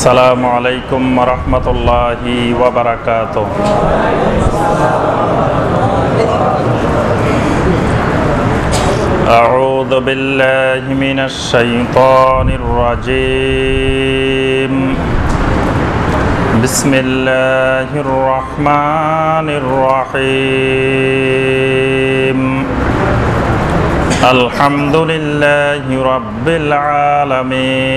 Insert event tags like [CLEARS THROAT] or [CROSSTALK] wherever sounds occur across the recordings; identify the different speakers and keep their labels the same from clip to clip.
Speaker 1: আসসালামু আলাইকুম রহমতুল্লাহি ওবরাকাত أعوذ بالله من الشيطان الرجيم بسم الله الرحمن الرحيم الحمد لله رب العالمين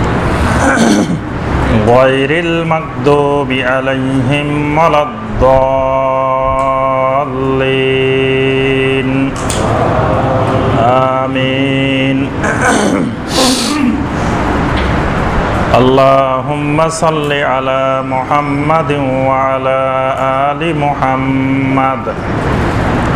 Speaker 1: [COUGHS] غير المكذوب عليهم ولا الضالين. آمين. [COUGHS] اللهم صل على محمد وعلى آل محمد.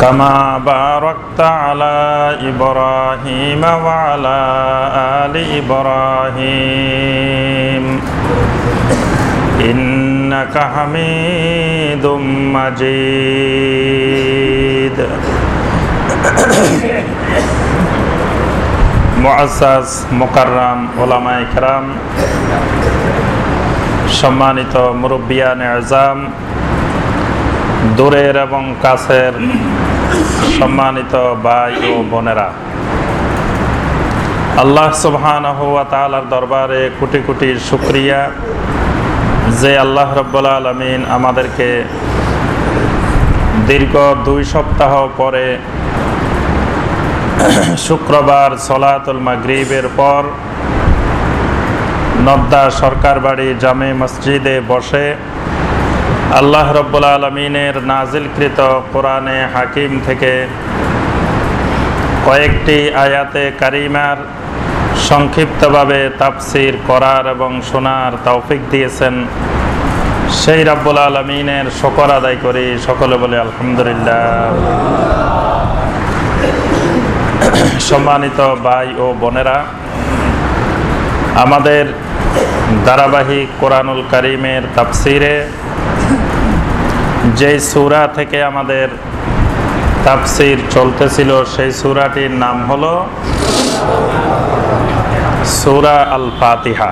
Speaker 1: كما باركت على إبراهيم وعلى آل إبراهيم إنك حميد مجيد মুআসাস মুকাররাম ওলামায়ে কেরাম সম্মানিত মুরব্বিয়ান আজাম দূরের এবং কাছের সম্মানিত ভাই ও বোনেরা, আল্লাহ সুবহান তালার দরবারে কোটি কোটি শুক্রিয়া যে আল্লাহ রব্বুল আলমিন আমাদেরকে দীর্ঘ দুই সপ্তাহ পরে শুক্রবার সলাতুল মাগরিবের পর নদ্দা সরকার বাড়ি জামে মসজিদে বসে আল্লাহ রব্বুল আলমিনের নাজিলকৃত কোরআনে হাকিম থেকে কয়েকটি আয়াতে কারিমার সংক্ষিপ্তভাবে তাফসির করার এবং শোনার তৌফিক দিয়েছেন। সেই রাব্বুল আলমিনের শকর আদায় করি সকলে বলে আলহামদুলিল্লাহ। সম্মানিত ভাই ও বোনেরা, আমাদের ধারাবাহিক কোরআনুল করিমের তাফসিরে যে সুরা থেকে আমাদের তাফসির চলতেছিল, সেই সুরাটির নাম হলো সুরা আল ফাতিহা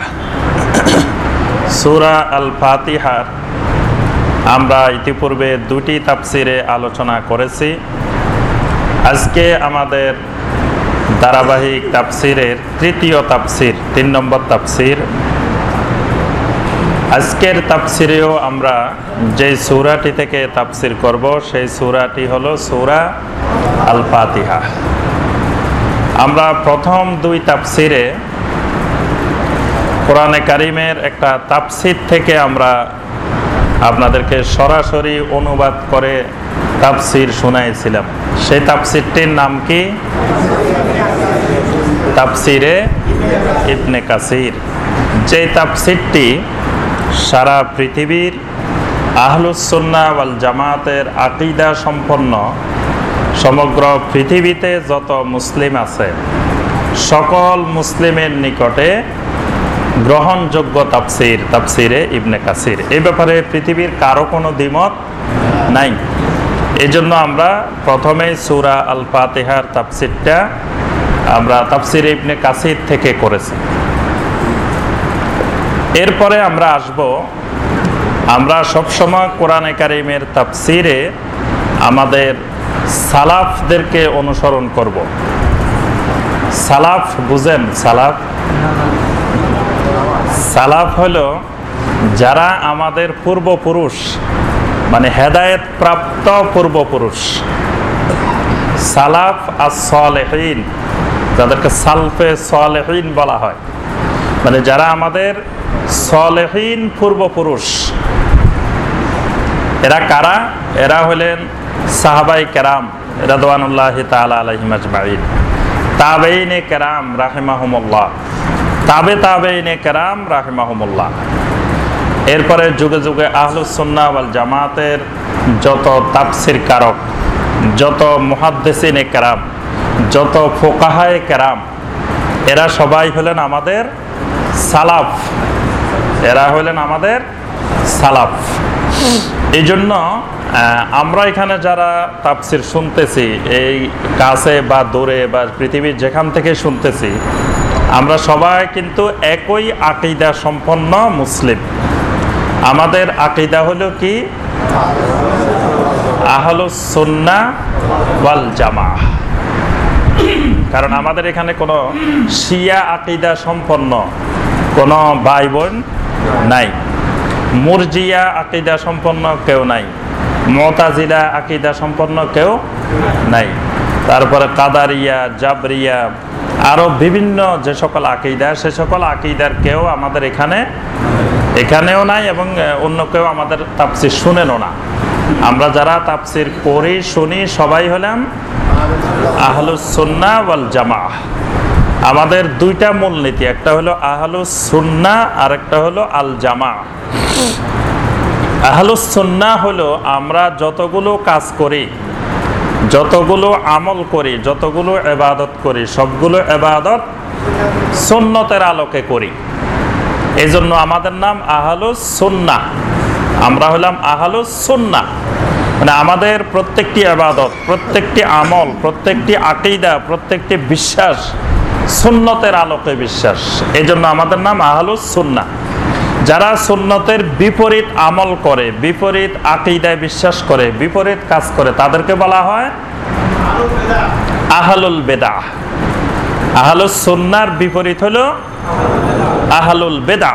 Speaker 1: সুরা আল ফাতিহার আমরা ইতিপূর্বে দুটি তাফসিরে আলোচনা করেছি। আজকে আমাদের ধারাবাহিক তাফসিরের তৃতীয় তাফসির, তিন নম্বর তাফসির আজকের তাপসিরেও আমরা যে সুরাটি থেকে তাপসির করব, সেই সুরাটি হলো সুরা আল ফাতিহা আমরা প্রথম দুই তাপসিরে কোরআনে কারিমের একটা তাপসির থেকে আমরা আপনাদেরকে সরাসরি অনুবাদ করে তাপসির শোনাইছিলাম। সেই তাফসিরটির নাম কি? তাফসিরে ইবনে কাসির। যে তাফসিরটি সারা পৃথিবীর আহলুসন্না ওয়াল জামাতের আকিদা সম্পন্ন সমগ্র পৃথিবীতে যত মুসলিম আছে, সকল মুসলিমের নিকটে গ্রহণযোগ্য তাপসির তাপসিরে ইবনে কাসির। এই ব্যাপারে পৃথিবীর কারও কোনো দ্বিমত নাই। এই জন্য আমরা প্রথমেই সুরা আল ফাতেহার তাপসিরটা আমরা তাফসির ইবনে কাসির থেকে করেছি। এরপরে আমরা আসব, আমরা সবসময় কোরআনে কারিমের তাফসিরে আমাদের সালাফদেরকে অনুসরণ করব। সালাফ বুঝেন, সালাফ? সালাফ হলো যারা আমাদের পূর্বপুরুষ মানে হেদায়েত প্রাপ্ত পূর্বপুরুষ। সালাফ আর সলেহীন যাদেরকে সালফে সলেহীন বলা হয়। মানে যারা আমাদের সলেহীন পূর্বপুরুষ। এরা কারা? এরা হলেন সাহাবাই কেরাম তাবে এরপরে যুগে যুগে আহলুসন্না জামাতের যত তাপসির কারক, যত মুহাদ্দেসিনে কেরাম, যত ফোকাহায় কেরাম, এরা সবাই হলেন আমাদের সালাফ। এরা হলেন আমাদের সালাফ। এই জন্য আমরা এখানে যারা তাপসির শুনতেছি, এই কাছে বা দূরে বা পৃথিবীর যেখান থেকে শুনতেছি, আমরা সবাই কিন্তু একই আকিদা সম্পন্ন মুসলিম। আমাদের আকিদা হলো কি? আহলুসন্না ওয়াল জামা কারণ আমাদের এখানে কোনো শিয়া আকিদা সম্পন্ন কোনো ভাই বোন নাই। মুরজিয়া আকিদা সম্পন্ন কেউ নাই। মতাজিলা আকিদা সম্পন্ন কেউ নাই। তারপরে কাদারিয়া, জাবরিয়া আরও বিভিন্ন যে সকল আকিদা, সে সকল আকিদার কেউ আমাদের এখানে, এখানেও নাই এবং অন্য কেউ আমাদের তাপসির শুনেনও না। আমরা যারা তাপসির করি শুনি সবাই হলাম আহলুসন্না ওয়াল জামা আমাদের দুইটা মূলনীতি, একটা হলো আহলু সুন্না আর একটা হলো আল জামা আহলু সুন্না হলো আমরা যতগুলো কাজ করি, যতগুলো আমল করি, যতগুলো এবাদত করি, সবগুলো এবাদত সুন্নতের আলোকে করি। এই জন্য আমাদের নাম আহলুস সুন্না। আমরা হলাম আহলুস সুন্না। মানে আমাদের প্রত্যেকটি আবাদত প্রত্যেকটি আমল, প্রত্যেকটি আকিদা, প্রত্যেকটি বিশ্বাস সুন্নতের আলোকে বিশ্বাস। এই জন্য আমাদের নাম আহলুস সুন্না যারা সুন্নতের বিপরীত আমল করে, বিপরীত আকিদায় বিশ্বাস করে, বিপরীত কাজ করে, তাদেরকে বলা হয় আহলুল বেদা। আহলুস সুন্নার বিপরীত হলো আহলুল বেদা।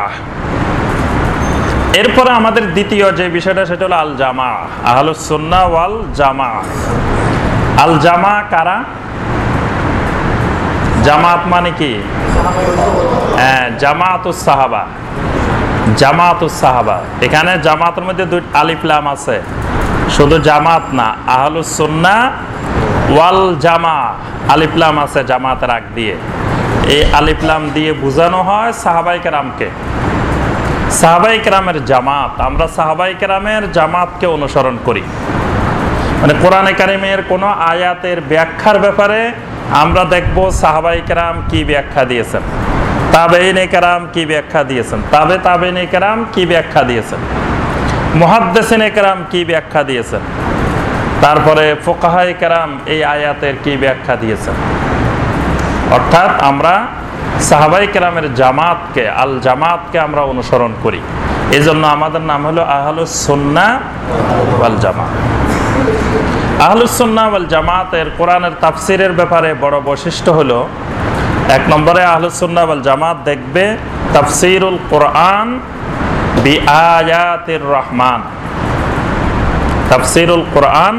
Speaker 1: এরপরে আমাদের দ্বিতীয় যে বিষয়টা, সেটা হলো আল জামা। আহলুস সুন্না ওয়াল জামা। আল জামা কারা? জামাত মানে কি? হ্যাঁ জামাতুস সাহাবা। জামাতুস সাহাবা। এখানে জামাতের মধ্যে দুই আলিফলাম আছে। শুধু জামাত না, আহলুস সুন্না ওয়াল জামা। আলিফলাম আছে জামাত আগ দিয়ে। এই আলিফলাম দিয়ে বোঝানো হয় সাহাবাই কেরামকে। সাহাবাই কেরামের জামাত, আমরা সাহাবাই কেরামের জামাতকে অনুসরণ করি। মানে কোরআনে কারিমের কোনো আয়াতের ব্যাখ্যার ব্যাপারে আমরা দেখব সাহাবাই কেরাম কি ব্যাখ্যা দিয়েছেন। তাবেইন কেরাম কি ব্যাখ্যা দিয়েছেন। তাবে তাবেইন কেরাম কি ব্যাখ্যা দিয়েছেন। মহাদ্দেসিন কেরাম কি ব্যাখ্যা দিয়েছেন। তারপরে ফোকাহাই কেরাম এই আয়াতের কি ব্যাখ্যা দিয়েছেন। অর্থাৎ আমরা সাহাবাই কেরামের জামাতকে, আল জামাতকে আমরা অনুসরণ করি। এই জন্য আমাদের নাম হলো আহলুস সন্না ওয়াল জামাত। আহলুসন্না জামাতের কোরআনের তাফসিরের ব্যাপারে বড় বৈশিষ্ট্য হলো, এক নম্বরে আহলুসন্না জামাত দেখবে তাফসিরুল কোরআন বি আয়াতের রহমান। তাফসিরুল কোরআন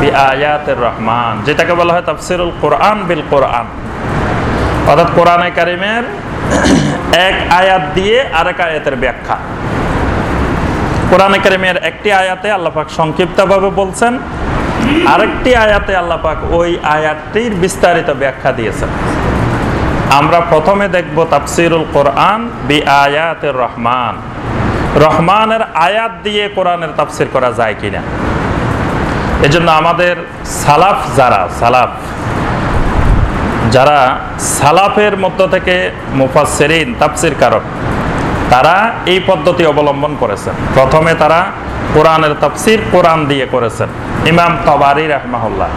Speaker 1: বি আয়াতের রহমান। যেটাকে বলা হয় তাফসিরুল কোরআন বিল কোরআন। অর্থাৎ কোরআনে কারিমের এক আয়াত দিয়ে আরেক আয়াতের ব্যাখ্যা। কোরআনে কারিমের একটি আয়াতে আল্লাপাক সংক্ষিপ্তভাবে বলছেন, আরেকটি আয়াতে আল্লাপাক ওই আয়াতটির বিস্তারিত ব্যাখ্যা দিয়েছেন। আমরা প্রথমে দেখব তাফসিরুল কোরআন বি আয়াতের রহমান। রহমানের আয়াত দিয়ে কোরআনের তাফসির করা যায় কিনা? এজন্য আমাদের সালাফ যারা সালাফ, যারা সালাফের মধ্য থেকে মুফাসেরিন তাফসির কারক তারা এই পদ্ধতি অবলম্বন করেছেন। প্রথমে তারা কোরআনের তাফসির কোরআন দিয়ে করেছেন। ইমাম তবারি রাহমাহুল্লাহ,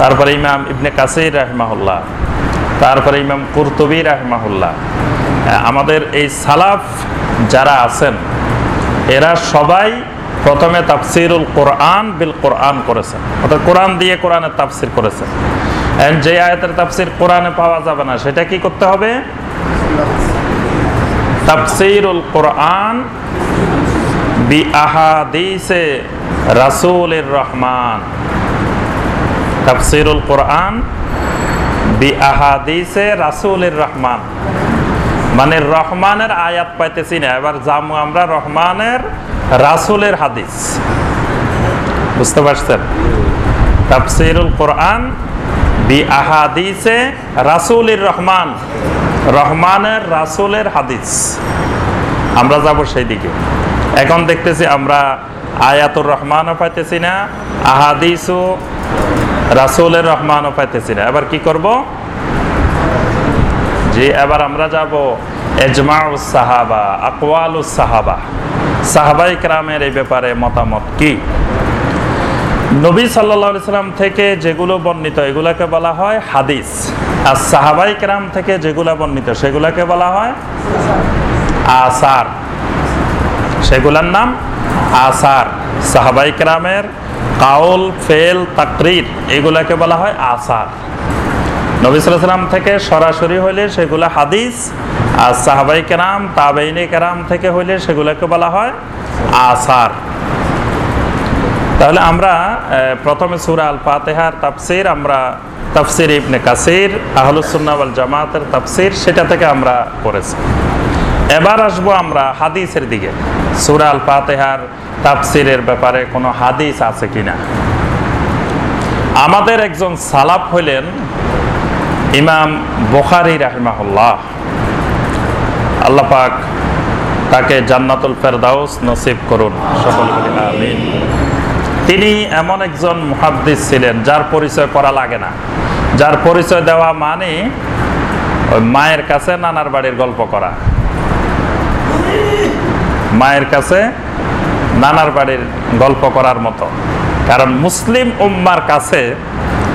Speaker 1: তারপরে ইমাম ইবনে কাসির রাহমাহুল্লাহ, তারপরে ইমাম কুরতুবী রাহমাহুল্লাহ। আমাদের এই সালাফ যারা আছেন, এরা সবাই প্রথমে তাফসিরুল কোরআন বিল কোরআন করেছেন। অর্থাৎ কোরআন দিয়ে কোরআনের তাফসির করেছেন। যে আয়াতের তাফসির কোরআনে পাওয়া যাবে না, সেটা কি করতে হবে? তাফসিরুল কোরআন বি আহাদিসে রাসূলের রহমান। তাফসিরুল কোরআন বি আহাদিসে রাসূলের রহমান। মানে রহমানের আয়াত পাইতেছি না, এবার জামু আমরা রহমানের রাসুলের হাদিস। বুঝতে পারছেন? তাফসিরুল কোরআন বি আহাদিসে রাসুলের রহমান। রহমানের রাসূলের হাদিস। আমরা যাব সেই দিকে এখন দেখতেছি আমরা আয়াতুর রহমানও পাইতেছি না, আহাদিসও রাসূলের রহমানও পাইতেছি না। এবার কি করব? জি, এবার আমরা যাব এজমাউস সাহাবা, আকওয়ালুস সাহাবা। সাহাবাই ক্রামের এই ব্যাপারে মতামত কি? নবী সাল্লা সাল্লাম থেকে যেগুলো বর্ণিত, এগুলাকে বলা হয় হাদিস। আর সাহাবাই কেরাম থেকে যেগুলো বর্ণিত, সেগুলাকে বলা হয় আসার। সেগুলার নাম আসার। সাহাবাই কেরামের কাউল, ফেল, তাকরির, এগুলাকে বলা হয় আসার। নবী সাল্লাম থেকে সরাসরি হইলে সেগুলো হাদিস, আর সাহাবাই কেরাম, তাবেইনে কেরাম থেকে হইলে সেগুলোকে বলা হয় আসার। তাহলে আমরা প্রথমে সুরা আল ফাতেহার তাফসির আমরা, তাফসির ইবনে কাসির আহলুসুন্নাওয়াল জামাতের তাফসির, সেটা থেকে আমরা করেছি এবার আসব আমরা হাদিসের দিকে। সুরা আল ফাতেহার তাফসিরের ব্যাপারে কোনো হাদিস আছে কিনা? আমাদের একজন সালাফ হইলেন ইমাম বুখারি রাহিমাহুল্লাহ। আল্লাহ পাক তাকে জান্নাতুল ফেরদাউস নসিব করুন। সকল আমিন। তিনি এমন একজন মুহাদ্দিস ছিলেন, যার পরিচয় করা লাগে না। যার পরিচয় দেওয়া মানে ওই মায়ের কাছে নানার বাড়ির গল্প করা। মায়ের কাছে নানার বাড়ির গল্প করার মতো। কারণ মুসলিম উম্মার কাছে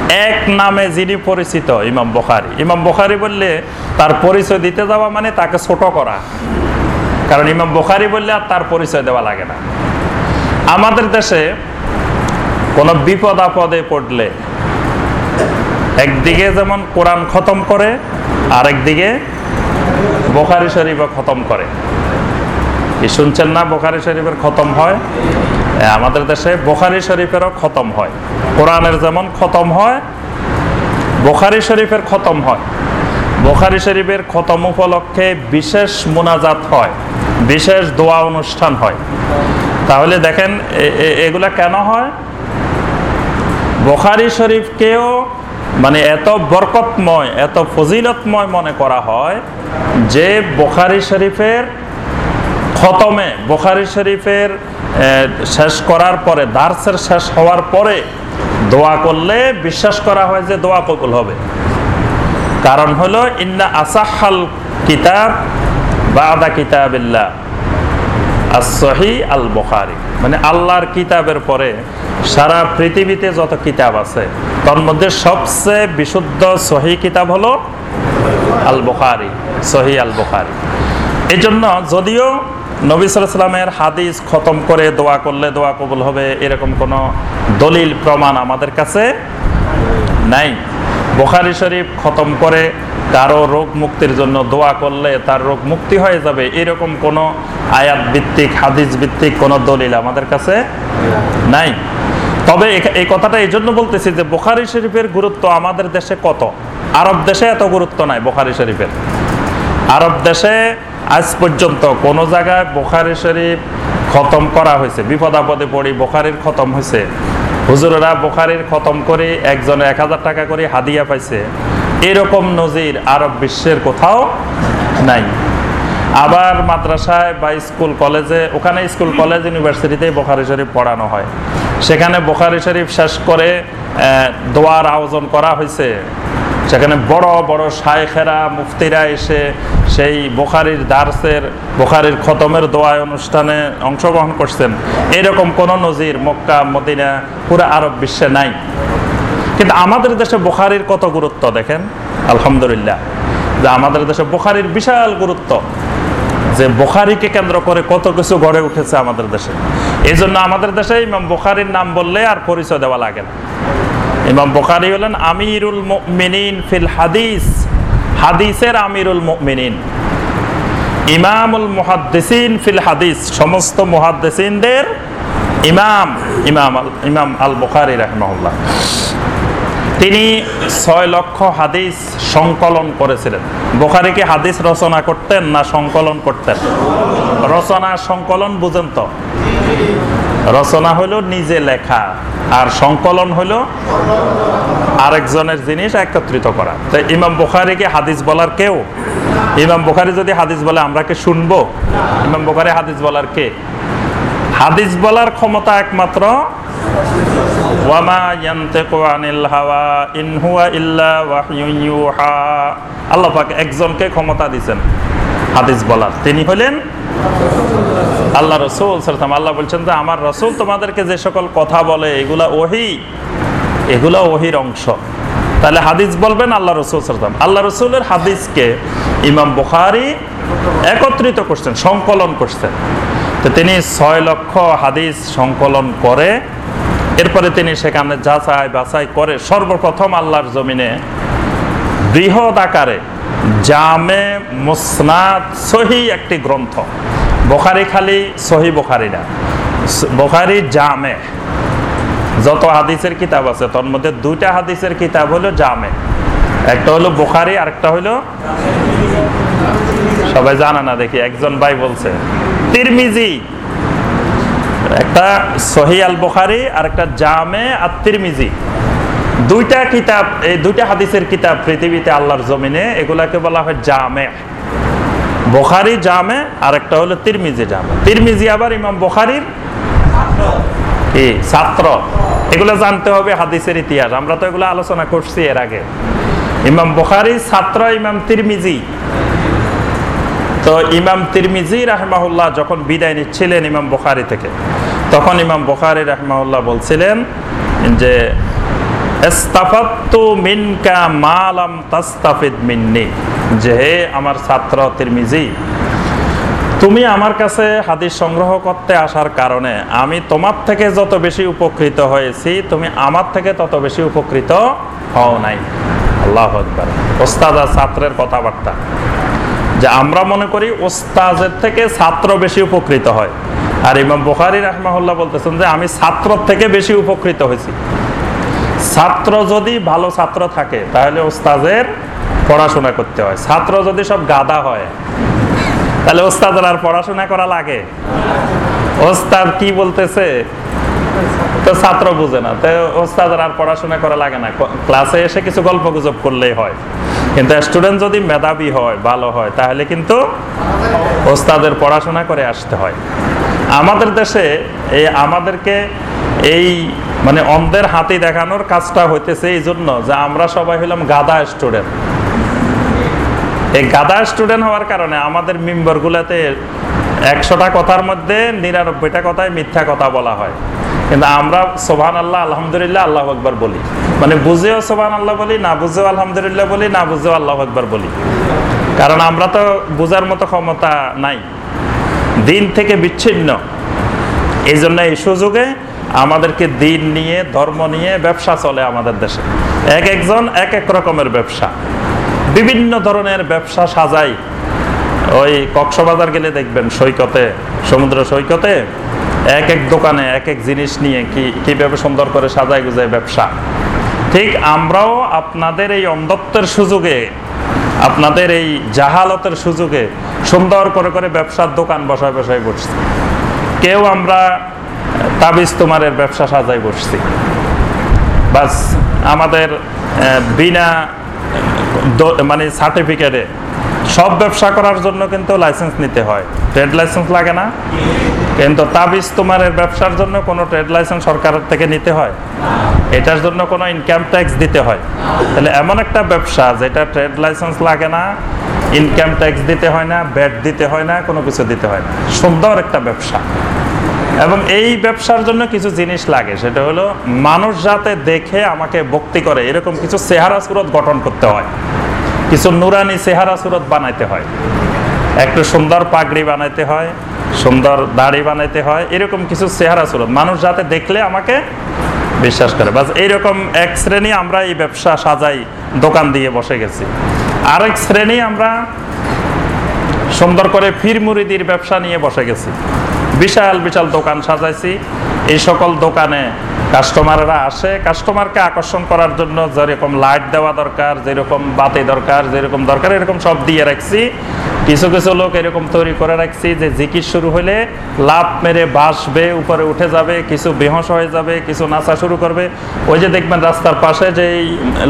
Speaker 1: এক নামে যিনি পরিচিত, ইমাম বখারি। ইমাম বখারি বললে তার পরিচয় দিতে যাওয়া মানে তাকে ছোট করা। কারণ ইমাম বখারি বললে আর তার পরিচয় দেওয়া লাগে না। আমাদের দেশে কোনো বিপদ আপদে পড়লে একদিকে যেমন কোরআন খতম করে আর একদিকে বোখারি শরীফ খতম করে। শুনছেন না বোখারি শরীফের খতম হয়? আমাদের দেশে বোখারি শরীফেরও খতম হয়। কোরআনের যেমন খতম হয়, বোখারি শরীফের খতম হয়। বোখারি শরীফের খতম উপলক্ষে বিশেষ মোনাজাত হয়, বিশেষ দোয়া অনুষ্ঠান হয়। তাহলে দেখেন এগুলা কেন হয়? বোখারি শরীফকেও মানে এত বরকতময়, এত ফজিলতময় মনে করা হয় যে বোখারি শরীফের খতমে, বোখারি শরীফের শেষ করার পরে, দার্সের শেষ হওয়ার পরে দোয়া করলে বিশ্বাস করা হয় যে দোয়া কবুল হবে। কারণ হলো, ইন্না আসাহাল কিতাব বা আদা কিতাবিল্লা আল বোখারি মানে আল্লাহর কিতাবের পরে সারা পৃথিবীতে যত কিতাব আছে, তার মধ্যে সবচেয়ে বিশুদ্ধ সহি কিতাব হলো আল বোখারি সহি আল বোখারি এই জন্য যদিও নবী সালামের হাদিস খতম করে দোয়া করলে দোয়া কবুল হবে, এরকম কোনো দলিল, প্রমাণ আমাদের কাছে নাই। বোখারি শরীফ খতম করে কারও রোগ মুক্তির জন্য দোয়া করলে তার রোগ মুক্তি হয়ে যাবে, এরকম কোনো আয়াত ভিত্তিক, হাদিস ভিত্তিক কোনো দলিল আমাদের কাছে নাই। তবে এই কথাটা এই জন্য বলতেছি যে বোখারি শরীফের গুরুত্ব আমাদের দেশে কত? আরব দেশে এত গুরুত্ব নাই বোখারি শরীফের। আরব দেশে আজ পর্যন্ত কোনো জায়গায় বোখারি শরীফ খতম করা হয়েছে, বিপদ আপদে পড়ি বোখারির খতম হয়েছে হুজুরেরা বোখারির খতম করে একজনে এক হাজার টাকা করে হাদিয়া পাইছে। এরকম নজির আরব বিশ্বের কোথাও নাই। আবার মাদ্রাসায় বা স্কুল কলেজে, ওখানে স্কুল, কলেজ, ইউনিভার্সিটিতে বোখারি শরীফ পড়ানো হয়। সেখানে বোখারি শরীফ শেষ করে দোয়ার আয়োজন করা হয়েছে সেখানে বড় বড় শায়েখেরা, মুফতিরা এসে সেই বোখারির দার্সের, বোখারির খতমের দোয়ায় অনুষ্ঠানে অংশগ্রহণ করছেন। এরকম কোনো নজির মক্কা, মদিনা, পুরো আরব বিশ্বে নাই। কিন্তু আমাদের দেশে বোখারির কত গুরুত্ব দেখেন? আলহামদুলিল্লাহ। যে আমাদের দেশে বোখারির বিশাল গুরুত্ব। যে বোখারিকে কেন্দ্র করে কত কিছু গড়ে উঠেছে আমাদের দেশে। এই জন্য আমাদের দেশে ইমাম বোখারির নাম বললে আর পরিচয় দেওয়া লাগে না। ইমাম বোখারি হলেন আমিরুল মিনিন ফিল হাদিস। হাদিসের আমিরুল মিনিন ইমামুল মুহাদ্দিসিন ফিল হাদিস। সমস্ত মুহাদ্দিসিনদের ইমাম ইমাম ইমাম আল বুখারি রাহমাহুল্লাহ। তিনি ছয় লক্ষ হাদিস সংকলন করেছিলেন। বোখারি কি হাদিস রচনা করতেন না সংকলন করতেন? রচনা, সংকলন বুঝেন তো। রচনা হলো নিজে লেখা আর সংকলন হলো আরেকজনের জিনিস একত্রিত করা। তো ইমাম বুখারি কি হাদিস বলার কেউ? ইমাম বুখারি যদি হাদিস বলে, আমরা কি শুনব? ইমাম বুখারি হাদিস বলার কে? হাদিস বলার ক্ষমতা একমাত্র আল্লাহ একজনকে ক্ষমতা দিবেন হাদিস বলার। তিনি হলেন আল্লাহ রসুল সাল্লাম আল্লাহ বলছেন যে আমার রসুল তোমাদেরকে যে সকল কথা বলে, এগুলা ওহি, এগুলা ওহির অংশ। তাহলে হাদিস বলবেন আল্লাহ রসুল সাল্লাম আল্লাহ রসুলের হাদিসকে ইমাম বুখারি একত্রিত করছেন, সংকলন করছেন। তো তিনি ছয় লক্ষ হাদিস সংকলন করে, এরপরে তিনি সেখানে যাচাই বাছাই করে সর্বপ্রথম আল্লাহর জমিনে বৃহৎ আকারে জামে মুসনাদ সহি একটি গ্রন্থ। বোখারি খালি, সহি বোখারি না। বোখারি জামে। যত হাদিসের কিতাব আছে, তোর মধ্যে দুইটা হাদিসের কিতাব হলো জামে। একটা হলো বোখারি, আরেকটা হলো সবাই জানা না, দেখি, একজন ভাই বলছে, তিরমিজি। একটা সহি আল বোখারি আর একটা জামে আর তিরমিজি। দুইটা কিতাব, এই দুইটা হাদিসের কিতাব পৃথিবীতে আল্লাহর জমিনে, এগুলাকে বলা হয় জামে। বোখারি জামে আর একটা হলো তিরমিজি জামে। তিরমিজি আবার ইমাম বোখারির? ছাত্র। এগুলো জানতে হবে হাদিসের ইতিহাস। আমরা তো এগুলো আলোচনা করছি এর আগে। ইমাম বোখারি, ছাত্র, ইমাম তিরমিজি। তো ইমাম তিরমিজি রাহমাহুল্লাহ যখন বিদায় নিচ্ছিলেন ইমাম বোখারি থেকে, তখন ইমাম বোখারি রাহমাহুল্লাহ বলছিলেন যে তুমি আমার কাছে হাদিস সংগ্রহ করতে আসার কারণে আমি তোমার থেকে যত বেশি উপকৃত হয়েছি, তুমি আমার থেকে তত বেশি উপকৃত হও নাই। আল্লাহ ওস্তাদ আর ছাত্রের কথাবার্তা। যে আমরা মনে করি ওস্তাজের থেকে ছাত্র বেশি উপকৃত হয়। আর ইমাম বুখারি রহমাহুল্লাহ বলতেছেন যে আমি ছাত্র থেকে বেশি উপকৃত হয়েছি। ছাত্র যদি ভালো ছাত্র থাকে, তাহলে ওস্তাজের পড়াশোনা করতে হয়। ছাত্র যদি সব গাদা হয়, তাহলে ওস্তাদের আর পড়াশোনা করা লাগে? ওস্তাদ কি বলতেছে? তো ছাত্র বুঝে না, তো ওস্তাদের আর পড়াশোনা করা লাগে না। ক্লাসে এসে কিছু গল্প গুজব করলেই হয়। কিন্তু স্টুডেন্ট যদি মেধাবী হয়, ভালো হয়, তাহলে কিন্তু ওস্তাদের পড়াশোনা করে আসতে হয়। আমাদের দেশে এই আমাদেরকে এই মানে অন্ধের হাতি দেখানোর কাজটা হইতেছে এই জন্য যে আমরা সবাই হইলাম গাদা স্টুডেন্ট। এই গাদা স্টুডেন্ট হওয়ার কারণে আমাদের মেম্বারগুলোতে একশোটা কথার মধ্যে নিরানব্বইটা কথায় মিথ্যা কথা বলা হয়। কিন্তু আমরা সোভান আল্লাহ আলহামদুলিল্লাহ, আল্লাহ আকবর বলি। মানে বুঝেও সোভান আল্লাহ বলি, না বুঝেও আলহামদুলিল্লাহ বলি, না বুঝেও আল্লাহ আকবর বলি। কারণ আমরা তো বোঝার মতো ক্ষমতা নাই। দিন থেকে বিচ্ছিন্ন। এই জন্য এই সুযোগে আমাদেরকে দিন নিয়ে, ধর্ম নিয়ে ব্যবসা চলে আমাদের দেশে। এক একজন এক এক রকমের ব্যবসা। বিভিন্ন ধরনের ব্যবসা সাজাই। ওই কক্সবাজার গেলে দেখবেন সৈকতে, সমুদ্র সৈকতে এক এক দোকানে এক এক জিনিস নিয়ে কি, কীভাবে সুন্দর করে সাজাই গুজায় ব্যবসা। ঠিক আমরাও আপনাদের এই অন্ধত্বের সুযোগে, আপনাদের এই জাহালতের সুযোগে সুন্দর করে করে ব্যবসার দোকান বসায় বসায় বসছি। কেউ আমরা তাবিজ তোমারের ব্যবসা সাজাই বসছি। বাস আমাদের বিনা মানে সার্টিফিকেটে সব ব্যবসা করার জন্য কিন্তু লাইসেন্স নিতে হয়। ট্রেড লাইসেন্স লাগে না। কিন্তু তাবিজ তোমারের ব্যবসার জন্য কোনো ট্রেড লাইসেন্স সরকারের থেকে নিতে হয়। এটার জন্য কোনো ইনকাম ট্যাক্স দিতে হয়। তাহলে এমন একটা ব্যবসা যেটা ট্রেড লাইসেন্স লাগে না ইনকাম ট্যাক্স দিতে হয় না ব্যাট দিতে হয় না, কোনো কিছু দিতে হয় না। সুন্দর একটা ব্যবসা। এবং এই ব্যবসার জন্য কিছু জিনিস লাগে। সেটা হলো মানুষ যাতে দেখে আমাকে ভক্তি করে, এরকম কিছু চেহারা সুরত গঠন করতে হয়। কিছু নুরানি চেহারা সুরত বানাইতে হয়। একটু সুন্দর পাগড়ি বানাইতে হয়, সুন্দর দাড়ি বানাইতে হয়, এরকম কিছু চেহারা সুরত। মানুষ যাতে দেখলে আমাকে বিশ্বাস করে। বাস এইরকম এক শ্রেণি আমরা এই ব্যবসা সাজাই, দোকান দিয়ে বসে গেছি। আরেক শ্রেণি আমরা সুন্দর করে ফির মুরিদির ব্যবসা নিয়ে বসে গেছি। বিশাল বিশাল দোকান সাজাইছি। এই সকল দোকানে কাস্টমাররা আসে। কাস্টমারকে আকর্ষণ করার জন্য যেরকম লাইট দেওয়া দরকার, যেরকম বাতি দরকার, যেরকম দরকার, এরকম সব দিয়ে রাখছি। কিছু কিছু লোক এরকম তৈরি করে রাখছি যে জিকির শুরু হলে লাভ মেরে বাসবে উপরে উঠে যাবে, কিছু বেহস হয়ে যাবে, কিছু নাচা শুরু করবে। ওই যে দেখবেন রাস্তার পাশে যে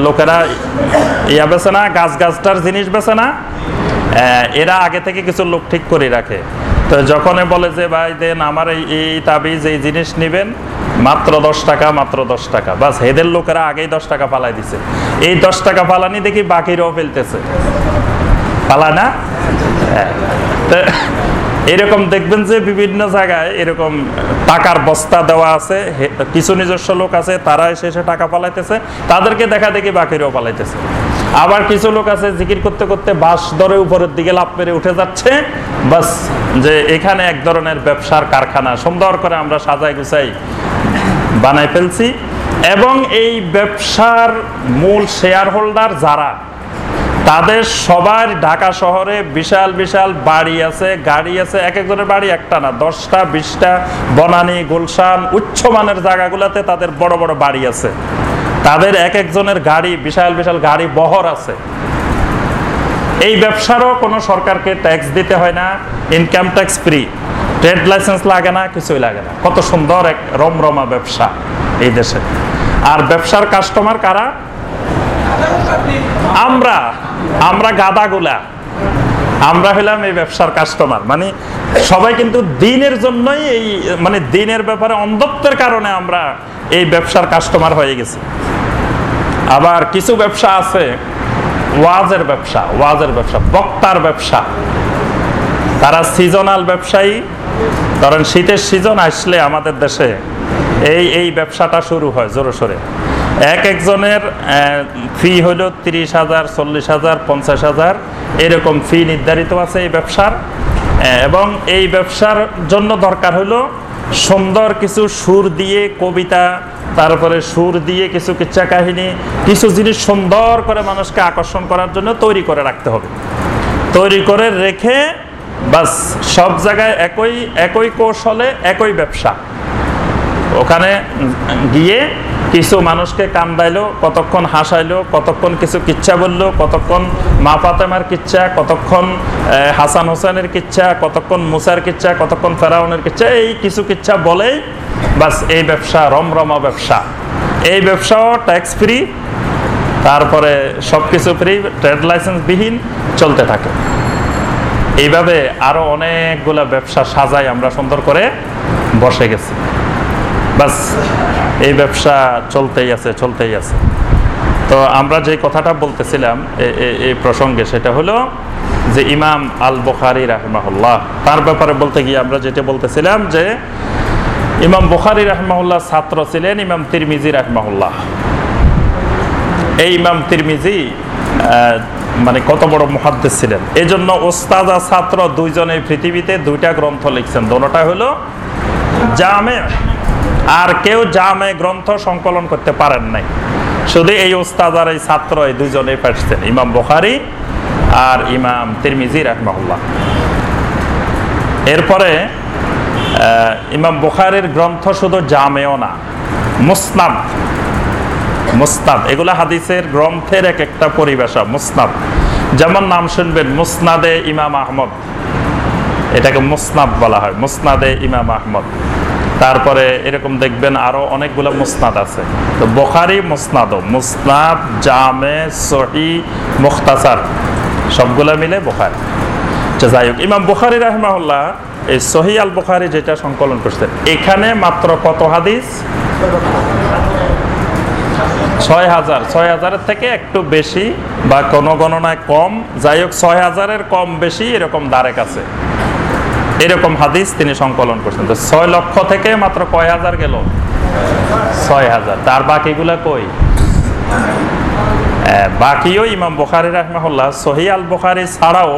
Speaker 1: লোকেরা ইয়া বেছে না, গাছ, গাছটার জিনিস বেছে না এরা আগে থেকে কিছু লোক ঠিক করে রাখে। তো যখন বলে যে, ভাই, দেন আমার এই এই তাবিজ, এই জিনিস নেবেন, মাত্র দশ টাকা, মাত্র দশ টাকা। বাস, হেদের লোকেরা আগেই দশ টাকা পালাই দিছে। এই দশ টাকা পালানি দেখি বাকিরাও ফেলতেছে। পালা না? হ্যাঁ। এরকম দেখবেন যে, বিভিন্ন জায়গায় এরকম টাকার বস্তা দেওয়া আছে কিছু নিজস্ব লোক আছে, তারা এসে এসে টাকা পালাইতেছে তাদেরকে দেখা দেখি বাকিরাও পালাইতেছে আবার কিছু লোক আছে জিকির করতে করতে বাস দরে উপরের দিকে লাভ পেরে উঠে যাচ্ছে। বাস, যে এখানে এক ধরনের ব্যবসার কারখানা, সুন্দর করে আমরা সাজাই গুছাই বানাই ফেলছি। এবং এই ব্যবসার মূল শেয়ার হোল্ডার যারা, তাদের সবার ঢাকা শহরে বিশাল বিশাল বাড়ি আছে, গাড়ি আছে, এক একজনের বাড়ি একটা না, দশটা, বিশটা, বনানী, গুলশান, উচ্চমানের জায়গাগুলোতে তাদের বড় বড় বাড়ি আছে। তাদের এক একজনের গাড়ি, বিশাল বিশাল গাড়ি বহর আছে। এই ব্যবসারও কোনো সরকারকে ট্যাক্স দিতে হয় না income tax free trade licence লাগে না, কিছুই লাগে না। কত সুন্দর এক রমরমা ব্যবসা এই দেশে। আর ব্যবসার কাস্টমার কারা? আমরা। আমরা গাদাগুলা। আমরা হলাম এই ব্যবসার কাস্টমার মানে সবাই কিন্তু দিনের জন্যই এই মানে দিনের ব্যাপারে অন্ধত্বের কারণে আমরা এই ব্যবসার কাস্টমার হয়ে গেছি। আবার কিছু ব্যবসা আছে, ওয়াজের ব্যবসা ওয়াজের ব্যবসা, বক্তার ব্যবসা। তারা সিজনাল ব্যবসায়ী। ধরেন শীতের সিজন আসলে আমাদের দেশে এই এই ব্যবসাটা শুরু হয় জোরে সোরে। এক একজনের ফি হলো তিরিশ হাজার, চল্লিশ হাজার, পঞ্চাশ হাজার, এরকম ফি নির্ধারিত আছে এই ব্যবসার। এবং এই ব্যবসার জন্য দরকার হলো সুন্দর কিছু সুর দিয়ে কবিতা তারপরে সুর দিয়ে কিছু কিচ্ছা কাহিনী, কিছু জিনিস সুন্দর করে মানুষকে আকর্ষণ করার জন্য তৈরি করে রাখতে হবে। তৈরি করে রেখে বাস, সব জায়গায় একই একই কৌশলে একই ব্যবসা। ওখানে গিয়ে কিছু মানুষকে কান্দাইলো কতক্ষণ হাসাইলো, কতক্ষণ কিছু কিচ্ছা বলল, কতক্ষণ মা ফাতেমার কিচ্ছা, কতক্ষণ হাসান হোসেনের কিচ্ছা, কতক্ষণ মুসার কিচ্ছা, কতক্ষণ ফেরাউনের কিচ্ছা, এই কিছু কিচ্ছা বলেই বাস এই ব্যবসা, রমরমা ব্যবসা। এই ব্যবসাও ট্যাক্স ফ্রি তারপরে সব কিছু ফ্রি ট্রেড লাইসেন্স বিহীন চলতে থাকে। এইভাবে আরও অনেকগুলা ব্যবসা সাজাই আমরা সুন্দর করে বসে গেছি। বাস, এই ব্যবসা চলতেই আছে চলতেই আছে। তো আমরা যে কথাটা বলতেছিলাম এই প্রসঙ্গে সেটা হলো যে ইমাম আল বুখারি রাহমাহুল্লাহ, তার ব্যাপারে বলতে গিয়ে আমরা যেটা বলতেছিলাম যে ইমাম বুখারি রাহমাহুল্লাহ ছাত্র ছিলেন, ইমাম তিরমিজি রাহমাহুল্লাহ। এই ইমাম তিরমিজি মানে কত বড় মুহাদ্দিস ছিলেন। এই জন্য ওস্তাদ আর ছাত্র দুইজনে পৃথিবীতে দুইটা গ্রন্থ লিখছেন। দোনোটা হলো জামে আর কেউ জামে গ্রন্থ সংকলন করতে পারেন নাই। শুধু এই ওস্তাদ আর এই ছাত্র, এই দুইজনেই পাঠছেন ইমাম বুখারি আর ইমাম তিরমিজি, রাহমাহুল্লাহ। এরপরে ইমাম বুখারির গ্রন্থ শুধু জামেও না, মুসনাদ। মুসনাদ, এগুলা হাদিসের গ্রন্থের এক একটা পরিভাষা, মুসনাদ। যেমন নাম শুনবেন, মুসনাদে ইমাম আহমদ। এটাকে মুসনাদ বলা হয়, মুসনাদে ইমাম আহমদ। তারপরে এরকম দেখবেন আরও অনেকগুলো মুসনাদ আছে। তো বোখারি মুসনাদ মুসনাদ জামে সহি মুখতাসার সবগুলা মিলে বোখারি। আচ্ছা, যাই হোক ইমাম বুখারি রাহমাহুল্লাহ এই সহি আল বুখারি যেটা সংকলন করছেন এখানে মাত্র কত হাদিস? ছয় হাজার। ছয় হাজারের থেকে একটু বেশি বা কোনো গণনায় কম। যাই হোক ছয় হাজারের কম বেশি এরকম দ্বারে কাছে এরকম হাদিস তিনি সংকলন করছেন। তো ছয় লক্ষ থেকে মাত্র কয় হাজার গেল? ছয় হাজার। তার বাকিগুলা কই? বাকিও ইমাম বুখারি রাহমাহুল্লাহ সহি আল বুখারি ছাড়াও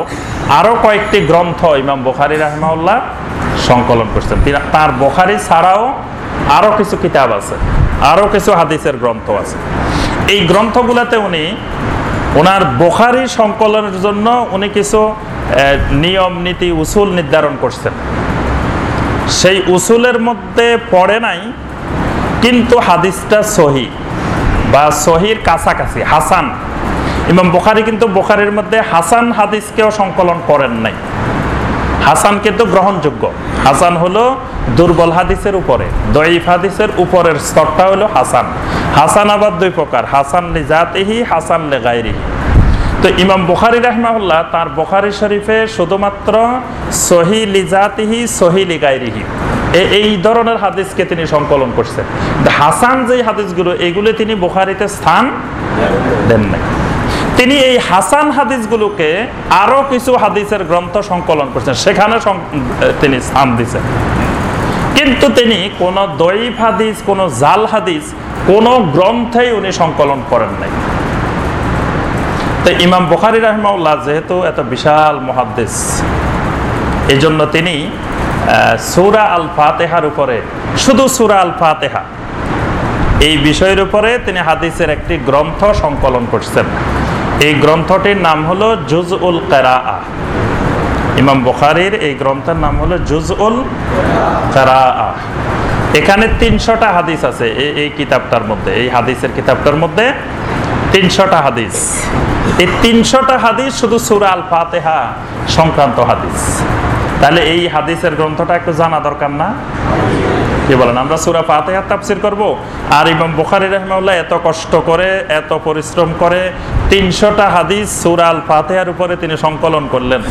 Speaker 1: আরও কয়েকটি গ্রন্থ ইমাম বুখারি রাহমাহুল্লাহ সংকলন করছেন। তার বুখারি ছাড়াও আরও কিছু কিতাব আছে আরও কিছু হাদিসের গ্রন্থ আছে। এই গ্রন্থগুলোতে উনি ওনার বোখারি সংকলনের জন্য উনি কিছু নিয়ম, নীতি, উসুল নির্ধারণ করছেন। সেই উসুলের মধ্যে পড়ে নাই, কিন্তু হাদিসটা সহি বা সহির কাছাকাছি, হাসান। ইমাম বুখারি কিন্তু বুখারির মধ্যে হাসান হাদিসকেও সংকলন করেন নাই। হাসান কিন্তু গ্রহণযোগ্য। হাসান হলো দুর্বল হাদিসের উপরে, দয়ীফ হাদিসের উপরের স্তরটা হলো হাসান। হাসান আবার দুই প্রকার, হাসান লি জাতিহি, হাসান লে গাইরিহি তো ইমাম বুখারি রাহমাউল্লাহ তার বুখারি শরীফে শুধুমাত্র সহি লিজাতিহি, সহি লিগাইরিহি এই ধরনের হাদিসকে তিনি সংকলন করছেন। হাসান যে হাদিসগুলো, এগুলো তিনি বুখারিতে স্থান দেন নাই। তিনি এই হাসান হাদিসগুলোকে আরও কিছু হাদিসের গ্রন্থ সংকলন করছেন। সেখানে তিনি স্থান দিচ্ছেন কিন্তু তিনি কোনো দৈব হাদিস, কোনো জাল হাদিস কোনো গ্রন্থেই উনি সংকলন করেন নাই। তো ইমাম বুখারি রহমাউল্লাহ যেহেতু এত বিশাল মহাদ্দেশ এই জন্য তিনি সূরা আল ফাতেহার উপরে, শুধু সুরা আল ফাতেহা এই বিষয়ের উপরে তিনি হাদিসের একটি গ্রন্থ সংকলন করছেন। এই গ্রন্থটির নাম হলো জুজ উল কেরা ইমাম বুখারির এই গ্রন্থের নাম হলো জুজ উল কেরা এখানে তিনশোটা হাদিস আছে এই কিতাবটার মধ্যে, এই হাদিসের কিতাবটার মধ্যে তিনশোটা হাদিস। এই তিনশোটা হাদিস শুধু সুরা আল ফাতেহা সংক্রান্ত হাদিস। তাহলে এই হাদিসের গ্রন্থটা একটু জানা দরকার না? কি বলেন আমরা সুরা ফাতেহার তাফসির করব? আর ইমাম বুখারি রহমাউল্লাহ এত কষ্ট করে এত পরিশ্রম করে তিনশোটা হাদিস সুরা আল ফাতেহার উপরে তিনি সংকলন করলেন।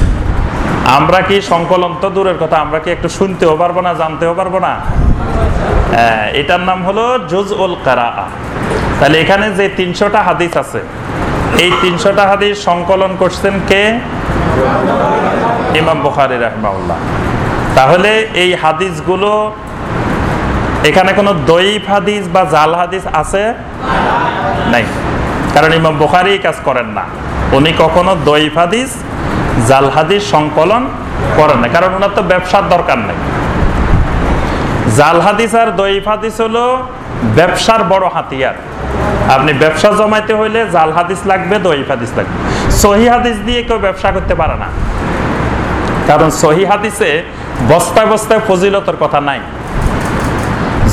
Speaker 1: আমরা কি সংকলন তো দূরের কথা আমরা কি একটু শুনতেও পারব না জানতেও পারব না? হ্যাঁ, এটার নাম হলো জুজ উল কারা তাহলে এখানে যে তিনশোটা হাদিস আছে, এই তিনশোটা হাদিস সংকলন করছেন কে? ইমাম বুখারি রহমাউল্লাহ তাহলে এই হাদিসগুলো, এখানে কোনো দইফ হাদিস বা জাল হাদিস আছে? নাই। কারণ ইমাম বুখারি কাজ করেন না। উনি কখনো দইফ হাদিস, জাল হাদিস সংকলন করেন না। কারণ ওনার তো ব্যবসার দরকার নেই। জাল হাদিস আর দইফ হাদিস হলো ব্যবসার বড় হাতিয়ার। আপনি ব্যবসা জমাইতে হইলে জাল হাদিস লাগবে দইফ হাদিস লাগবে। সহি হাদিস দিয়ে কেউ ব্যবসা করতে পারে না। কারণ সহি হাদিসে বস্তায় বস্তায় ফজিলতের কথা নাই।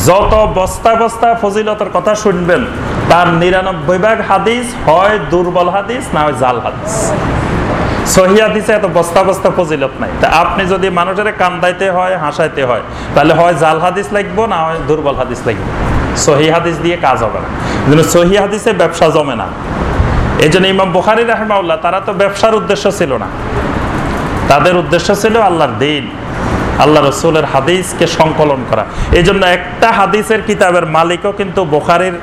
Speaker 1: যত বস্তায় বস্তায় ফজিলতের কথা শুনবেন, তার নিরানব্বই ভাগ হাদিস হয় দুর্বল হাদিস, না হয় জাল হাদিস। সহি হাদিসে এত বস্তা বস্তা ফজিলত নাই। তা আপনি যদি মানুষের কান্দাইতে হয়, হাসাইতে হয়, তাহলে হয় জাল হাদিস লাগবো, না হয় দুর্বল হাদিস লাগবে। সহি হাদিস দিয়ে কাজ হবে না। কিন্তু সহি হাদিসে ব্যবসা জমে না। এই জন্য ইমাম বুখারি রাহমাউল্লাহ তারা তো ব্যবসার উদ্দেশ্য ছিল না। তাদের উদ্দেশ্য ছিল আল্লাহর দিন, আল্লাহ রসুলের হাদিসকে সংকলন করা। এই জন্য একটা হাদিসের কিতাবের মালিকও কিন্তু বোখারির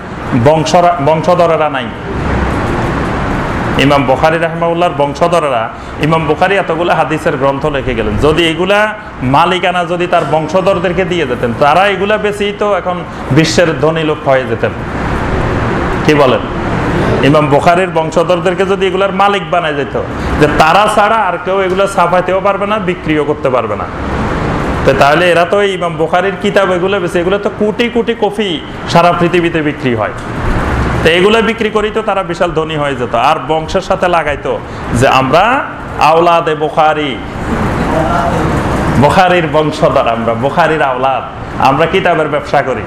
Speaker 1: বংশরা বংশধরেরা নাই। ইমাম বখারি রহমাউল্লাহর বংশধরেরা, ইমাম বুখারি এতগুলো হাদিসের গ্রন্থ লিখে গেলেন। যদি এগুলা মালিকানা যদি তার বংশধরদেরকে দিয়ে যেতেন, তারা এগুলা বেশি তো এখন বিশ্বের ধনী লোক হয়ে যেতেন। কি বলেন? ইমাম বুখারির বংশধরদেরকে যদি এগুলার মালিক বানায় যেত, যে তারা ছাড়া আর কেউ এগুলো ছাপাইতেও পারবে না, বিক্রিও করতে পারবে না। তো তাহলে এরা তো ইমাম বুখারির কিতাব এগুলো বেশি, এগুলো তো কোটি কোটি কফি সারা পৃথিবীতে বিক্রি হয়। তো এগুলো বিক্রি করি তো তারা বিশাল ধনী হয়ে যেত। আর বংশের সাথে লাগাইতো যে আমরা আওলাদে বুখারি। বুখারির বংশধর আমরা, বুখারির আওলাদ। আমরা কিতাবের ব্যবসা করি।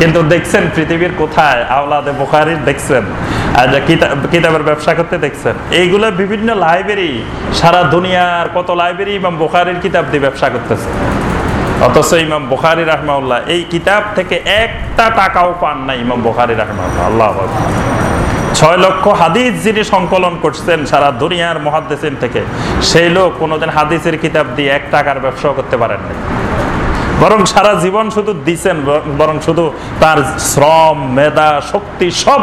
Speaker 1: কিন্তু দেখছেন পৃথিবীর কোথায়? আওলাদে বোখারির দেখছেন। আর কিতাবের ব্যবসা করতে দেখছেন। এইগুলো বিভিন্ন লাইব্রেরি সারা দুনিয়ার কত লাইব্রেরি ইমাম বোখারির কিতাব দিয়ে ব্যবসা করতেছে। অথচ ইমাম বুখারি রাহমাউল্লাহ এই কিতাব থেকে একটা টাকাও পান না ইমাম বুখারি রাহমাউল্লাহ আল্লাহ ছয় লক্ষ হাদিস যিনি সংকলন করছেন সারা দুনিয়ার মহাদ্দেশিন থেকে, সেই লোক কোনোদিন হাদিসের কিতাব দিয়ে এক টাকার ব্যবসা করতে পারেন নাই। বরং সারা জীবন শুধু দিছেন, বরং শুধু তার শ্রম, মেধা, শক্তি সব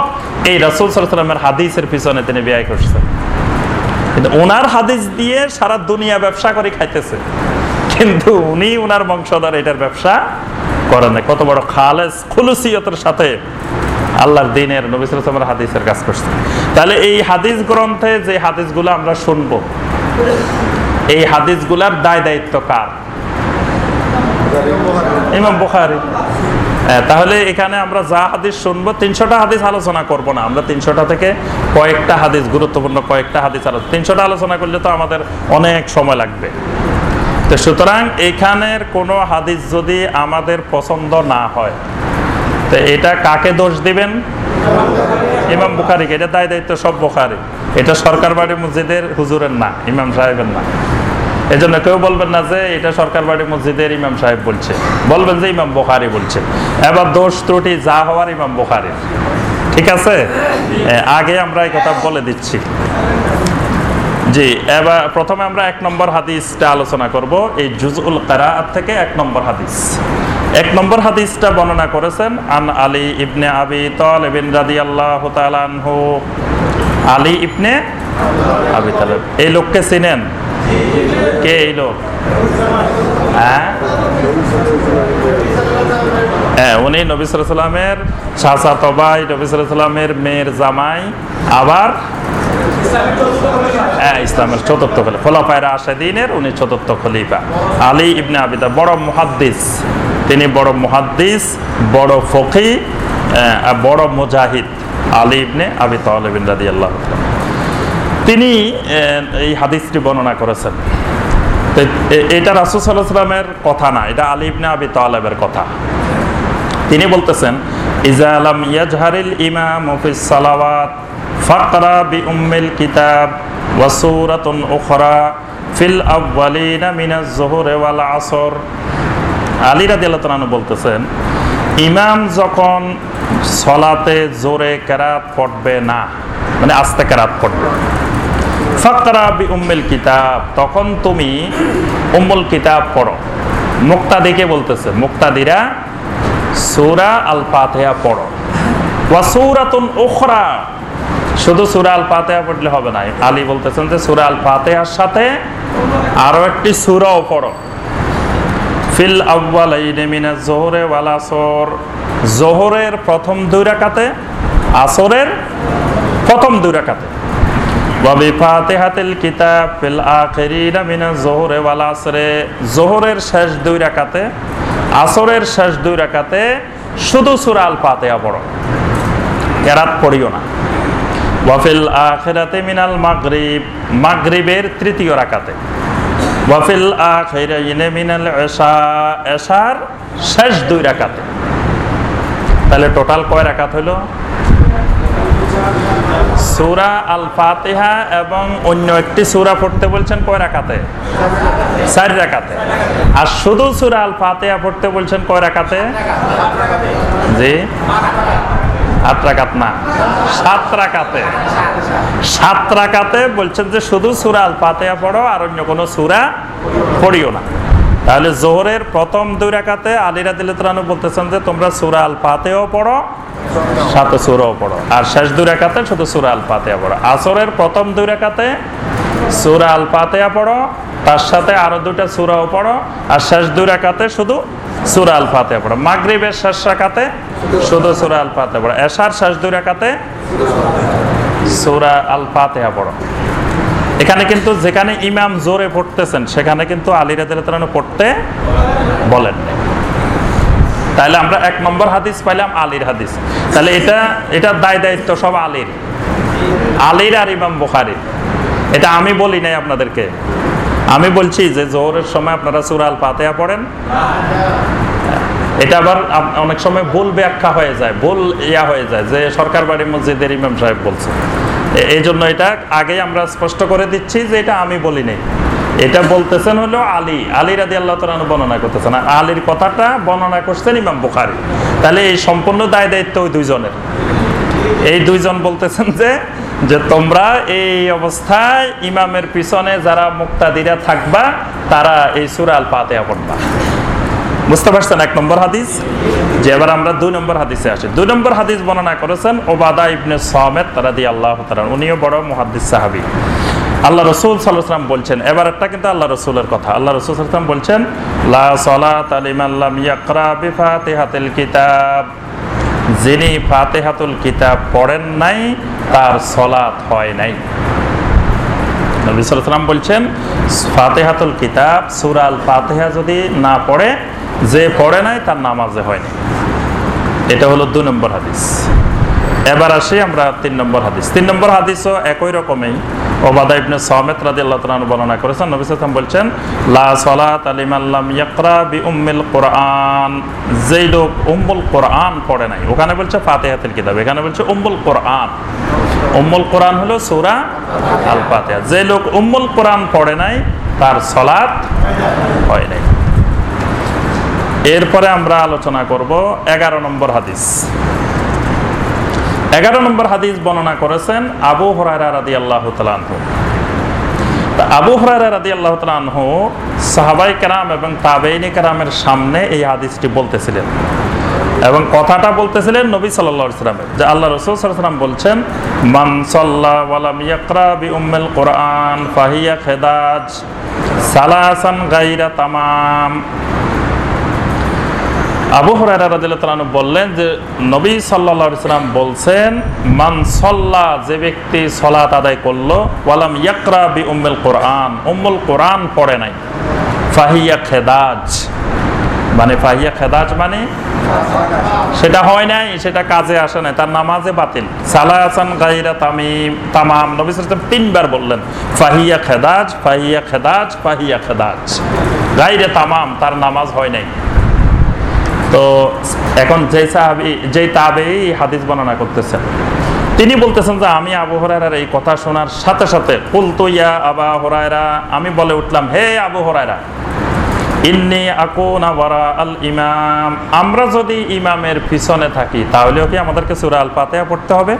Speaker 1: এই রাসুল সাল্লামের হাদিসের পিছনে তিনি ব্যয় করছেন। কিন্তু ওনার হাদিস দিয়ে সারা দুনিয়া ব্যবসা করে খাইতেছে। কিন্তু উনি ওনার বংশধর এটার ব্যবসা করেন না কত বড় খালেস খুলুসিয়তের সাথে আল্লাহর দিনের নবিসের হাদিসের কাজ করছে। তাহলে এই হাদিস গ্রন্থে যে হাদিসগুলো আমরা শুনব এই হাদিসগুলার দায় দায়িত্ব কার? ইমাম বুখারি। হ্যাঁ, তাহলে এখানে আমরা যা হাদিস শুনব তিনশোটা হাদিস আলোচনা করব না। আমরা তিনশোটা থেকে কয়েকটা হাদিস গুরুত্বপূর্ণ কয়েকটা হাদিস আলোচনা তিনশোটা আলোচনা করলে তো আমাদের অনেক সময় লাগবে। তো সুতরাং এখানের কোনো হাদিস যদি আমাদের পছন্দ না হয়, তো এটা কাকে দোষ দিবেন? ইমাম বুখারিকে, এটা দায় দায়িত্ব সব বুখারি। এটা সরকার বাড়ি মসজিদের হুজুরের না, ইমাম সাহেবের না। এজন্য কেউ বলবেন না যে এটা সরকার বাড়ি মসজিদের ইমাম সাহেব বলছে। বলবেন যে ইমাম বোখারি বলছে। এবার দোষ ত্রুটি যা হওয়ার ইমাম বোখারি ঠিক আছে? আগে আমরা এই কথা বলে দিচ্ছি। জি, এবার প্রথমে আমরা এক নম্বর হাদিসটা আলোচনা করব, এই জুজুল কারাআত থেকে এক নম্বর হাদিস। এক নম্বর হাদিসটা বর্ণনা করেছেন, আন আলী ইবনে আবি তালিব রাদিয়াল্লাহু তাআলা আনহু। আলী ইবনে আবি তালেব, এই লোককে চিনেন? কে এই লোক? হ্যাঁ? হ্যাঁ উনি নবী সাল্লামের চাচা তবাই নবী সাল্লামের মেয়ের জামাই, আবার ইসলামের চতুর্থ খলিফা। খোলাফায় রাশেদিনের, উনি চতুর্থ খলিফা। আলী ইবনে আবিদা বড় মুহাদ্দিস। তিনি বড় মুহাদ্দিস, বড় ফকি বড় মুজাহিদ। আলী ইবনে আবি তালিবিন রাদি আল্লাহ তিনি এই হাদিসটি বর্ণনা করেছেন। এটা রাসুল সাল্লাহ সাল্লামের কথা না, এটা আলী ইবনে আবি তালেবের কথা। তিনি বলতেছেন, ইজা আলাম ইয়াজহারিল ইমাম ফিস সালাওয়াত, ফাকরা বি উম্মিল কিতাব বলতেছেন, ইমাম যখন সলাতে জোরে কেরাত পড়বে না মানে আস্তে কেরাত পড়বে বি কিতাব, তখন তুমি উম্মুল কিতাব পড়ো। মুক্তাদিকে বলতেছে মুক্তাদিরা সুরা আল পাতেহা পড়ো ওয়াসুরাতুন উখরা শুধু সুরা আল পাতেহা পড়লে হবে না। আলী বলতেছেন যে সুরা আল পাতেহার সাথে আরও একটি সুরাও পড়ো। ফিল আউ্বালাইনে জোহরে ওয়াল আসর। জোহরের প্রথম দুই রাকাতে, আসরের প্রথম দুই রাকাতে। কিতাব ফিল আখিরিনা মিনা জোহরে ওয়াল আসরে। জোহরের শেষ দুই রাকাতে, আসরের শেষ দুই রাকাতে শুধু সূরা আল ফাতিহা পড়ো। কেরাত পড়িও না। ওয়াফিল আখিরাতে মিনাল মাগরিব, মাগরিবের তৃতীয় রাকাতে। ওয়াফিল আখিরাইনে মিনাল এশা এশার শেষ দুই রাকাতে। তাহলে টোটাল কয় রাকাত হলো সূরা আল ফাতিহা এবং অন্য একটি সূরা পড়তে বলছেন কয় রাকাতে? চার রাকাতে। আর শুধু সূরা আল ফাতিহা পড়তে বলছেন কয় রাকাতে? জি। আট না। সাত রাকাতে বলছেন যে শুধু সূরা আল ফাতিহা পড়ো, আর অন্য কোনো সূরা পড়িও না। তাহলে জোহরের প্রথম দুই রাকাতে আলিরা দিলেতরানু বলতেছেন যে তোমরা সূরা আল ফাতিহাও পড়ো সাথে সুরাও পড়ো। আর শেষ দুই রাকাতে শুধু সুরা আল ফাতেহা পড়ো। আসরের প্রথম দুই রাকাতে সুরা আল ফাতেহা পড়ো, তার সাথে আরও দুটা সুরাও পড়ো, আর শেষ দুই রাকাতে শুধু সুরা আল ফাতেহা পড়ো। মাগরিবের শেষ রাকাতে শুধু সুরা আল ফাতেহা পড়ো। এশার শেষ দুই রাকাতে সুরা আল ফাতেহা পড়ো। এখানে কিন্তু যেখানে ইমাম জোরে পড়তেছেন, সেখানে কিন্তু আলী রাদের পড়তে বলেন তাহলে আমরা এক নম্বর হাদিস পাইলাম আলীর হাদিস। তাহলে এটা এটা দায় দায়িত্ব সব আলীর। আলীর আর ইমাম বুখারির। এটা আমি বলি নাই আপনাদেরকে। আমি বলছি যে জোহরের সময় আপনারা সুরাল পাতেয়া পড়েন। এটা আবার অনেক সময় ভুল ব্যাখ্যা হয়ে যায়, ভুল ইয়া হয়ে যায়, যে সরকার বাড়ি মসজিদের ইমাম সাহেব বলছে। এই জন্য এটা আগে আমরা স্পষ্ট করে দিচ্ছি যে এটা আমি বলি নাই। এটা বলতেছেন হলো আলী। আলী রাদি আল্লাহ তালন বর্ণনা করতেছেন। আলীর কথাটা বর্ণনা করছেন ইমাম বুখারি। তাহলে এই সম্পূর্ণ দায় দায়িত্ব ওই দুইজনের। এই দুইজন বলতেছেন যে যে তোমরা এই অবস্থায় ইমামের পিছনে যারা মুক্তাদিরা থাকবা, তারা এই সুরাল পাতে পড়বা। বুঝতে পারছেন এক নম্বর হাদিস? যে এবার আমরা দুই নম্বর হাদিসে আসি। দুই নম্বর হাদিস বর্ণনা করেছেন ওবাদা ইবনে সামেদ তারা দিয়ে আল্লাহ তালান উনিও বড় মুহাদ্দিস সাহাবি। আল্লাহ রসুল সাল্লাম বলছেন, এবার একটা কিন্তু আল্লাহ রসুলের কথা। আল্লাহ রসুল সাল্লাম বলছেন, লা সালাত আলিমান লাম ইয়াকরা বিফাতিহাতিল কিতাব। যিনি ফাতেহাতুল কিতাব পড়েন নাই, তার সলাৎ হয় নাই। নবী বলছেন, ফাতেহাতুল কিতাব সুরাল ফাতেহা যদি না পড়ে, যে পড়ে নাই, তার নামাজে হয়নি। এটা হলো দু নম্বর হাদিস। এবার আসি আমরা তিন নম্বর হাদিস। তিন নম্বর হাদিসও একই রকমই। ওবাদা ইবনে সামেত রাদিয়াল্লাহু তাআলা বর্ণনা করেছেন। নবী সাল্লাল্লাহু বলছেন, লা সালাত আলিমাল্লাম ইয়াকরা বি উম্মিল কোরআন। যেই লোক উম্মুল কোরআন পড়ে নাই, ওখানে বলছে ফাতিহাতুল কিতাব, এখানে বলছে উম্মুল কোরআন। উম্মুল কোরআন হলো সূরা আল ফাতিহা যে লোক উম্মুল কোরআন পড়ে নাই, তার সালাত হয় নাই। এরপরে আমরা আলোচনা করব এগারো নম্বর হাদিস। এগারো নম্বর হাদিস বর্ণনা করেছেন আবু হরারা রাদি আল্লাহ আবু হরারা রাদি আল্লাহ তালাহ সাহাবাই কেরাম এবং তাবেইনি কেরামের সামনে এই হাদিসটি বলতেছিলেন এবং কথাটা বলতেছিলেন নবী সাল্লাহ ইসলামের যে আল্লাহ রসুল সাল্লাম বলছেন, মান সাল্লাহ কোরআন ফাহিয়া খেদাজ সালাসান গাইরা তামাম। আবু হরাইরা বললেন যে, নবী সাল্লা সাল্লাম বলছেন, মান সল্লা, যে ব্যক্তি সলাত আদায় করল, ওয়ালাম ইয়াকরা বি উম্মুল কোরআন উম্মুল কোরআন পড়ে নাই। ফাহিয়া খেদাজ। মানে ফাহিয়া খেদাজ মানে সেটা হয় নাই, সেটা কাজে আসে নাই, তার নামাজে বাতিল। সালা আসান গাইরা তামিম, তামাম। নবী সাল্লাম তিনবার বললেন, ফাহিয়া খেদাজ ফাহিয়া খেদাজ ফাহিয়া খেদাজ। গাইরে তামাম, তার নামাজ হয় নাই। তো এখন যে সাহাবি, যেই তাবে হাদিস বর্ণনা করতেছেন তিনি বলতেছেন যে, আমি আবু হরাইরার এই কথা শোনার সাথে সাথে কুলতু ইয়া আবা হরাইরা আমি বলে উঠলাম, হে আবু হরাইরা ইন্নি আকুনা ওয়ারা আল ইমাম, আমরা যদি ইমামের পিছনে থাকি, তাহলেও কি আমাদেরকে সূরা আল ফাতিহা পড়তে হবে?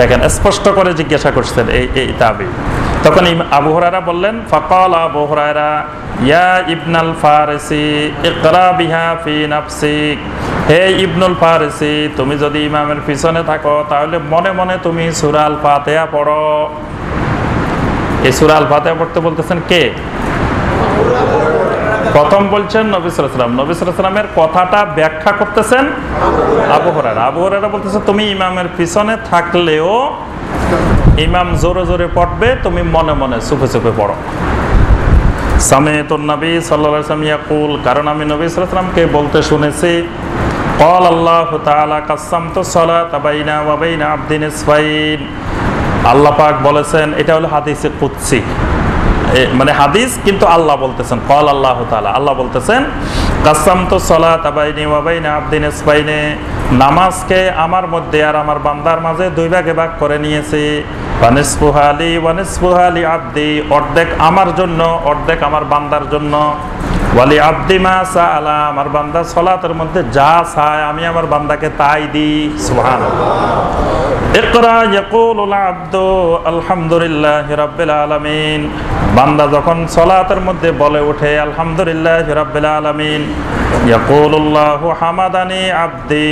Speaker 1: দেখেন, স্পষ্ট করে জিজ্ঞাসা করছেন এই এই তাবি তখন আবু হরারা বললেন, ফকাল আবু হরারা ইয়া ইবনাল ফারসি ইকরা বিহা ফি নাফসিক। হে ইবনুল ফারসি, তুমি যদি ইমামের পিছনে থাকো, তাহলে মনে মনে তুমি সুরাল ফাতেহা পড়ো। এই সুরাল ফাতেহা পড়তে বলতেছেন কে? প্রথম বলছেন নবিসাম নবিসামের কথাটা ব্যাখ্যা করতেছেন আবু হরারা আবু হরারা বলতেছে, তুমি ইমামের পিছনে থাকলেও ইমাম জোরে জোরে পড়বে, তুমি মনে মনে চুপে চুপে পড়ো। সামেতুল নবী সাল্লাম ইয়াকুল, কারণ আমি নবী সালামকে বলতে শুনেছি কল আল্লাহ তালা কাসাম তো বাবাইনা ইসফাইন আল্লাহ পাক বলেছেন, এটা হলো হাদিসে কুৎসি মানে হাদিস, কিন্তু আল্লাহ বলতেছেন কল আল্লাহ তালা আল্লাহ বলতেছেন কাসাম তো সলাত আবাইনি ওয়াবাইনা আবদিন ইসবাইনে। নামাজকে আমার মধ্যে আর আমার বান্দার মাঝে দুই ভাগে ভাগ করে নিয়েছি। ওয়ানিসফুহালি ওয়ানিসফুহালি আব্দি, অর্ধেক আমার জন্য, অর্ধেক আমার বান্দার জন্য। ওয়ালি আব্দি মা সাআলা, আমার বান্দা সলাতের মধ্যে যা চায় আমি আমার বান্দাকে তাই দিই। সুবহানাল্লাহ। ইকরা ইয়াকুলুল আব্দু আলহামদুলিল্লাহি রাব্বিল আলামিন। বান্দা যখন সলাতের মধ্যে বলে ওঠে, আলহামদুলিল্লাহি রাব্বিল আলামিন ইয়াকুলুল্লাহু হামাদানি আব্দি।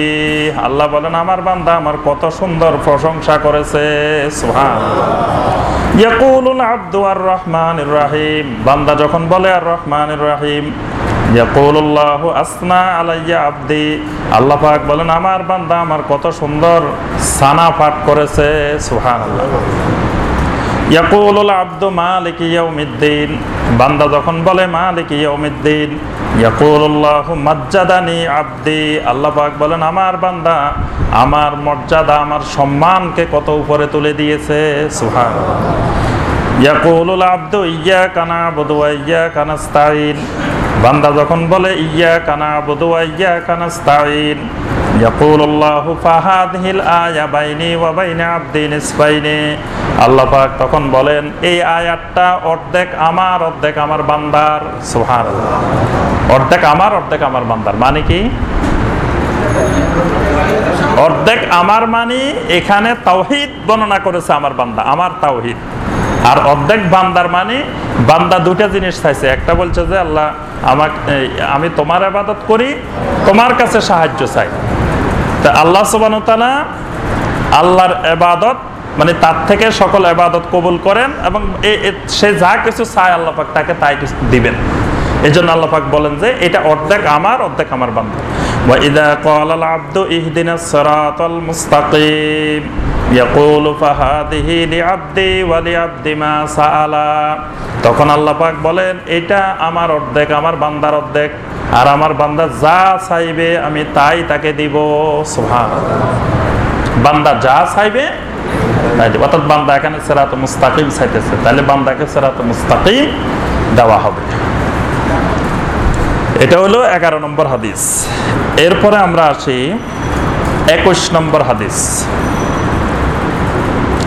Speaker 1: আল্লাহ বলেন, আমার বান্দা আমার কত সুন্দর প্রশংসা করেছে। সুবহানাল্লাহ। ইয়াকুলুল আব্দু আর রহমানির রহিম। বান্দা যখন বলে আর রহমানির রহিম আসনা আলাইয়া বলেন, আমার বান্দা আমার কত সুন্দর সানা পাঠ করেছে। বান্দা যখন বলে, মালিক ইয়াউমিদ্দিন আব্দি। আল্লাহ পাক বলেন, আমার বান্দা আমার মর্যাদা, আমার সম্মানকে কত উপরে তুলে দিয়েছে। সুবহানাল্লাহ। ইয়াকুলুল আব্দু ইয়াকা নাবুদু ওয়া ইয়াকা নাস্তাইন বান্দা যখন বলে ইয়া কানা বুদু ইয়া কানাস্তাইন ইয়াকুলুল্লাহু, ফাহাদিহিল আয়া বাইনি ওয়া বাইনা আবদি নিসফাইনি আল্লাহ পাক তখন বলেন, এই আয়াতটা অর্ধেক আমার অর্ধেক আমার বান্দার। সুবহানাল্লাহ। অর্ধেক আমার অর্ধেক আমার বান্দার মানে কি? অর্ধেক আমার মানে এখানে তাওহিদ বর্ণনা করেছে আমার বান্দা, আমার তাওহিদ। আর অর্ধেক বান্দার মানে বান্দা দুটা জিনিস চাইছে। একটা বলছে যে, আল্লাহ, আমাকে আমি তোমার আবাদত করি, তোমার কাছে সাহায্য চাই। তা আল্লাহ সোবানতালা আল্লাহর আবাদত মানে তার থেকে সকল আবাদত কবুল করেন এবং সে যা কিছু চায় আল্লাপাক তাকে তাই কিছু দিবেন। এই জন্য আল্লাপাক বলেন যে, এটা অর্ধেক আমার অর্ধেক আমার বান্ধব ইদা কল আব্দ ইহদিন সরাতল মুস্তাকিম। ইয়াকুল ফাহাদিহি লিআবদি ওয়া লিআবদি মা তখন আল্লাহ পাক বলেন, এটা আমার অর্ধেক, আমার বান্দার অর্ধেক। আর আমার বান্দা যা চাইবে আমি তাই তাকে দিব। বান্দা যা চাইবে তাই দিব। অর্থাৎ বান্দা এখানে সেরাত মুস্তাকিম চাইতেছে। তাহলে বান্দাকে সেরাত মুস্তাকিম দেওয়া হবে। এটা হলো এগারো নম্বর হাদিস। এরপরে আমরা আসি একুশ নম্বর হাদিস।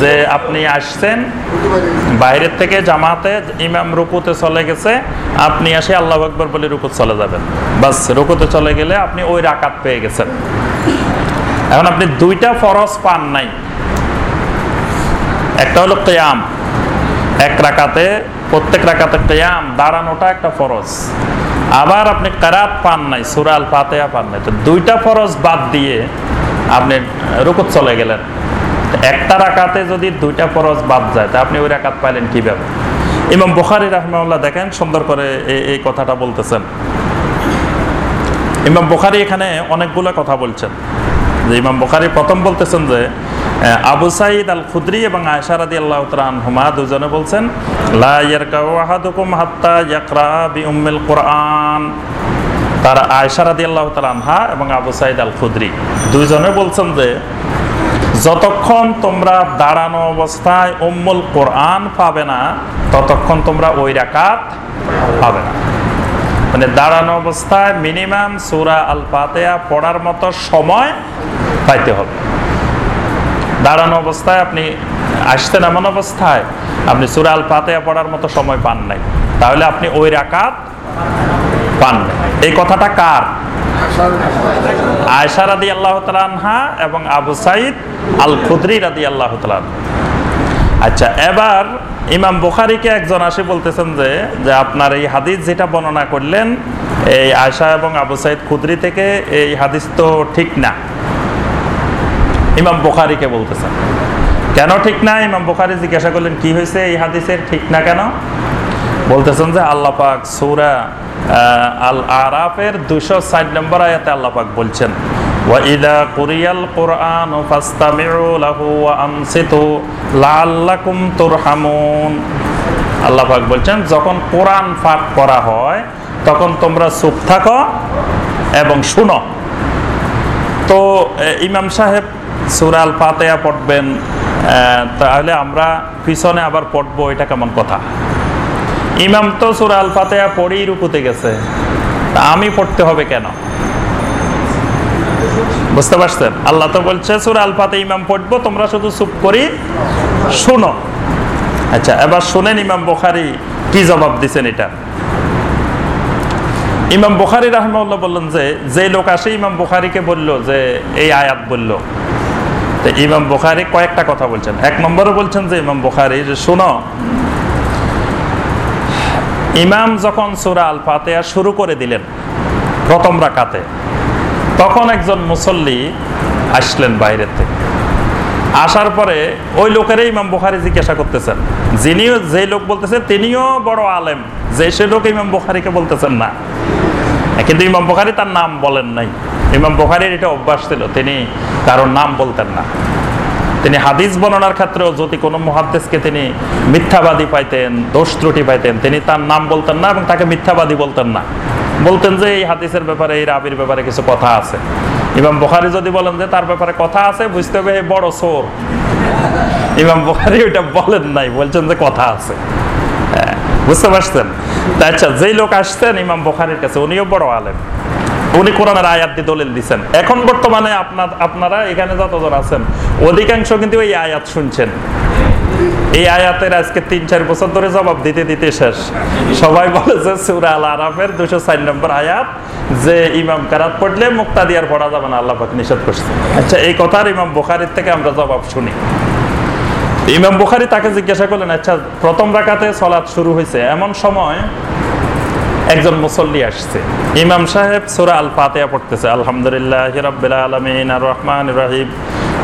Speaker 1: যে আপনি আসছেন, বাইরের থেকে জামাতে ইমাম রুকুতে চলে গেছে, আপনি এসে আল্লাহ আকবর বলে রুকুত চলে যাবেন। বাস, রুকুতে চলে গেলে আপনি ওই রাকাত পেয়ে গেছেন। এখন আপনি দুইটা ফরজ পান নাই। একটা হলো কেয়াম, এক রাকাতে, প্রত্যেক রাকাতে কেয়াম, দাঁড়ানোটা একটা ফরজ। আবার আপনি কারাত পান নাই সুরাল ফাতেহা পান নাই। তো দুইটা ফরজ বাদ দিয়ে আপনি রুকুত চলে গেলেন। একটা রাকাতে যদি দুইটা ফরজ বাদ যায়, তা আপনি ওই রাকাত পাইলেন কীভাবে? ইমাম বুখারি রাহমাউল্লাহ দেখেন, সুন্দর করে এই- কথাটা বলতেছেন। ইমাম বুখারি এখানে অনেকগুলো কথা বলছেন। যে ইমাম বুখারি প্রথম বলতেছেন যে আবু সাইদ আল খুদ্রি এবং আয়সারাদি আল্লাহ হুমা দুজনে বলছেন কোরআন। তারা আয়সারাদি আল্লাহ আনহা এবং আবু সাইদ আল খুদ্রি দুইজনে বলছেন যে যতক্ষণ তোমরা দাঁড়ানো অবস্থায় উম্মুল কোরআন পাবে না, ততক্ষণ তোমরা ওই রাকাত পাবে না। মানে দাঁড়ানো অবস্থায় মিনিমাম সুরা আল ফাতেহা পড়ার মতো সময় পাইতে হবে। দাঁড়ানো অবস্থায় আপনি আসতেন এমন অবস্থায় আপনি সুরা আল ফাতেহা পড়ার মতো সময় পান নাই। তাহলে আপনি ওই রাকাত পান। এই কথাটা কার? আয়সা রাদি আল্লাহ আনহা এবং আবু সাইদ আল খুদরি রাদি আল্লাহ আচ্ছা এবার ইমাম বুখারিকে একজন আসে বলতেছেন যে যে আপনার এই হাদিস যেটা বর্ণনা করলেন, এই আয়সা এবং আবু সাইদ খুদরি থেকে এই হাদিস তো ঠিক না। ইমাম বুখারিকে বলতেছেন। কেন ঠিক না? ইমাম বুখারি জিজ্ঞাসা করলেন, কি হয়েছে এই হাদিসের? ঠিক না কেন? বলতেছেন যে আল্লাহ পাক সূরা আহ, আল আরাফের দুশো ষাট নম্বর আয়াতে আল্লাহ পাক বলছেন وَإِذَا قُرِئَ الْقُرْآنُ فَاسْتَمِعُوا لَهُ وَأَنصِتُوا لَعَلَّكُمْ تُرْحَمُونَ আল্লাহ পাক বলছেন যখন কোরআন পাঠ করা হয় তখন তোমরা চুপ থাকো এবং শুনো তো এ, ইমাম সাহেব সুরাল ফাতেহা পড়বেন এ, তাহলে আমরা পিছনে আবার পড়বো এটা কেমন কথা ইমাম তো সুরাল ফাতেহা পড়েই রুকুতে গেছে। তা আমি পড়তে হবে কেন? বুঝতে পারছেন? আল্লাহ তো বলছে, সুরা আল ফাতে ইমাম পড়ব, তোমরা শুধু চুপ করি, শুনো। আচ্ছা এবার শুনেন ইমাম বোখারি কি জবাব দিছেন এটা? ইমাম বুখারি রাহমাউল্লাহ বললেন যে যে লোক আসে, ইমাম বুখারিকে বলল যে, এই আয়াত বলল। তো ইমাম বুখারি কয়েকটা কথা বলছেন। এক নম্বরে বলছেন যে, ইমাম বুখারি যে, শুনো ইমাম যখন সুরা আল ফাতেহা শুরু করে দিলেন, প্রথম রাকাতে, তখন একজন মুসল্লি আসলেন বাইরের থেকে। আসার পরে ওই লোকেরই ইমাম বুখারি জিজ্ঞাসা করতেছেন, যিনিও যে লোক বলতেছেন তিনিও বড় আলেম, যে সে লোক ইমাম বুখারিকে বলতেছেন না। কিন্তু ইমাম বুখারি তার নাম বলেন নাই। ইমাম বুখারির এটা অভ্যাস ছিল, তিনি কারোর নাম বলতেন না। তিনি হাদিস বর্ণনার ক্ষেত্রেও যদি কোনো মুহাদ্দেসকে তিনি মিথ্যাবাদী পাইতেন দোষ ত্রুটি পাইতেন তিনি তার নাম বলতেন না এবং তাকে মিথ্যাবাদী বলতেন না। বলতেন যে এই হাদিসের ব্যাপারে এই রাবির ব্যাপারে কিছু কথা আছে। ইমাম বুখারি যদি বলেন যে তার ব্যাপারে কথা আছে বুঝতে হবে বড় সোর ইমাম বুখারি ওইটা বলেন নাই বলছেন যে কথা আছে। হ্যাঁ, বুঝতে পারছেন? আচ্ছা যেই লোক আসছেন ইমাম বুখারির কাছে উনিও বড় আলেম। উনি কোরআনের আয়াত দিয়ে দলিল দিচ্ছেন এখন বর্তমানে আপনার, আপনারা এখানে যতজন আছেন, অধিকাংশ কিন্তু এই আয়াত শুনছেন। এই আয়াতের আজকে তিন, চার বছর ধরে জবাব দিতে দিতে শেষ। সবাই বলে যে সুরা আল আরাফের দুশো চার নম্বর আয়াত, যে ইমাম কারাত পড়লে মুক্তা দিয়ার পড়া যাবে না, আল্লাহ পাক নিষেধ করছে। আচ্ছা এই কথার ইমাম বুখারির থেকে আমরা জবাব শুনি। ইমাম বুখারি তাকে জিজ্ঞাসা করলেন আচ্ছা প্রথম রাকাতে সলাৎ শুরু হয়েছে। এমন সময় একজন মুসল্লি আসছে। ইমাম সাহেব সুরা আল ফাতেহা পড়তেছে, আলহামদুলিল্লাহ রাব্বিল আলামিন আর রহমান রাহিম।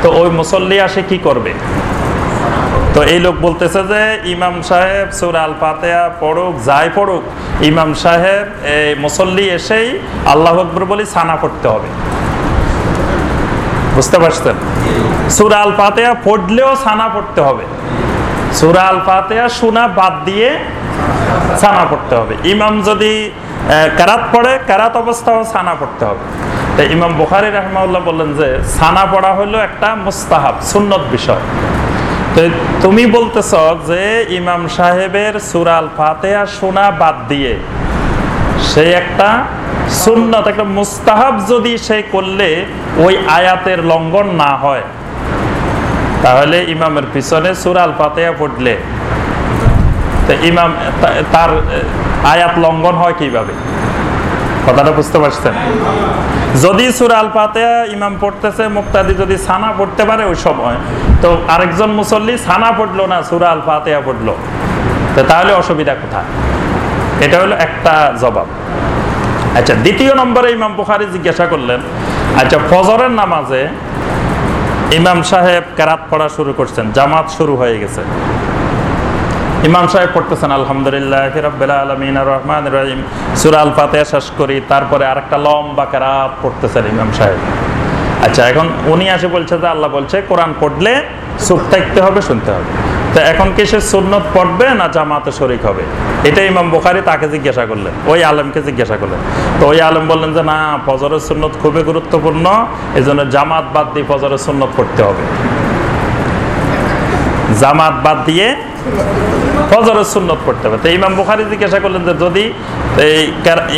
Speaker 1: তো ওই মুসল্লি আসে কি করবে? তো এই লোক বলতেছে যে, ইমাম সাহেব, সুরা আল ফাতেহা পড়ুক, যাই পড়ুক, ইমাম সাহেব, এই মুসল্লি এসেই আল্লাহ আকবর বলি সানা পড়তে হবে। বুঝতে পারছেন? সুরা আল ফাতেহা পড়লেও সানা পড়তে হবে। সুরা আল ফাতেহা শোনা বাদ দিয়ে সানা পড়তে হবে। ইমাম যদি কারাত পড়ে, কারাত অবস্থাও সানা পড়তে হবে। তো ইমাম বুখারি রহমাউল্লাহ বললেন যে সানা পড়া হলো একটা মুস্তাহাব, সুন্নত বিষয়। তো তুমি বলতেছ যে, ইমাম সাহেবের সুরা আল ফাতেহা শোনা বাদ দিয়ে, সে একটা সুন্নত, একটা মুস্তাহাব যদি সে করলে ওই আয়াতের লঙ্ঘন না হয়, তাহলে ইমামের পিছনে সুরাল ফাতেহা পড়লে ইমাম তার আয়াত লঙ্ঘন হয় কীভাবে? কথাটা বুঝতে পারছেন? যদি সুরাল ফাতেহা ইমাম পড়তেছে, মুক্তাদি যদি সানা পড়তে পারে, ওই সময় তো আরেকজন মুসল্লি সানা পড়ল না সুরাল ফাতেহা পড়ল? তো তাহলে অসুবিধা কোথায়? এটা হলো একটা জবাব। আচ্ছা দ্বিতীয় নম্বরে ইমাম বুখারি জিজ্ঞাসা করলেন আচ্ছা ফজরের নামাজে ইমাম সাহেব কেরাত পড়া শুরু করছেন, জামাত শুরু হয়ে গেছে। ইমাম সাহেব পড়তেছেন, আলহামদুলিল্লাহ আলামিন রহমান রহিম। সূরা আল ফাতিহা শেষ করি, তারপরে আরেকটা লম্বা কেরাত পড়তেছেন ইমাম সাহেব। আচ্ছা এখন উনি আসে বলছে যে, আল্লাহ বলছে, কোরআন পড়লে চুপ থাকতে হবে, শুনতে হবে। তো এখন কি সে সুন্নত পড়বে না জামাতে শরিক হবে? এটা ইমাম বুখারি তাকে জিজ্ঞাসা করলেন, ওই আলমকে জিজ্ঞাসা করলেন। তো ওই আলম বললেন যে, না, ফজরের সুন্নত খুবই গুরুত্বপূর্ণ এই জন্য জামাত বাদ দিয়ে ফজরের সুন্নত পড়তে হবে। জামাত বাদ দিয়ে ফজরের সুন্নত পড়তে হবে। তো ইমাম বুখারি জিজ্ঞাসা করলেন যে, যদি এই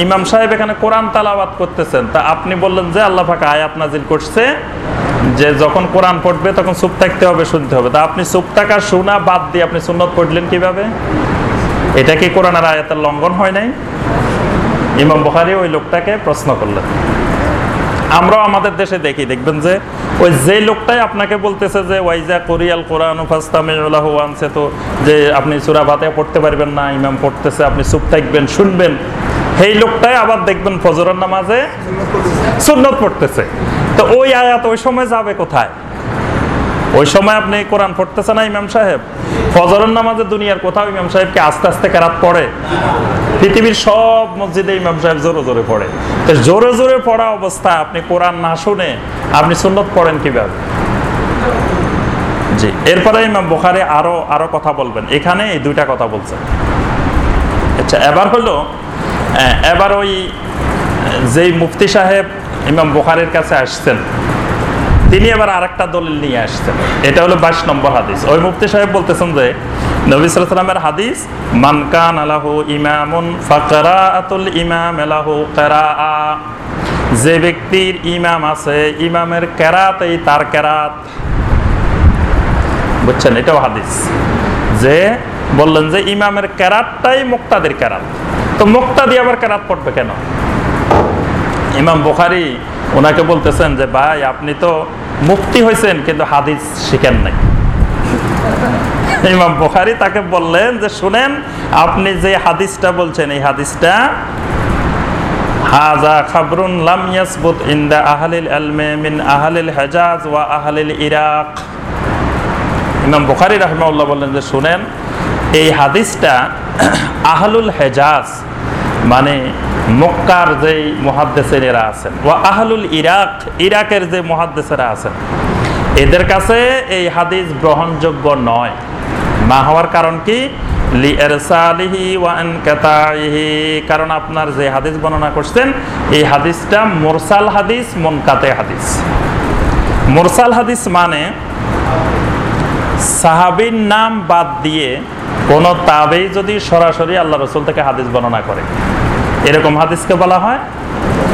Speaker 1: ইমাম সাহেব এখানে কোরআন তালাবাদ করতেছেন, তা আপনি বললেন যে, আল্লাহ পাকে আয়াত নাজিল করছে, যে যখন কোরআন পড়বে তখন চুপ থাকতে হবে, শুনতে হবে। তা আপনি চুপ থাকা শোনা বাদ দিয়ে আপনি সুন্নত পড়লেন কীভাবে? এটা কি কোরআনের আয়াতের লঙ্ঘন হয় নাই? ইমাম বুখারি ওই লোকটাকে প্রশ্ন করলেন। আমরাও আমাদের দেশে দেখি, দেখবেন যে ওই যে লোকটাই আপনাকে বলতেছে যে ওয়াইজা কোরিয়াল কোরআন ফাস্তামিউল্লাহ আনছে। তো যে আপনি সুরা ভাতে পড়তে পারবেন না, ইমাম পড়তেছে, আপনি চুপ থাকবেন, শুনবেন। সেই লোকটাই আবার দেখবেন ফজরের নামাজে সুন্নত পড়তেছে। তো ওই আয়াত ওই সময় যাবে কোথায়? ওই সময় আপনি কোরআন পড়তেছে না, ইমাম সাহেব? ফজরের নামাজে দুনিয়ার কোথাও ইমাম সাহেবকে আস্তে আস্তে কেরাত পড়ে, পৃথিবীর সব মসজিদে ইমাম সাহেব জোরে জোরে পড়ে। তো জোরে জোরে পড়া অবস্থা আপনি কোরআন না শুনে আপনি সুন্নত পড়েন কীভাবে? জি, এরপরে ইমাম বোখারে আরও আরও কথা বলবেন। এখানে এই দুইটা কথা বলছেন আচ্ছা এবার হলো এবার ওই যেই মুফতি সাহেব ইমাম বুখারির কাছে আসছেন তিনি এবার আরেকটা দলিল নিয়ে আসছেন। এটা হলো বাইশ নম্বর হাদিস। ওই মুফতি সাহেব বলতেছেন যে, নবী সাল্লামের হাদিস মানকান আলাহু ইমামুন ফাকরাআতুল ইমাম আলাহু কেরাআ। যে ব্যক্তির ইমাম আছে, ইমামের কেরাতেই তার কেরাত। বুঝছেন? এটাও হাদিস। যে বললেন যে, ইমামের কেরাতটাই মুক্তাদের কেরাত। তো মুক্তাদি আবার কেরাত পড়বে কেন? ইমাম বুখারি ওনাকে বলতেছেন যে, ভাই, আপনি তো মুক্তি হয়েছেন, কিন্তু হাদিস শিখেন নাই। ইমাম বুখারি তাকে বললেন যে, শুনেন, আপনি যে হাদিসটা বলছেন, এই হাদিসটা, হাজা খাবরুন লাম ইয়াসবুত ইনদা আহলিল আলমে মিন আহলিল হেজাজ ওয়া আহলিল ইরাক। ইমাম বুখারি রাহমাউল্লাহ বললেন যে, শুনেন, এই হাদিসটা [CLEARS THROAT] আহলুল হেজাজ মানে মক্কার যে মহাদ্দেশেরা আছেন ও আহলুল ইরাক, ইরাকের যে মহাদ্দেশেরা আছেন, এদের কাছে এই হাদিস গ্রহণযোগ্য নয়। না হওয়ার কারণ কি? কারণ আপনার যে হাদিস বর্ণনা করছেন, এই হাদিসটা মুরসাল হাদিস, মনকাতে হাদিস। মুরসাল হাদিস মানে সাহাবির নাম বাদ দিয়ে কোনো তাবেই যদি সরাসরি আল্লাহ রসুল থেকে হাদিস বর্ণনা করে। এরকম হাদিসকে বলা হয়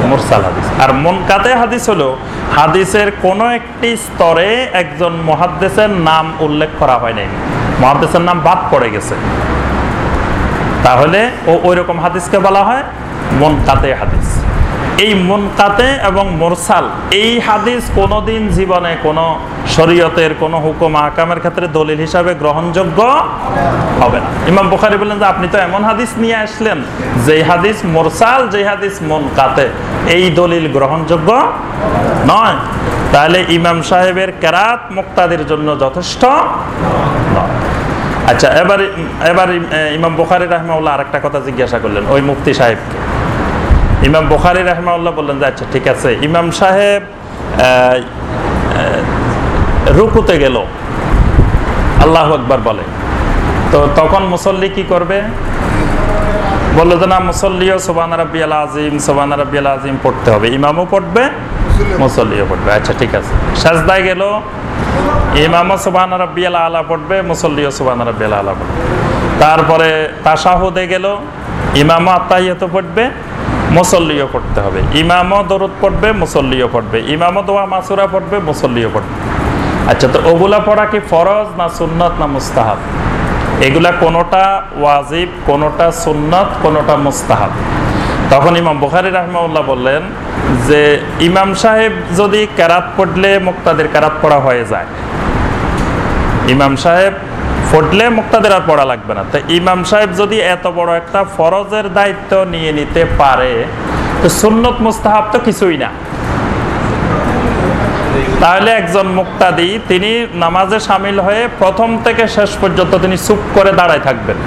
Speaker 1: মুরসাল হাদিস। আর মনকাতে হাদিস হলো, হাদিসের কোনো একটি স্তরে একজন মহাদ্দেশের নাম উল্লেখ করা হয় নাই। মহাদ্দেশের নাম বাদ পড়ে গেছে। তাহলে ও ওইরকম হাদিসকে বলা হয় মন কাতে হাদিস। এই মনকাতে এবং মোরসাল, এই হাদিস কোনোদিন জীবনে কোনো শরীয়তের কোনো হুকুম আকামের ক্ষেত্রে দলিল হিসাবে গ্রহণযোগ্য হবে না। ইমাম বুখারি বললেন যে আপনি তো এমন হাদিস নিয়ে আসলেন, যেই হাদিস মোরসাল, যেই হাদিস মনকাতে এই দলিল গ্রহণযোগ্য নয়। তাহলে ইমাম সাহেবের কেরাত মুক্তাদের জন্য যথেষ্ট আচ্ছা এবার এবার ইমাম বুখারি রহমাউল্লাহ আরেকটা কথা জিজ্ঞাসা করলেন, ওই মুফতি সাহেবকে। ইমাম বুখারি রহমাউল্লাহ বললেন যে আচ্ছা ঠিক আছে। ইমাম সাহেব রুকুতে গেল। আল্লাহ আকবার বলে। তো তখন মুসল্লি কি করবে? বলল যে, না, মুসল্লিও সোবান রাব্বিয়াল আজিম সোবান রাব্বিয়াল আজিম পড়তে হবে। ইমামও পড়বে, মুসল্লিও পড়বে। আচ্ছা ঠিক আছে। সাজদায় গেল। ইমামও সোবান রাব্বিয়াল আলা পড়বে, মুসল্লিও সোবান রাব্বিয়াল আলা পড়বে। তারপরে তাসাহুদে গেল। ইমামও আত্মাহিয়ত পড়বে। মুসল্লিও পড়তে হবে। ইমামও দরুদ পড়বে, মুসল্লিও পড়বে। ইমামও দোয়া, মাসুরা পড়বে, মুসল্লিও পড়বে। আচ্ছা তো ওগুলা পড়া কি ফরজ না সুন্নত না মুস্তাহাব? এগুলা কোনোটা ওয়াজিব, কোনোটা সুন্নত, কোনোটা মুস্তাহাব? তখন ইমাম বুখারি রহমাউল্লাহ বললেন যে, ইমাম সাহেব যদি ক্যারাত পড়লে মুক্তাদের ক্যারাত পড়া হয়ে যায়। ইমাম সাহেব পড়লে মুক্তাদের আর পড়া লাগবে না। তো ইমাম সাহেব যদি এত বড় একটা ফরজের দায়িত্ব নিয়ে নিতে পারে, তো সুন্নত মুস্তাহাব তো কিছুই না। তাহলে একজন মুক্তাদি, তিনি নামাজে সামিল হয়ে প্রথম থেকে শেষ পর্যন্ত তিনি চুপ করে দাঁড়ায় থাকবেন।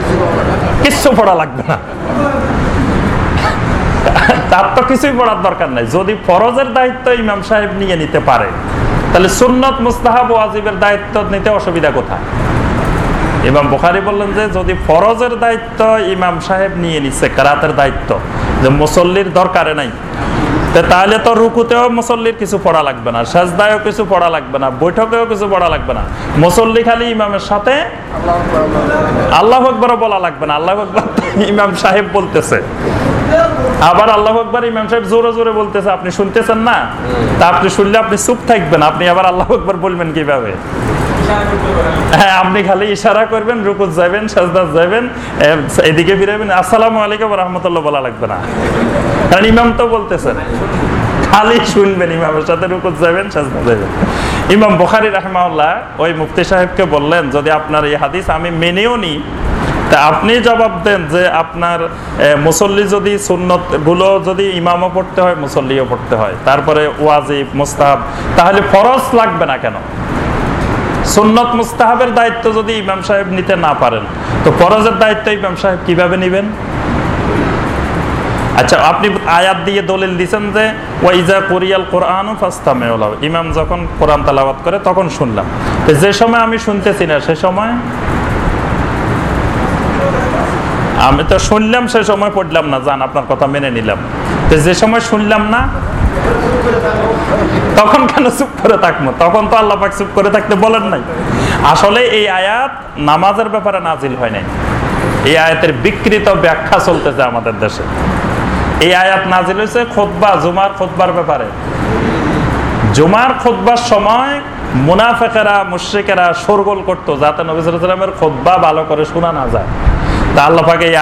Speaker 1: কিচ্ছু পড়া লাগবে না। তার তো কিছুই পড়ার দরকার নাই। যদি ফরজের দায়িত্ব ইমাম সাহেব নিয়ে নিতে পারে, তাহলে সুন্নত মুস্তাহাব ওয়াজিবের দায়িত্ব নিতে অসুবিধা কোথায়? ইমাম বুখারি বললেন যে যদি ফরজের দায়িত্ব ইমাম সাহেব নিয়ে নিচ্ছে কারাতের দায়িত্ব, যে মুসল্লির দরকারে নাই তাহলে তো রুকুতেও মুসল্লির কিছু পড়া লাগবে না, সাজদায়ও কিছু পড়া লাগবে না, বৈঠকেও কিছু পড়া লাগবে না। মুসল্লি খালি ইমামের সাথে আল্লাহ আকবরও বলা লাগবে না, আল্লাহ আকবর ইমাম সাহেব বলতেছে। আবার আল্লাহ আকবর ইমাম সাহেব জোরে জোরে বলতেছে, আপনি শুনতেছেন না? তা আপনি শুনলে আপনি চুপ থাকবেন, আপনি আবার আল্লাহ আকবর বলবেন কীভাবে? হ্যাঁ আপনি খালি ইশারা করবেন, রুকুত যাবেন সাজদাত যাবেন এদিকে ফিরাবেন আসসালামু আলাইকুম রহমতুল্লাহ বলা লাগবে না। কারণ ইমাম তো বলতেছেন, খালি শুনবেন, ইমামের সাথে রুকুত যাবেন সাজদা যাবেন ইমাম বুখারি রাহমাউল্লাহ ওই মুফতি সাহেবকে বললেন, যদি আপনার এই হাদিস আমি মেনেও নিই তা আপনি জবাব দেন যে আপনার মুসল্লি যদি সুন্নত, গুলো যদি ইমামও পড়তে হয়, মুসল্লিও পড়তে হয়। তারপরে ওয়াজিব, মুস্তাহাব, তাহলে ফরজ লাগবে না কেন? সুন্নত মুস্তাহাবের দায়িত্ব যদি ইমাম সাহেব নিতে না পারেন, তো ফরজের দায়িত্ব ইমাম সাহেব কীভাবে নেবেন? আচ্ছা আপনি আয়াত দিয়ে দলিল দিচ্ছেন যে ওয়াইজা কোরিয়াল কোরআন ফাস্তামেওলা ইমাম যখন কোরআন তালাবাত করে, তখন শুনলাম। যে সময় আমি শুনতেছি না, সে সময়? আমি তো শুনলাম, সে সময় পড়লাম না, জান, আপনার কথা মেনে নিলাম। তো যে সময় শুনলাম না তখন কেন চুপ করে থাকব? তখন তো আল্লাহ পাক চুপ করে থাকতে বলেন নাই। আসলে এই আয়াত নামাজের ব্যাপারে নাজিল হয় নাই। এই আয়াতের বিকৃত ব্যাখ্যা চলতেছে আমাদের দেশে। এই আয়াত নাজিল হয়েছে খোদবা, জুমার খোদবার ব্যাপারে। জুমার খোদবার সময় মুনাফেকেরা, মুশ্রিকেরা শোরগোল করতো যাতে নবিসামের খোদবা ভালো করে শোনা না যায়।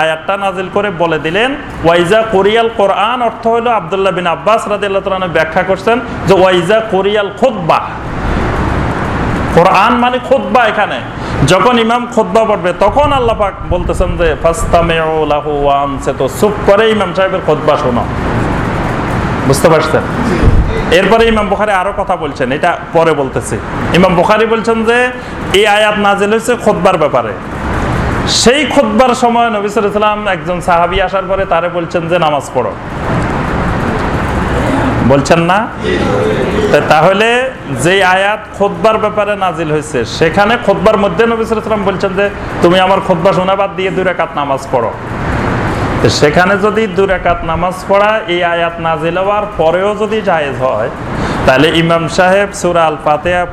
Speaker 1: আয়াতটা নাজিল করে বলে দিলেন ওয়াইজা কোরিয়াল কোরআন অর্থ হলো আবদুল্লাহ বিন আব্বাস ব্যাখ্যা করছেন যে ওয়াইজা কোরিয়াল কোরআন মানে এখানে। যখন ইমাম খোদবা পড়বে, তখন আল্লাহ পাক বলতেছেন যে ফাস্তামে তো চুপ করে ইমাম সাহেবের খোদবা শোনো। বুঝতে পারছেন? এরপরে ইমাম বুখারি আরও কথা বলছেন, এটা পরে বলতেছি। ইমাম বুখারি বলছেন যে, এই আয়াত নাজিল হয়েছে খোদবার ব্যাপারে। সেই খুদ্বার সময় নবিসুল ইসলাম একজন সাহাবি আসার পরে তারে বলছেন যে, নামাজ পড়ো। বলছেন, না। তাহলে যে আয়াত খোদবার ব্যাপারে নাজিল হয়েছে, সেখানে খোদবার মধ্যে নবিসুল ইসলাম বলছেন যে, তুমি আমার খোদবা শোনাবাদ দিয়ে দুই রেখাত নামাজ পড়ো। সেখানে যদি দুই রেখাত নামাজ পড়া, এই আয়াত নাজিল হওয়ার পরেও যদি জায়েজ হয়, তাহলে ইমাম সাহেব সুরা আল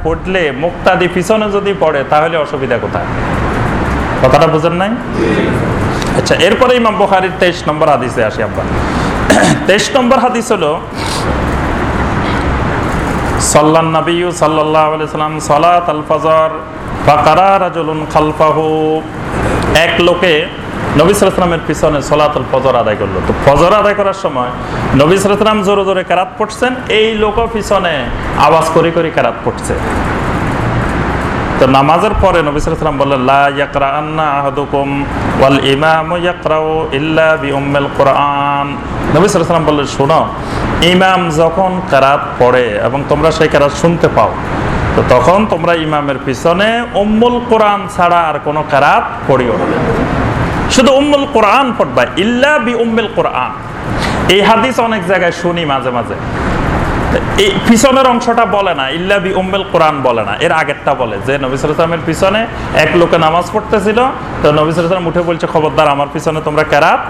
Speaker 1: পড়লে মুক্তাদি পিছনে যদি পড়ে, তাহলে অসুবিধা কোথায়? কথাটা বুঝেন নাই? আচ্ছা এরপরে ইমাম বখারির তেইশ নম্বর হাদিসে আসি আব্বা [CLEARS THROAT] তেইশ নম্বর হাদিস হলো, সাল্লান নবী সাল্লাহ সাল্লাম সালাত আল ফজর, ফাকারা রাজুলুন খালফাহু। এক লোকে নবী সালামের পিছনে সলাতুল ফজর আদায় করল। তো ফজর আদায় করার সময় নবী সালাম জোরে জোরে কারাত পড়ছেন, এই লোকও পিছনে আওয়াজ করে করে কারাত পড়ছে। তো নামাজের পরে নবী সালাম বললেন, লা ইয়াকরা ইমামু ইল্লা বিউম্মিল কোরআন। বললেন, শোনো, ইমাম যখন কারাত পড়ে এবং তোমরা সেই কারাত শুনতে পাও, তো তখন তোমরা ইমামের পিছনে উম্মুল কোরআন ছাড়া আর কোনো কারাত পড়িও না। শুধু উম্মুল কোরআন পড়বা, ইল্লা বি উম্মিল কোরআন। এই হাদিস অনেক জায়গায় শুনি মাঝে মাঝে। এই পিছনের অংশটা বলে না, ইল্লা বি উম্মেল কোরআন বলে না, এর আগেরটা বলে। যে নবী সালামের পিছনে এক লোকে নামাজ পড়তেছিল, তো নবী সালাম উঠে বলছে, খবরদার, আমার পিছনে তোমরা কেরাত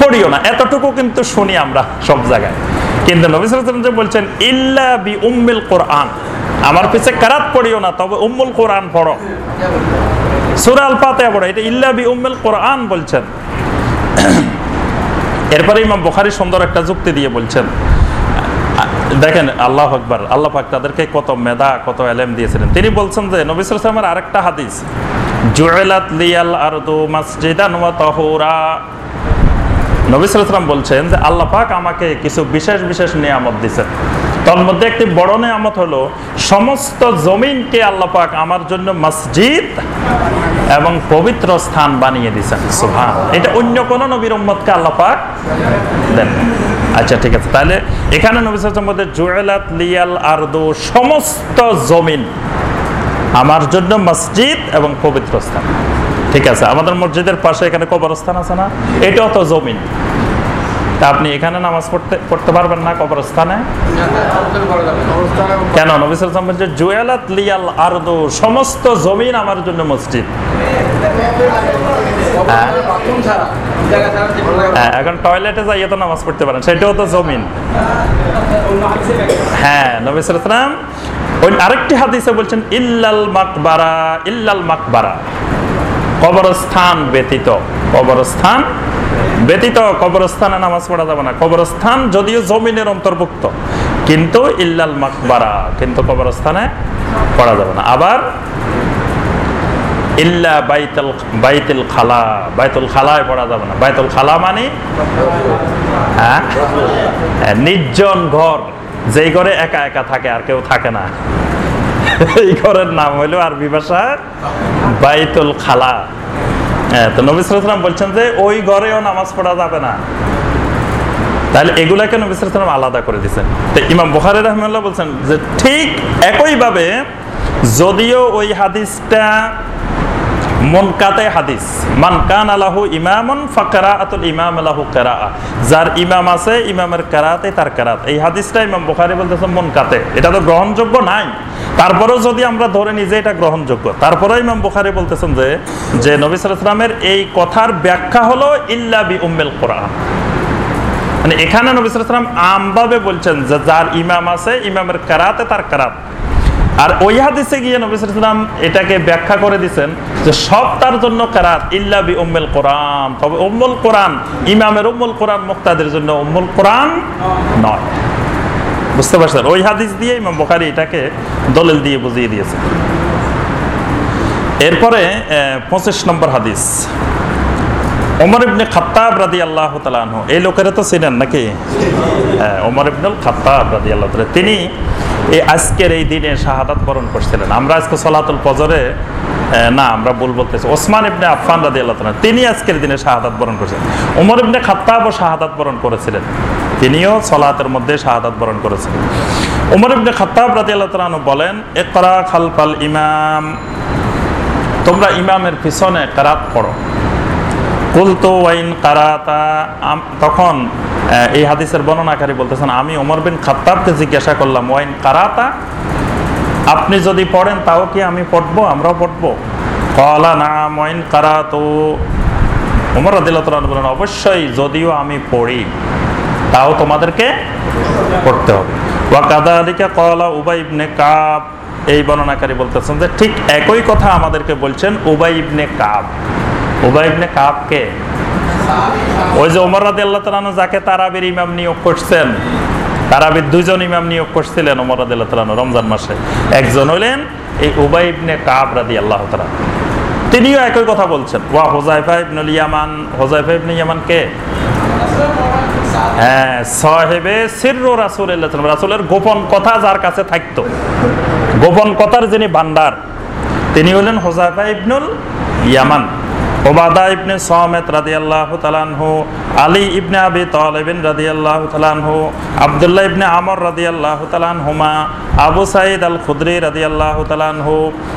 Speaker 1: পড়িও না। এতটুকু কিন্তু শুনি আমরা সব জায়গায়। কিন্তু নবী সালাম যে বলছেন, ইল্লা বি উম্মেল কোরআন। আমার কেরাত পড়িও না, তবে উম্মুল কোরআন পড়ো। সুরা আল ফাতেহা পড়ো, এটা ইল্লা বি উম্মেল কোরআন বলছেন। এরপরে ইমাম বুখারী সুন্দর একটা যুক্তি দিয়ে বলছেন দেখেন, আল্লাহ আকবর। আল্লাহ পাক তাদেরকে কত মেধা, কত এলেম দিয়েছিলেন। তিনি বলছেন যে নবিসুল ইসলামের আরেকটা হাদিস জুয়েলাত লিয়াল আরদু মাসজিদান ওয়া তাহুরা। নবী সালাম বলছেন যে, আল্লাহ পাক আমাকে কিছু বিশেষ বিশেষ নিয়ামত দিয়েছেন। তার মধ্যে একটি বড় নিয়ামত হলো, সমস্ত জমিনকে আল্লাহ পাক আমার জন্য মসজিদ এবং পবিত্র স্থান বানিয়ে দিয়েছেন। সুহান এটা অন্য কোন নবীর উম্মতকে আল্লাহ পাক দেন আচ্ছা ঠিক আছে। তাহলে এখানে নবী সালাম বলতে জুয়েলাত লিয়াল আরদু, সমস্ত জমিন আমার জন্য মসজিদ এবং পবিত্র স্থান। ঠিক আছে? আমাদের মসজিদের পাশে এখানে কবরস্থান আছে না? এটাও তো জমিন। তা আপনি এখানে নামাজ পড়তে পড়তে পারবেন না কবরস্থানে? কেন? নবী সালাম বলছে জুয়েলাত লিয়াল আরদু সমস্ত জমিন আমার জন্য মসজিদ। হ্যাঁ। হ্যাঁ, এখন টয়লেটে যাইয়ে তো নামাজ পড়তে পারেন সেটাও তো জমিন। হ্যাঁ নবী সালাম ওই আরেকটি হাদিসে বলছেন ইল্লাল মাকবারা ইল্লাল মাকবারা। কবরস্থান ব্যতীত কবরস্থান ব্যতীত কবরস্থানে নামাজ পড়া যাবে না। কবরস্থান যদিও জমিনের অন্তর্ভুক্ত, কিন্তু ইল্লাল মাকবারা, কিন্তু কবরস্থানে পড়া যাবে না। আবার ইল্লা বাইতুল বাইতুল খালা, বাইতুল খালায় পড়া যাবে না। বাইতুল খালা মানে হ্যাঁ? নির্জন ঘর। যেই ঘরে একা একা থাকে, আর কেউ থাকে না। এই ঘরের নাম হইল আরবি ভাষা বাইতুল খালা। হ্যাঁ তো নবী সালাম বলছেন যে ওই ঘরেও নামাজ পড়া যাবে না। তাহলে এগুলাকে নবী সালাম আলাদা করে দিচ্ছেন তো ইমাম বুখারি রহমাল্লাহ বলছেন যে ঠিক একইভাবে যদিও ওই হাদিসটা মনকাতে হাদিস। আলাহু ফাকারা যার ইমাম আছে, ইমামের কারাতে তার কারাত। এই হাদিসটা মনকাতে গ্রহণযোগ্য নাই। তারপরেও যদি আমরা ধরে নিই যে এটা গ্রহণযোগ্য, তারপরেও ইমাম বুখারী বলতেছেন যে যে নবী সাল্লাল্লাহু এই কথার ব্যাখ্যা হলো উম্মিল কোরআন। মানে এখানে নবী সাল্লাল্লাহু আমভাবে বলছেন যে যার ইমাম আছে, ইমামের কারাতে তার কারাত। আর ওই হাদিসে গিয়ে নবী সাল্লাম এটাকে ব্যাখ্যা করে দিচ্ছেন যে সব তার জন্য কারাত, ইল্লা বি উম্মুল কোরআন। তবে উম্মুল কোরআন, ইমামের উম্মুল কোরআন মুক্তাদের জন্য উম্মুল কোরআন নয়। বুঝতে পারছেন? ওই হাদিস দিয়ে ইমাম বুখারী এটাকে দলিল দিয়ে বুঝিয়ে দিয়েছে। এরপরে পঁচিশ নম্বর হাদিস। ওমর ইবনে খাত্তাব রাদি আল্লাহ তালাহ এই লোকেরা তো ছিলেন নাকি? হ্যাঁ ওমর ইবনুল খাত্তাব রাদি আল্লাহ তিনি এই আজকের এই দিনে শাহাদাত বরণ করছিলেন। আমরা আজকে সলাতুল ফজরে না, আমরা বলতেছি। ওসমান ইবনে আফফান রাদি আল্লাহ তিনি আজকের দিনে শাহাদাত বরণ করেছেন। ওমর ইবনে খাত্তাবও শাহাদাত বরণ করেছিলেন। তিনিও সলাতের মধ্যে শাহাদাত বরণ করেছিলেন উমর ইবনে খাত্তাব রাদি আল্লাহ বলেন একরা খালফাল ইমাম। তোমরা ইমামের পিছনে কারাত পড়ো। কুলতো ওয়াইন কারাতা তখন এই হাদিসের বর্ণনাকারী বলতেছেন, আমি ওমর বিন খাত্তাবকে জিজ্ঞাসা করলাম, ওয়াইন কারাতা? আপনি যদি পড়েন, তাও কি আমি পড়ব? আমরাও পড়ব? কলা না ওয়াইন কারাতো। ওমর আদিল্লাহ বলেন, অবশ্যই যদিও আমি পড়ি, তাও তোমাদেরকে পড়তে হবে। ওয়া কাদা আলিকা কলা উবাই ইবনে কাব। এই বর্ণনাকারী বলতেছেন যে, ঠিক একই কথা আমাদেরকে বলছেন, উবাই ইবনে কাব। উবাই ইবনে কাবকে ওই যে ওমর রাদি আল্লাহ যাকে তারাবির ইমাম নিয়োগ করছেন, তারাবির দুজন ইমাম নিয়োগ করছিলেন ওমর রাদি আল্লাহ রমজান মাসে। একজন হইলেন এই উবাই ইবনে কাব রাদি আল্লাহ তালা তিনিও একই কথা বলছেন। ওয়া হোজাইফা ইবনুল ইয়ামান হোজাইফা ইবনে ইয়ামান কে? হ্যাঁ সাহেবে সিররু রাসূলুল্লাহ রাসূলের গোপন কথা যার কাছে থাকতো। গোপন কথার যিনি ভান্ডার তিনি হলেন হোজাইফা ইবনুল ইয়ামান। ওবাদা ইবনে সামেত রাদিয়াল্লাহু তাআলাহু আলী ইবনে আবি তালিব রাদিয়াল্লাহু তাআলাহু আব্দুল্লাহ ইবনে আমর রাদিয়াল্লাহু তাআলাহুমা আবু সাঈদ আল খুদরি রাদিয়াল্লাহু তাআলাহু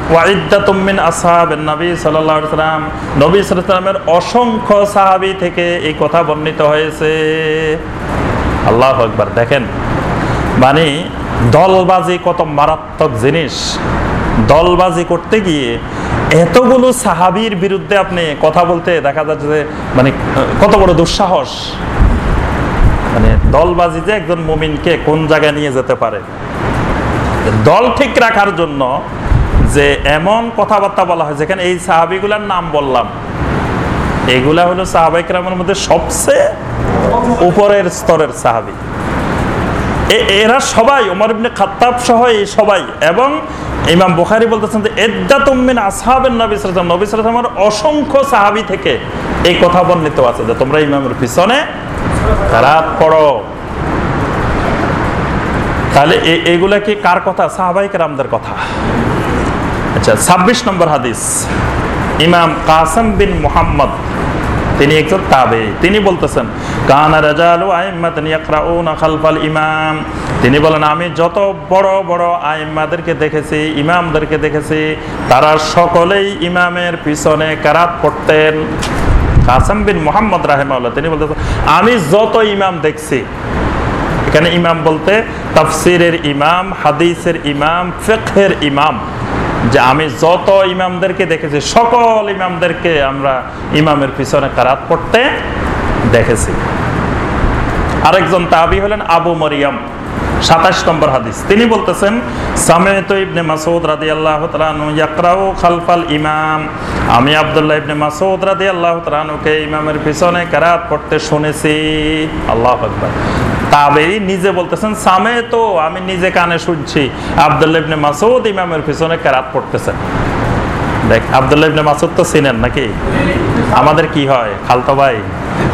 Speaker 1: ওয়া ইদ্দাতুম মিন আসহাবিন নবী আলাইহি সাল্লাম নবী সাল্লামের অসংখ্য সাহাবী থেকে এই কথা বর্ণিত হয়েছে। আল্লাহু আকবার, দেখেন। মানে দলবাজি কত মারাত্মক জিনিস। দলবাজি করতে গিয়ে এতগুলো সাহাবির বিরুদ্ধে আপনি কথা বলতে দেখা যাচ্ছে যে মানে কত বড় দুঃসাহস। মানে দলবাজি যে একজন মুমিনকে কোন জায়গায় নিয়ে যেতে পারে। দল ঠিক রাখার জন্য যে এমন কথাবার্তা বলা হয়, যেখানে এই সাহাবিগুলার নাম বললাম, এগুলা হলো সাহাবাইকরামের মধ্যে সবচেয়ে উপরের স্তরের সাহাবি। এরা সবাই ওমর ইবনে খাত্তাব সহ এই সবাই। এবং ইমাম বুখারি বলতেছেন যে এদ্দা তুমিন আসহাবের নবী সালাম নবী সালামের অসংখ্য সাহাবি থেকে এই কথা বর্ণিত আছে যে, তোমরা ইমামের পিছনে রাত পড়ো। তাহলে এগুলা কি কার কথা? সাহাবাইক রামদের কথা। আচ্ছা ছাব্বিশ নম্বর হাদিস। ইমাম কাসম বিন মুহাম্মদ, তিনি একজন তাবে। তিনি বলতেছেন ইমাম। তিনি বলেন, আমি যত বড় বড় আইম্মাদেরকে দেখেছি, ইমামদেরকে দেখেছি, তারা সকলেই ইমামের পিছনে কারাত পড়তেন। কাসম বিন মোহাম্মদ রাহেমাউল্লাহ তিনি বলতে আমি যত ইমাম দেখছি, এখানে ইমাম বলতে তাফসিরের ইমাম, হাদিসের ইমাম, ফিকহের ইমাম, যে আমি যত ইমামদেরকে দেখেছি, সকল ইমামদেরকে আমরা ইমামের পিছনে কারাত পড়তে দেখেছি। আরেকজন তাবি হলেন আবু মরিয়ম, সাতাশ নম্বর হাদিস। তিনি বলতেছেন, সামেত ইবনে মাসুদ রাদি আল্লাহ ইয়াকরাউ খালফাল ইমাম। আমি আব্দুল্লাহ ইবনে মাসুদ রাদি আল্লাহ তালানুকে ইমামের পিছনে কারাত পড়তে শুনেছি। আল্লাহ আকবার। তাবেই নিজে বলতেছেন সামে তো আমি নিজে কানে শুনছি। আব্দুল্লাহ ইবনে মাসুদ ইমামের পিছনে কারাত পড়তেছেন দেখ, আব্দুল্লাহ ইবনে মাসুদ তো চিনেন নাকি? আমাদের কি হয়? খালতো ভাই।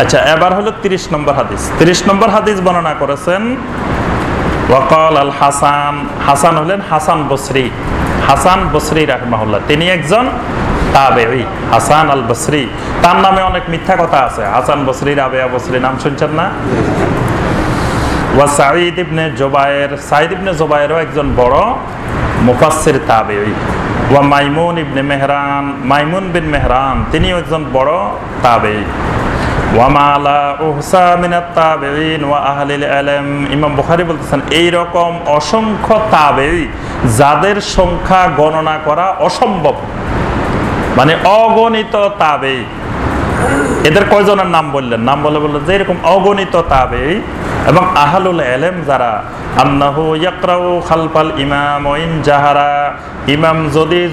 Speaker 1: আচ্ছা এবার হলো 30 নম্বর হাদিস। 30 নম্বর হাদিস বর্ণনা করেছেন, ওয়াকাল আল হাসান। হাসান হলেন হাসান বসরি। হাসান বসরি রাহমাহুল্লাহ। তিনি একজন তাবেঈ, হাসান আল বসরি। তার নামে অনেক মিথ্যা কথা আছে। হাসান বসরি রাবেয়া বসরি নাম শুনছেন না? ওয়া সাঈদ ইবনে জুবায়ের সাঈদ ইবনে জুবায়েরও একজন বড় মুফাসসির তাবেঈ। ওয়া মাইমুন ইবনে মেহরান। মাইমুন বিন মেহরান, তিনিও একজন বড় তাবেঈ। ইমাম বুখারী বলতেছেন এই রকম অসংখ্য তাবেঈ যাদের সংখ্যা গণনা করা অসম্ভব। মানে অগণিত তাবেঈ। এদের কয়জনের নাম বললেন? নাম বলে বললেন যে, এরকম অগণিত তাবে এবং আহালুল এলেম যারা খালফাল ইমাম জাহারা। ইমাম যদি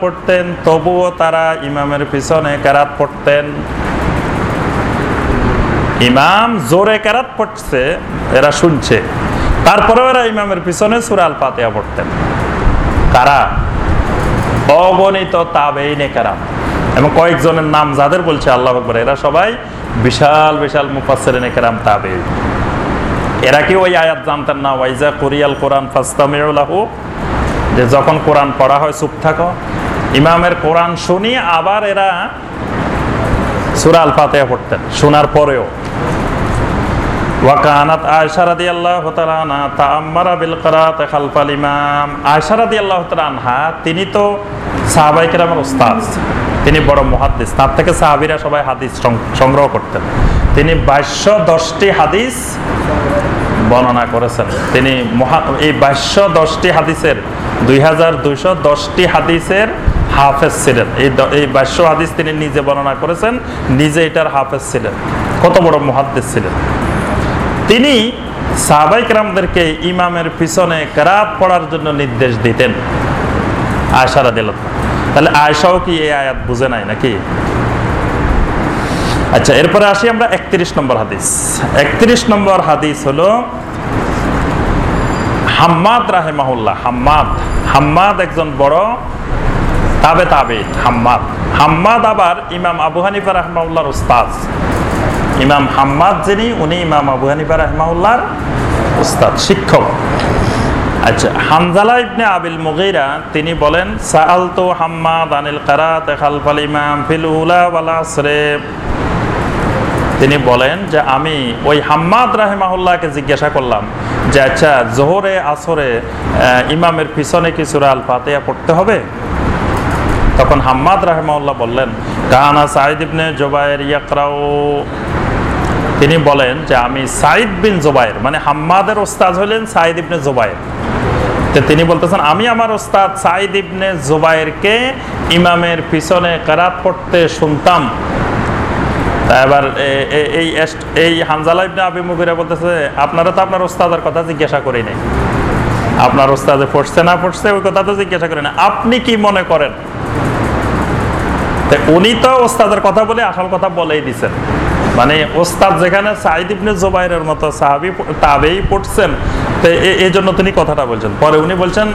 Speaker 1: পড়তেন, তবুও তারা ইমামের পিছনে কেরাত পড়তেন। ইমাম জোরে কেরাত পড়ছে, এরা শুনছে। তারপরেও এরা ইমামের পিছনে সুরাল পাতিয়া পড়তেন কারা? অগণিত তাবেইনে কারাম এবং কয়েকজনের নাম যাদের বলছে আল্লাহ আকবর, এরা সবাই বিশাল বিশাল মুফাসসিরিনে কেরাম তাবে এরা কি ওই আয়াত জানতেন না? ওয়াইজা কোরিয়াল কোরআন ফাস্তামিউলাহু যে যখন কোরআন পড়া হয়, চুপ থাকো। ইমামের কোরআন শুনি আবার এরা সূরা আল ফাতিহা পড়তেন, শোনার পরেও। ওয়াকানাত আয়েশা রাদিয়াল্লাহু তাআলা আনহা তাআম্মারা বিল কিরাআত খালফাল ইমাম। রাদিয়াল্লাহু তাআলা আনহা, তিনি তো সাহাবায়ে কেরামের উস্তাদ, তিনি বড় মহাদ্দিস, তার থেকে সাহাবিরা সবাই হাদিস সংগ্রহ করতেন। তিনি বাইশশো দশটি হাদিস বর্ণনা করেছেন। তিনি মহা এই বাইশশো দশটি হাদিসের, দুই হাজার দুইশো দশটি হাদিসের হাফেজ ছিলেন এই এই বাইশশো হাদিস তিনি নিজে বর্ণনা করেছেন, নিজে এটার হাফেজ ছিলেন কত বড় মহাদ্দিস ছিলেন তিনি সাহাবাইক রামদেরকে ইমামের পিছনে কেরাত পড়ার জন্য নির্দেশ দিতেন। আয়সারা দিল তাহলে আয়সাও কি এই আয়াত বুঝে নাই নাকি? আচ্ছা এরপরে আসি আমরা একত্রিশ নম্বর হাদিস। একত্রিশ নম্বর হাদিস হলো হাম্মাদ রাহেমাহুল্লাহ, হাম্মাদ। হাম্মাদ একজন বড় তাবে তাবে, হাম্মাদ। হাম্মাদ আবার ইমাম আবু হানিফা রহমাউল্লাহর উস্তাদ। ইমাম হাম্মাদ যিনি, উনি ইমাম আবু হানিফা রহমাউল্লাহর উস্তাদ, শিক্ষক। আচ্ছা হামজালা ইবনে আবিল মুগিরা, তিনি বলেন, সাআলতু হাম্মাদ আনিল কারাত খালফাল ইমাম ফিল উলা ওয়াল তিনি বলেন যে, আমি ওই হাম্মাদ রাহেমাহুল্লাহকে জিজ্ঞাসা করলাম যে আচ্ছা জোহরে, আসরে ইমামের পিছনে কি সুরা আল ফাতেহা পড়তে হবে? তখন হাম্মাদ রাহেমাউল্লাহ বললেন, কানা সাইদ ইবনে জোবায়ের ইয়াকরাও তিনি বলেন যে, আমি সাইদ বিন জোবায়ের মানে হাম্মাদের ওস্তাদ হলেন সাইদ ইবনে জোবায়ের তো তিনি বলতেছেন, আমি আমার ওস্তাদ সাইদ ইবনে জোবায়েরকে ইমামের পিছনে কেরাত পড়তে শুনতাম। এবার এই এই হানজালা ইবনে আবি মুগিরা বলতেছে, আপনারা তো আপনার ওস্তাদের কথা জিজ্ঞাসা করি নাই। আপনার ওস্তাদে পড়ছে না পড়ছে, ওই কথা তো জিজ্ঞাসা করি না আপনি কি মনে করেন? উনি তো ওস্তাদের কথা বলে আসল কথা বলেই দিছেন। মানে ওস্তাদ যেখানে সাইদ ইবনে জোবাইরের মতো সাহাবি তাবেই পড়ছেন, তো এই জন্য তিনি কথাটা বলছেন। পরে উনি বলছেন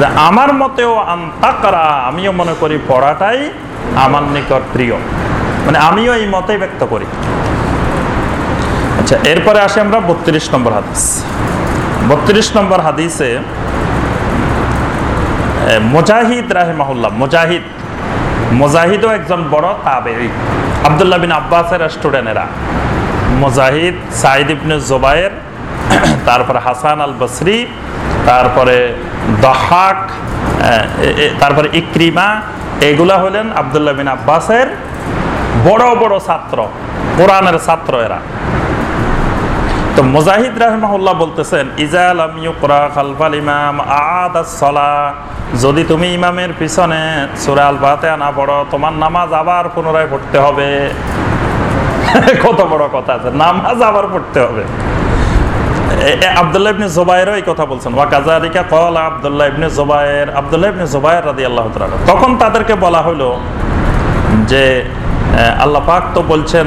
Speaker 1: যে, আমার মতেও আন্তাকরা, আমিও মনে করি পড়াটাই আমার নিকট প্রিয়। মানে আমিও এই মতে ব্যক্ত করি। আচ্ছা এরপরে আসি আমরা বত্রিশ নম্বর হাদিস। বত্রিশ নম্বর হাদিসে মুজাহিদ রাহেমাহুল্লাহ, মুজাহিদ মুজাহিদও একজন বড় তাবে আবদুল্লাহ বিন আব্বাসের স্টুডেন্টেরা। মুজাহিদ সাইদ ইবনে জোবায়ের তারপরে হাসান আল বসরি তারপরে দহাক তারপরে ইক্রিমা, এগুলা হলেন আবদুল্লাহ বিন আব্বাসের বড় বড় ছাত্র, কোরআনের ছাত্র এরা। তো মুজাহিদ রাহমাহুল্লাহ বলতেছেন ইজাল আম ইউকরা খালফাল ইমাম আদ সলা। যদি তুমি ইমামের পিছনে সূরা আল ফাতিহা না পড়ো, তোমার নামাজ আবার পুনরায় পড়তে হবে। [LAUGHS] কত বড় কথা আছে, নামাজ আবার পড়তে হবে। আব্দুল্লাহ ইবনে জোবায়েরও এই কথা বলছেন। ওয়া কাজালিকা ক্বালা আব্দুল্লাহ ইবনে জোবায়ের আব্দুল্লাহ ইবনে জোবায়ের রাদিয়াল্লাহু তাআলা তখন তাদেরকে বলা হলো যে আল্লাহ পাক তো বলছেন,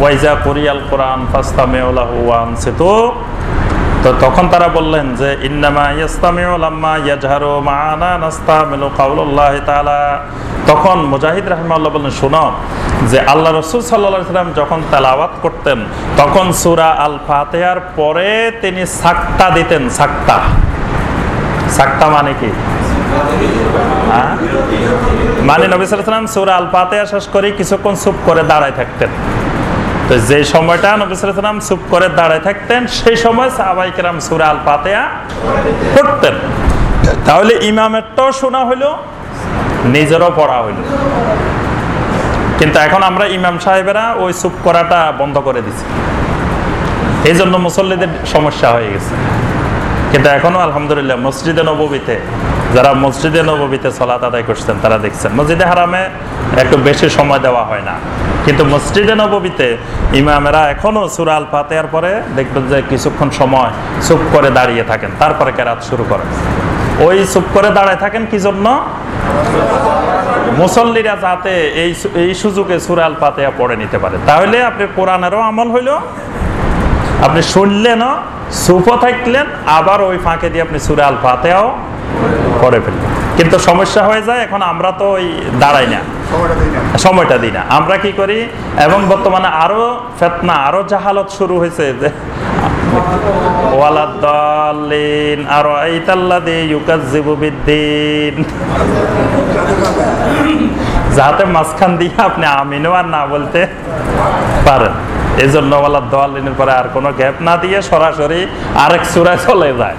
Speaker 1: ওয়াইজা কোরিয়াল কোরআন ফাস্তামিউলাহু সেতু তো তখন তারা বললেন যে, ইন্নামা ইয়াস্তামিউ লাম্মা ইয়াজহারু মা'ানা নাস্তামিলু কাউলুল্লাহি তাআলা। তখন মুজাহিদ রাহিমাহুল্লাহ বললেন, শোনো, যে আল্লাহ রসুল আলাইহি সাল্লাম যখন তেলাওয়াত করতেন, তখন সুরা আল ফাতিহার পরে তিনি সাক্তা দিতেন, সাক্তা। সাক্তা মানে কি? মানে নবী সাল্লাম সুরা আল ফাতেহা শেষ করে কিছুক্ষণ চুপ করে দাঁড়ায় থাকতেন। তো যে সময়টা নবী সাল্লাম চুপ করে দাঁড়ায় থাকতেন, সেই সময় সাহাবাই কেরাম সুরা আল ফাতেহা পড়তেন। তাহলে ইমামেরটাও শোনা হইল, নিজেরও পড়া হইল। কিন্তু এখন আমরা ইমাম সাহেবেরা ওই চুপ করাটা বন্ধ করে দিছি। এই জন্য মুসল্লিদের সমস্যা হয়ে গেছে। কিন্তু এখনও আলহামদুলিল্লাহ মসজিদে নববীতে যারা মসজিদে নববীতে সলাত আদায় করছেন, তারা দেখছেন। মসজিদে হারামে একটু বেশি সময় দেওয়া হয় না। কিন্তু মসজিদে নববীতে ইমামেরা এখনও সুরা আল ফাতেহার পরে দেখবেন যে কিছুক্ষণ সময় চুপ করে দাঁড়িয়ে থাকেন। তারপরে কেরাত শুরু করেন। ওই চুপ করে দাঁড়ায় থাকেন কি জন্য? মুসল্লিরা যাতে এই এই সুযোগে সুরা আল ফাতেহা পড়ে নিতে পারে। তাহলে আপনি কোরআনেরও আমল হইল। আপনি শুনলেন সুফ থাকলেন, আবার ওই ফাঁকে দিয়ে আপনি সুরে আল ফাতেও করে ফেললেন কিন্তু সমস্যা হয়ে যায় এখন আমরা তো ওই দাঁড়াই না। সময়টা দিই না। আমরা কি করি এবং বর্তমানে আরও ফেতনা আরও জাহালত শুরু হয়েছে যে ওয়ালাদ্দাল্লিন আরও আইতাল্লাদি ইউকাজ্জিবু বিদ্দিন। যাতে মাঝখান দিয়ে আপনি আমিনও আর না বলতে পারেন। এই জন্য বলা দোয়ালিনের পরে আর কোনো গ্যাপ না দিয়ে সরাসরি আরেক সুরায় চলে যায়।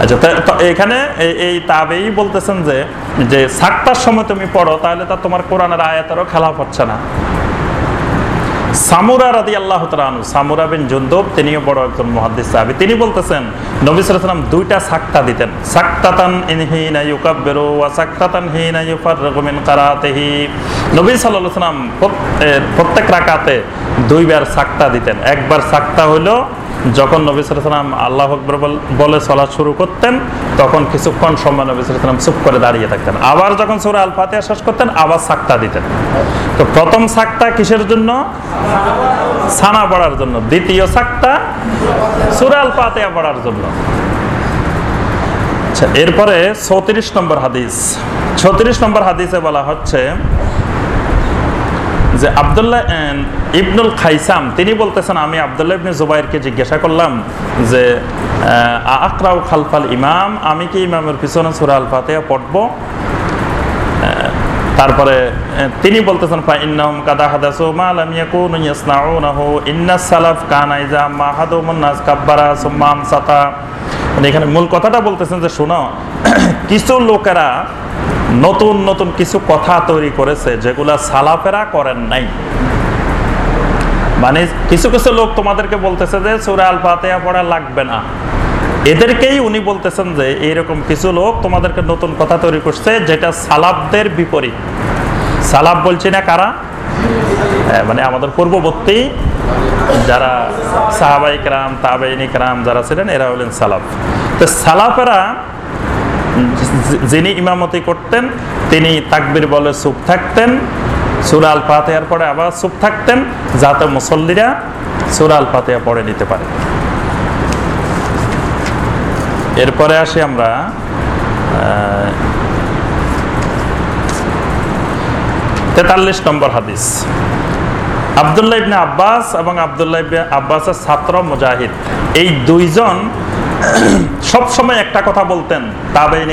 Speaker 1: আচ্ছা এখানে এই- তাবেই বলতেছেন যে যে সাক্তার সময় তুমি পড়ো, তাহলে তা তোমার কোরআনের আয়াতেরও খেলাফ হচ্ছে না। সামুরা রাদি আল্লাহ তালু সামুরা বিন জুন্দব, তিনিও বড় একজন মহাদ্দিস সাহাবী। তিনি বলতেছেন, নবী সাল্লাম দুইটা সাক্তা দিতেন। সাক্তাতান ইনহিনা ইউকাব্বিরু ওয়া সাক্তাতান হিনা ইউফাররিগু মিন কারাতিহি নবী সাল্লাল্লাহু আলাইহি প্রত্যেক রাকাতে দুইবার সাক্তা দিতেন। একবার সাক্তা হইল যখন নবী সাল্লাম আল্লাহ আকবর বলে চলা শুরু করতেন, তখন কিছুক্ষণ সময় নবী সাল্লাম চুপ করে দাঁড়িয়ে থাকতেন। আবার যখন সুরা আল ফাতিহা শেষ করতেন, আবার সাক্তা দিতেন। তো প্রথম সাক্তা কিসের জন্য? সানা পড়ার জন্য। দ্বিতীয় সাক্তা সুরা আল পড়ার জন্য। আচ্ছা এরপরে চৌত্রিশ নম্বর হাদিস। ছত্রিশ নম্বর হাদিসে বলা হচ্ছে যে আবদুল্লাহ ইবনুল খাইসাম, তিনি বলতেছেন, আমি আবদুল্লাহ ইবনে জুবাইরকে জিজ্ঞাসা করলাম যে আকরাউ খালফাল ইমাম, আমি কি ইমামের পিছনে সুরা আল ফাতিহা পড়ব তারপরে তিনি বলতেছেন, ফা ইন্নাহুম কাদা হাদাসু মা লাম ইয়াকুনু ইয়াসনাউনাহু ইন্নাস সালাফ কানা ইজা মা হাদুমুন নাস কাব্বারা সুম্মা আমসাতা। মানে এখানে মূল কথাটা বলতেছেন যে, শোনো, [CLEARS THROAT] কিছু লোকেরা নতুন নতুন কিছু কথা তৈরি করেছে যেগুলা সালাফেরা করেন নাই। মানে কিছু কিছু লোক তোমাদেরকে বলতেছে যে সুরা আল ফাতেহা পড়া লাগবে না। এদেরকেই উনি বলতেছেন যে এইরকম কিছু লোক তোমাদেরকে নতুন কথা তৈরি করছে যেটা সালাফদের বিপরীত। সালাফ বলছি না কারা? হ্যাঁ, মানে আমাদের পূর্ববর্তী যারা সাহাবাই ক্রাম যারা ছিলেন এরা হলেন সালাফ। তো সালাফেরা যিনি ইমামতি করতেন, তিনি তাকবির বলে চুপ থাকতেন। সুরা আল ফাতেহার পরে আবার চুপ থাকতেন, যাতে মুসল্লিরা সুরা আল ফাতেহা পড়ে নিতে পারে। এরপরে আসি আমরা তেতাল্লিশ নম্বর হাদিস। আবদুল্লাহ ইবনে আব্বাস এবং আবদুল্লাহ ইবনে আব্বাসের ছাত্র মুজাহিদ, এই দুইজন [CLEARS THROAT] সব সময় একটা কথা বলতেন তাবেইন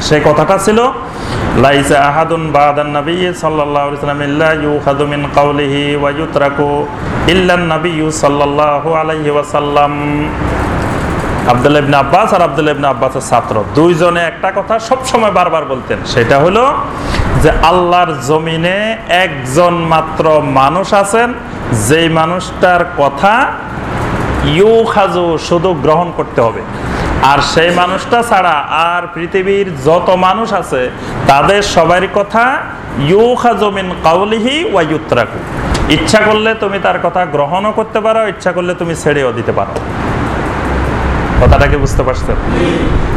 Speaker 1: সেই কথাটা ছিল আব্বাস আর আব্বাসের ছাত্র। দুইজনে একটা কথা বারবার বলতেন, সেটা হলো যে আল্লাহর জমিনে একজন মাত্র মানুষ আছেন, যেই মানুষটার কথা ইউ খাজু শুধু গ্রহণ করতে হবে। আর সেই মানুষটা ছাড়া আর পৃথিবীর যত মানুষ আছে, তাদের সবার কথা ইউ কাউলিহি ওয়াইউত্রাকু ইচ্ছা করলে তুমি তার কথা গ্রহণও করতে পারো, ইচ্ছা করলে তুমি ছেড়েও দিতে পারো। কথাটাকে বুঝতে পারছেন?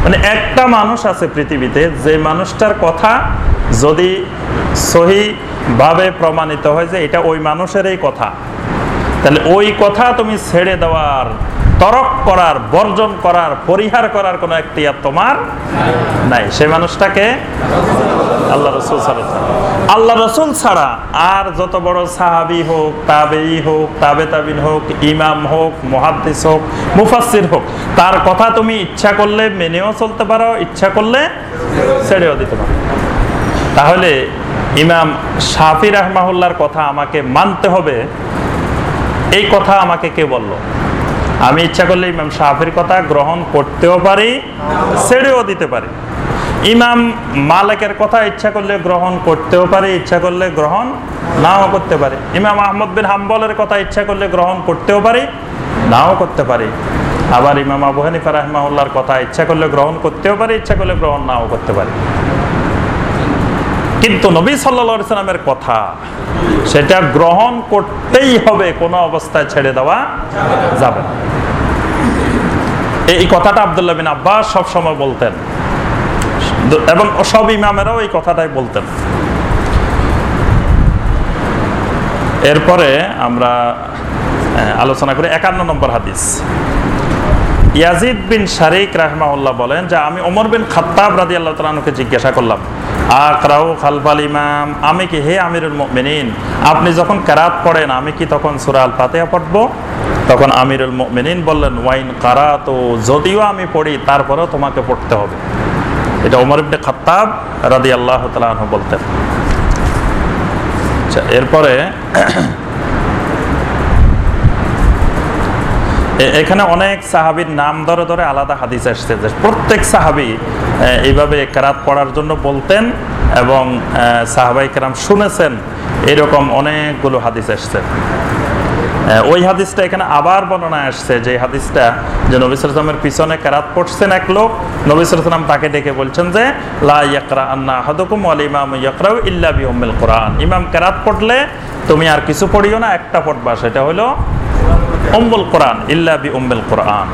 Speaker 1: মানে একটা মানুষ আছে পৃথিবীতে, যে মানুষটার কথা যদি সহি ভাবে প্রমাণিত হয় যে এটা ওই মানুষেরই কথা। তাহলে ওই কথা তুমি ছেড়ে দেওয়ার, তরক করার, বর্জন করার, পরিহার করার কোনো এখতিয়ার তোমার নাই। সেই মানুষটাকে আল্লাহ রসুল ছাড়া আল্লাহ রসুল ছাড়া আর যত বড় সাহাবি হোক, তাবেই হোক, তাবে তাবিন হোক, ইমাম হোক, মহাদ্দিস হোক মুফাসির হোক, তার কথা তুমি ইচ্ছা করলে মেনেও চলতে পারো, ইচ্ছা করলে ছেড়েও দিতে পারো। তাহলে ইমাম শাফি রহমাহুল্লার কথা আমাকে মানতে হবে। এই কথা আমাকে কে বলল? আমি ইচ্ছা করলে ইমাম শাফির কথা গ্রহণ করতেও পারি, ছেড়েও দিতে পারি। ইমাম মালিকের কথা ইচ্ছা করলে গ্রহণ করতেও পারে, ইচ্ছা করলে গ্রহণ নাও করতে পারে। ইমাম আহমদ বিন হাম্বলের কথা ইচ্ছা করলে গ্রহণ করতেও পারি, নাও করতে পারি। আবার ইমাম আবু হানিফা রাহমাউল্লাহর কথা ইচ্ছা করলে গ্রহণ করতেও পারি, ইচ্ছা করলে গ্রহণ নাও করতে পারি। কিন্তু নবী সাল্লা সাল্লামের কথা, সেটা গ্রহণ করতেই হবে, কোনো অবস্থায় ছেড়ে দেওয়া যাবে না। এই কথাটা আবদুল্লাহ বিন আব্বাস সবসময় বলতেন। এবং সব ইমামেরাও এই কথাটাই বলতেন। এরপরে আমরা আলোচনা করি একান্ন নম্বর হাদিস। ইয়াজিদ বিন শারিক রাহমাউল্লাহ বলেন যে, আমি ওমর বিন খাত্তাব রাজি আল্লাহ তালকে জিজ্ঞাসা করলাম আমি কি হে আমিরুল মেনিন আপনি যখন কারাত পড়েন, আমি কি তখন সুরাল ফাতেহা পড়ব? তখন আমিরুল মেনিন বললেন, ওয়াইন কারা তো যদিও আমি পড়ি, তারপরেও তোমাকে পড়তে হবে। এটা ওমর ইবনে খাত্তাব রাদি আল্লাহ বলতেন। আচ্ছা এরপরে এখানে অনেক সাহাবীর নাম ধরে ধরে আলাদা হাদিস আসছে যে প্রত্যেক সাহাবি এইভাবে কেরাত পড়ার জন্য বলতেন এবং সাহাবাই কেরাম শুনেছেন, এরকম অনেকগুলো হাদিস আসছে। ওই হাদিসটা এখানে আবার বর্ণনা আসছে যে হাদিসটা যে নবী সালামের পিছনে কেরাত পড়ছেন এক লোক, নবী সালাম তাকে ডেকে বলছেন যে, লা ইয়াকরা ওয়াল ইমাম ইয়াকরাউ কোরআন। ইমাম কেরাত পড়লে তুমি আর কিছু পড়িও না, একটা পড়বা, সেটা হলো উম্মুল কোরআন, ইল্লা বি অম্বল কোরআন।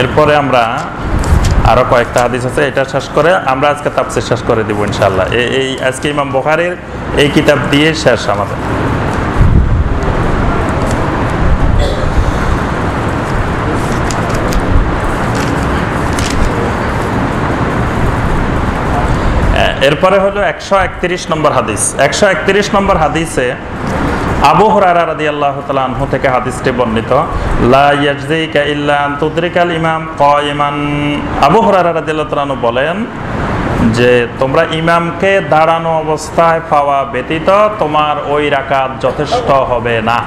Speaker 1: এরপরে আমরা আরও কয়েকটা হাদিস আছে, এটা শেষ করে আমরা আজকে তাপসে শেষ করে দিব ইনশাল্লাহ এই আজকে ইমাম বোখারের এই কিতাব দিয়ে শেষ আমাদের। এরপরে হলো একশো একত্রিশ নম্বর হাদিস। একশো একত্রিশ নম্বর হাদিসে আবু হুরারা রাদিয়াল্লাহু তাআলা আনহু থেকে হাদিসটি বর্ণিত, লা ইয়াজদিকা ইল্লা আন তুদরিকাল ইমাম আবু হুরারা তাআলা আনহু বলেন যে, তোমরা ইমামকে দাঁড়ানো অবস্থায় পাওয়া ব্যতীত তোমার ওই রাকাত যথেষ্ট হবে না।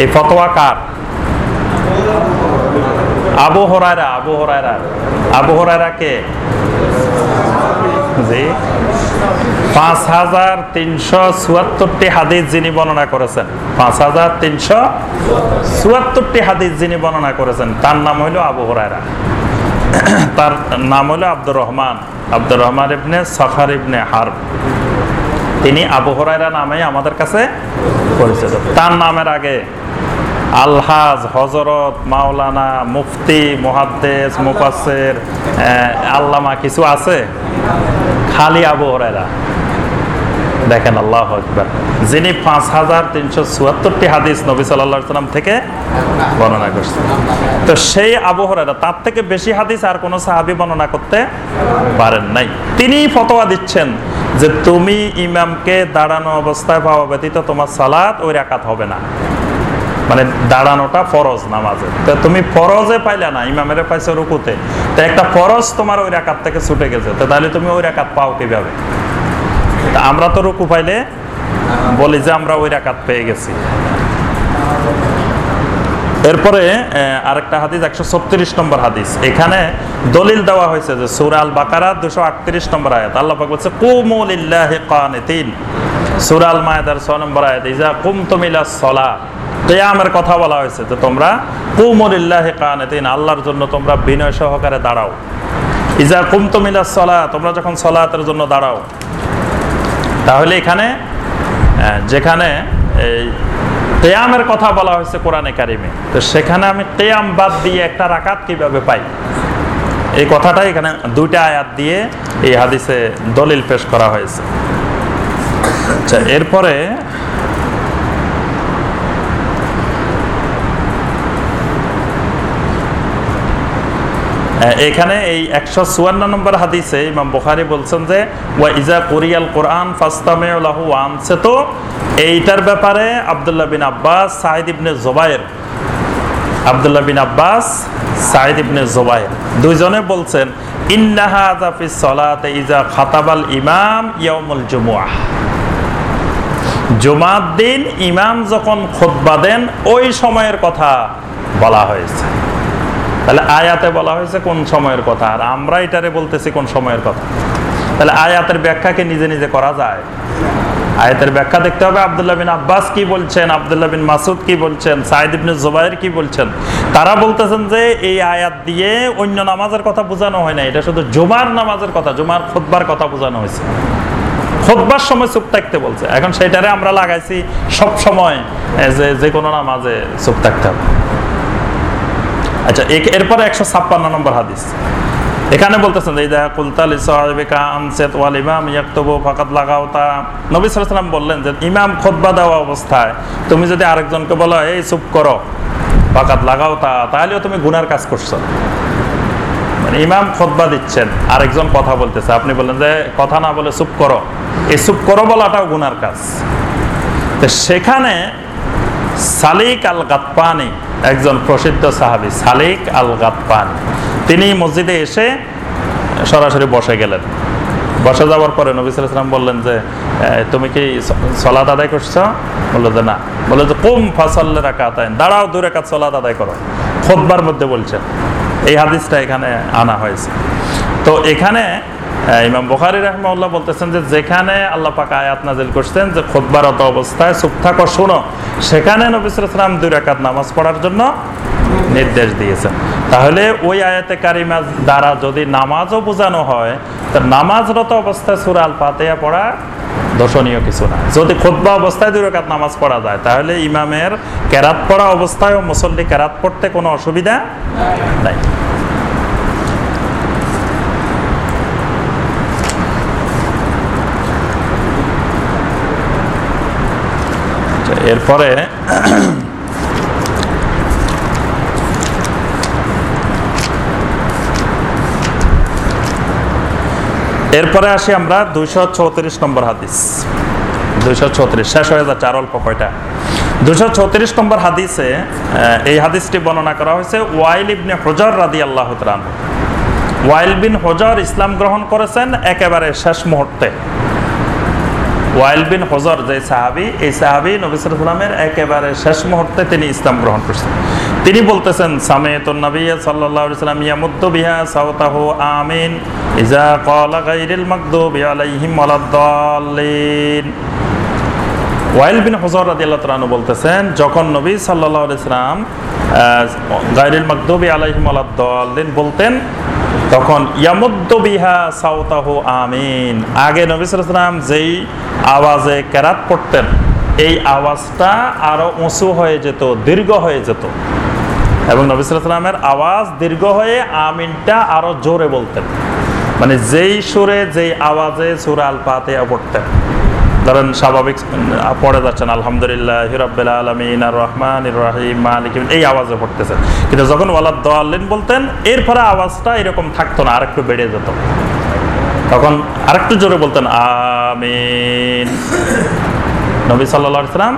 Speaker 1: এই ফতোয়া কার? আবু হরায়রা আবু হরায়রা। আবু হরায়রা কে? পাঁচ হাজার তিনশো চুয়াত্তরটি হাদিস যিনি বর্ণনা করেছেন। পাঁচ হাজার তিনশো চুয়াত্তরটি হাদিস যিনি বর্ণনা করেছেন, তার নাম হইল আবু হরায়রা। তার নাম হলো আব্দুর রহমান। আব্দুর রহমান ইবনে সখার ইবনে হার তিনি আবু হরায়রা নামে আমাদের কাছে পরিচিত। তার নামের আগে আলহাজ হজরত মাওলানা, মুফতি, মুহাদ্দেস মুফাসের আল্লামা কিছু আছে? খালি আবু দেখেন আল্লাহ আকবার। যিনি পাঁচ হাজার তিনশো চুয়াত্তরটি হাদিস নবী সাল্লাহ সাল্লাম থেকে বর্ণনা করছেন। তো সেই আবু তার থেকে বেশি হাদিস আর কোনো সাহাবি বর্ণনা করতে পারেন নাই। তিনি ফতোয়া দিচ্ছেন যে, তুমি ইমামকে দাঁড়ানো অবস্থায় পাওয়া ব্যতীত তোমার সালাত ওই রাকাত হবে না। মানে দাঁড়ানোটা ফরজ নামাজে তো তুমি ফরজে পাইলে না, ইমামের পাইছো রুকুতে। তো একটা ফরজ তোমার ওই রাকাত থেকে ছুটে গেছে। তো তাহলে তুমি ওই রাকাত পাও কীভাবে? তা আমরা তো রুকু পাইলে বলি যে আমরা ওই রাকাত পেয়ে গেছি। এরপরে আরেকটা হাদিস, একশো ছত্রিশ নম্বর হাদিস। এখানে দলিল দেওয়া হয়েছে যে সুরাল বাকারা দুশো আটত্রিশ নম্বর আয়াত। আল্লাহ পাক বলছে কুমুলিল্লাহি কানিতিন সুরা সুরাল মায়েদার ছ নম্বর আয়াত, ইজা কুমতুম ইলা সলা কিয়ামের কথা বলা হয়েছে যে তোমরা কুমুলিল্লাহি কানিতিন, আল্লাহর জন্য তোমরা বিনয় সহকারে দাঁড়াও। ইজা কুমতুম ইলা সলা, তোমরা যখন সলাতের জন্য দাঁড়াও, তাহলে এখানে যেখানে এই কেয়ামের কথা বলা হয়েছে কোরআনে কারিমে, তো সেখানে আমি কেয়াম বাদ দিয়ে একটা রাকাত কীভাবে পাই? এই কথাটাই এখানে দুইটা আয়াত দিয়ে এই হাদিসে দলিল পেশ করা হয়েছে। আচ্ছা এরপরে এখানে এই একশো চুয়ান্ন নম্বর হাদিসে ইমাম বুখারি বলছেন যে, ওয়া ইজা কোরিয়াল কোরআন ফাস্তামে লাহু আনছে তো এইটার ব্যাপারে আবদুল্লাহ বিন আব্বাস সাইদ ইবনে জোবায়ের আবদুল্লাহ বিন আব্বাস সাইদ ইবনে জোবায়ের দুইজনে বলছেন ইন্নাহা জাফি সলাতে ইজা খাতাবাল ইমাম ইয়াউমুল জুমুআহ জুমার দিন ইমাম যখন খোদবা দেন, ওই সময়ের কথা বলা হয়েছে। তাহলে আয়াতে বলা হয়েছে কোন সময়ের কথা, আর আমরা এটারে বলতেছি কোন সময়ের কথা। তাহলে আয়াতের ব্যাখ্যাকে নিজে নিজে করা যায়? আয়াতের ব্যাখ্যা দেখতে হবে আবদুল্লাহ বিন আব্বাস কি বলছেন, আবদুল্লাহ বিন মাসুদ কি বলছেন সাইদ ইবনে জুবাইর কি বলছেন। তারা বলতেছেন যে এই আয়াত দিয়ে অন্য নামাজের কথা বোঝানো হয় না, এটা শুধু জুমার নামাজের কথা, জুমার খুতবার কথা বোঝানো হয়েছে। খোদবার সময় চুপ থাকতে বলছে, এখন সেটারে আমরা লাগাইছি সব সময় যে যে কোনো নামাজে চুপ থাকতে হবে। আচ্ছা এরপরে একশো ছাপ্পান্ন নম্বর হাদিস। এখানে বলতেছেন যে, ইদা কুলতাল সাহাবিকা আনসাত ওয়াল ইমাম ইয়াকতুবু ফাকাদ লাগাওতা। নবী সাল্লাল্লাহু বললেন যে, ইমাম খুতবা দেওয়া অবস্থায় তুমি যদি আরেকজনকে বলো, এই চুপ করো, ফাকাদ লাগাওতা, তাহলেও তুমি গুনার কাজ করছ। মানে ইমাম খোদবা দিচ্ছেন, আরেকজন কথা বলতেছে। আপনি বললেন যে, কথা না বলে চুপ করো। এই চুপ করো বলাটাও গুনার কাজ। তো সেখানে সালিক আল গাতপানি একজন প্রসিদ্ধ সাহাবি, সালিক আল গাতপানি তিনি মসজিদে এসে সরাসরি বসে গেলেন। বসে যাওয়ার পরে নবী সালাম বললেন যে তুমি কি স- সলাত আদায় করছ? বলল যে, না। বলে যে, কুম ফাসল্লে রাকাতাইন। দাঁড়াও দূরে রাকাত সলাত আদায় করো। খোদবার মধ্যে বলছেন এই হাদিসটা এখানে আনা হয়েছে। তো এখানে ইমাম বুখারি রহমাউল্লাহ বলতেছেন যে যেখানে আল্লাহ পাক আয়াত নাজিল করছেন যে খোদবারত অবস্থায় চুপ থাকো, শোনো, সেখানে নবী সালাম দুই রাকাত নামাজ পড়ার জন্য নির্দেশ দিয়েছেন। তাহলে ওই আয়াতে কারিমা দ্বারা যদি নামাজও বোঝানো হয়, তা নামাজরত অবস্থায় সুরা আল ফাতেহা পড়া দর্শনীয় কিছু না। যদি খোদবা অবস্থায় দুই রাকাত নামাজ পড়া যায়, তাহলে ইমামের কেরাত পড়া অবস্থায় ও মুসল্লি কেরাত পড়তে কোনো অসুবিধা নাই। আচ্ছা, এরপরে এরপরে আসি আমরা দুইশো চৌত্রিশ নম্বর হাদিস। দুইশো চৌত্রিশ শেষ হয়ে যাচ্ছে আর অল্প কয়টা। চৌত্রিশ নম্বর হাদিসে এই হাদিসটি বর্ণনা করা হয়েছে ওয়াইল ইবনে হজর রাদি আল্লাহ ওয়াইল বিন হজর ইসলাম গ্রহণ করেছেন একেবারে শেষ মুহূর্তে। ওয়াইল বিন হজর যে সাহাবি, এই সাহাবি নবিসামের একেবারে শেষ মুহূর্তে তিনি ইসলাম গ্রহণ করছেন। তিনি বলতেছেন নবী সাল্লাল্লাহু আলাইহি সাল্লাম ইয়ামুদ্দু বিহা সাওতাহু, আমিন। ইজা ক্বালা গায়রিল মাগদুবি আলাইহিম ওয়ালাদ-দাল্লিন ওয়াইল বিন হজর তাআলা আনহু বলতেছেন, যখন নবী সাল্লাল্লাহু আলাইহি সাল্লাম গায়রিল মাগদুবি আলাইহিম ওয়ালাদ-দাল্লিন বলতেন তখন, ইয়ামুদ্দু সাউতাহ আমিন। আগে নবী সাল্লাল্লাহু যেই আওয়াজে কেরাত পড়তেন, এই আওয়াজটা আরও উঁচু হয়ে যেত, দীর্ঘ হয়ে যেত। এবং নবী সাল্লাল্লাহু আওয়াজ দীর্ঘ হয়ে আমিনটা আরও জোরে বলতেন। মানে যেই সুরে, যেই আওয়াজে সুরাল পাতে পড়তেন। ধরেন স্বাভাবিক পড়ে যাচ্ছেন, আলহামদুলিল্লাহ হিরাব্বিল আলামিন, আর রহমান রহিম, মালিক এই আওয়াজে পড়তেছেন। কিন্তু যখন ওয়ালাদ দোয়াল্লিন বলতেন, এরপরে আওয়াজটা এরকম থাকতো না, আরেকটু বেড়ে যেত। তখন আরেকটু জোরে বলতেন, আমিন। নবী সাল্লাম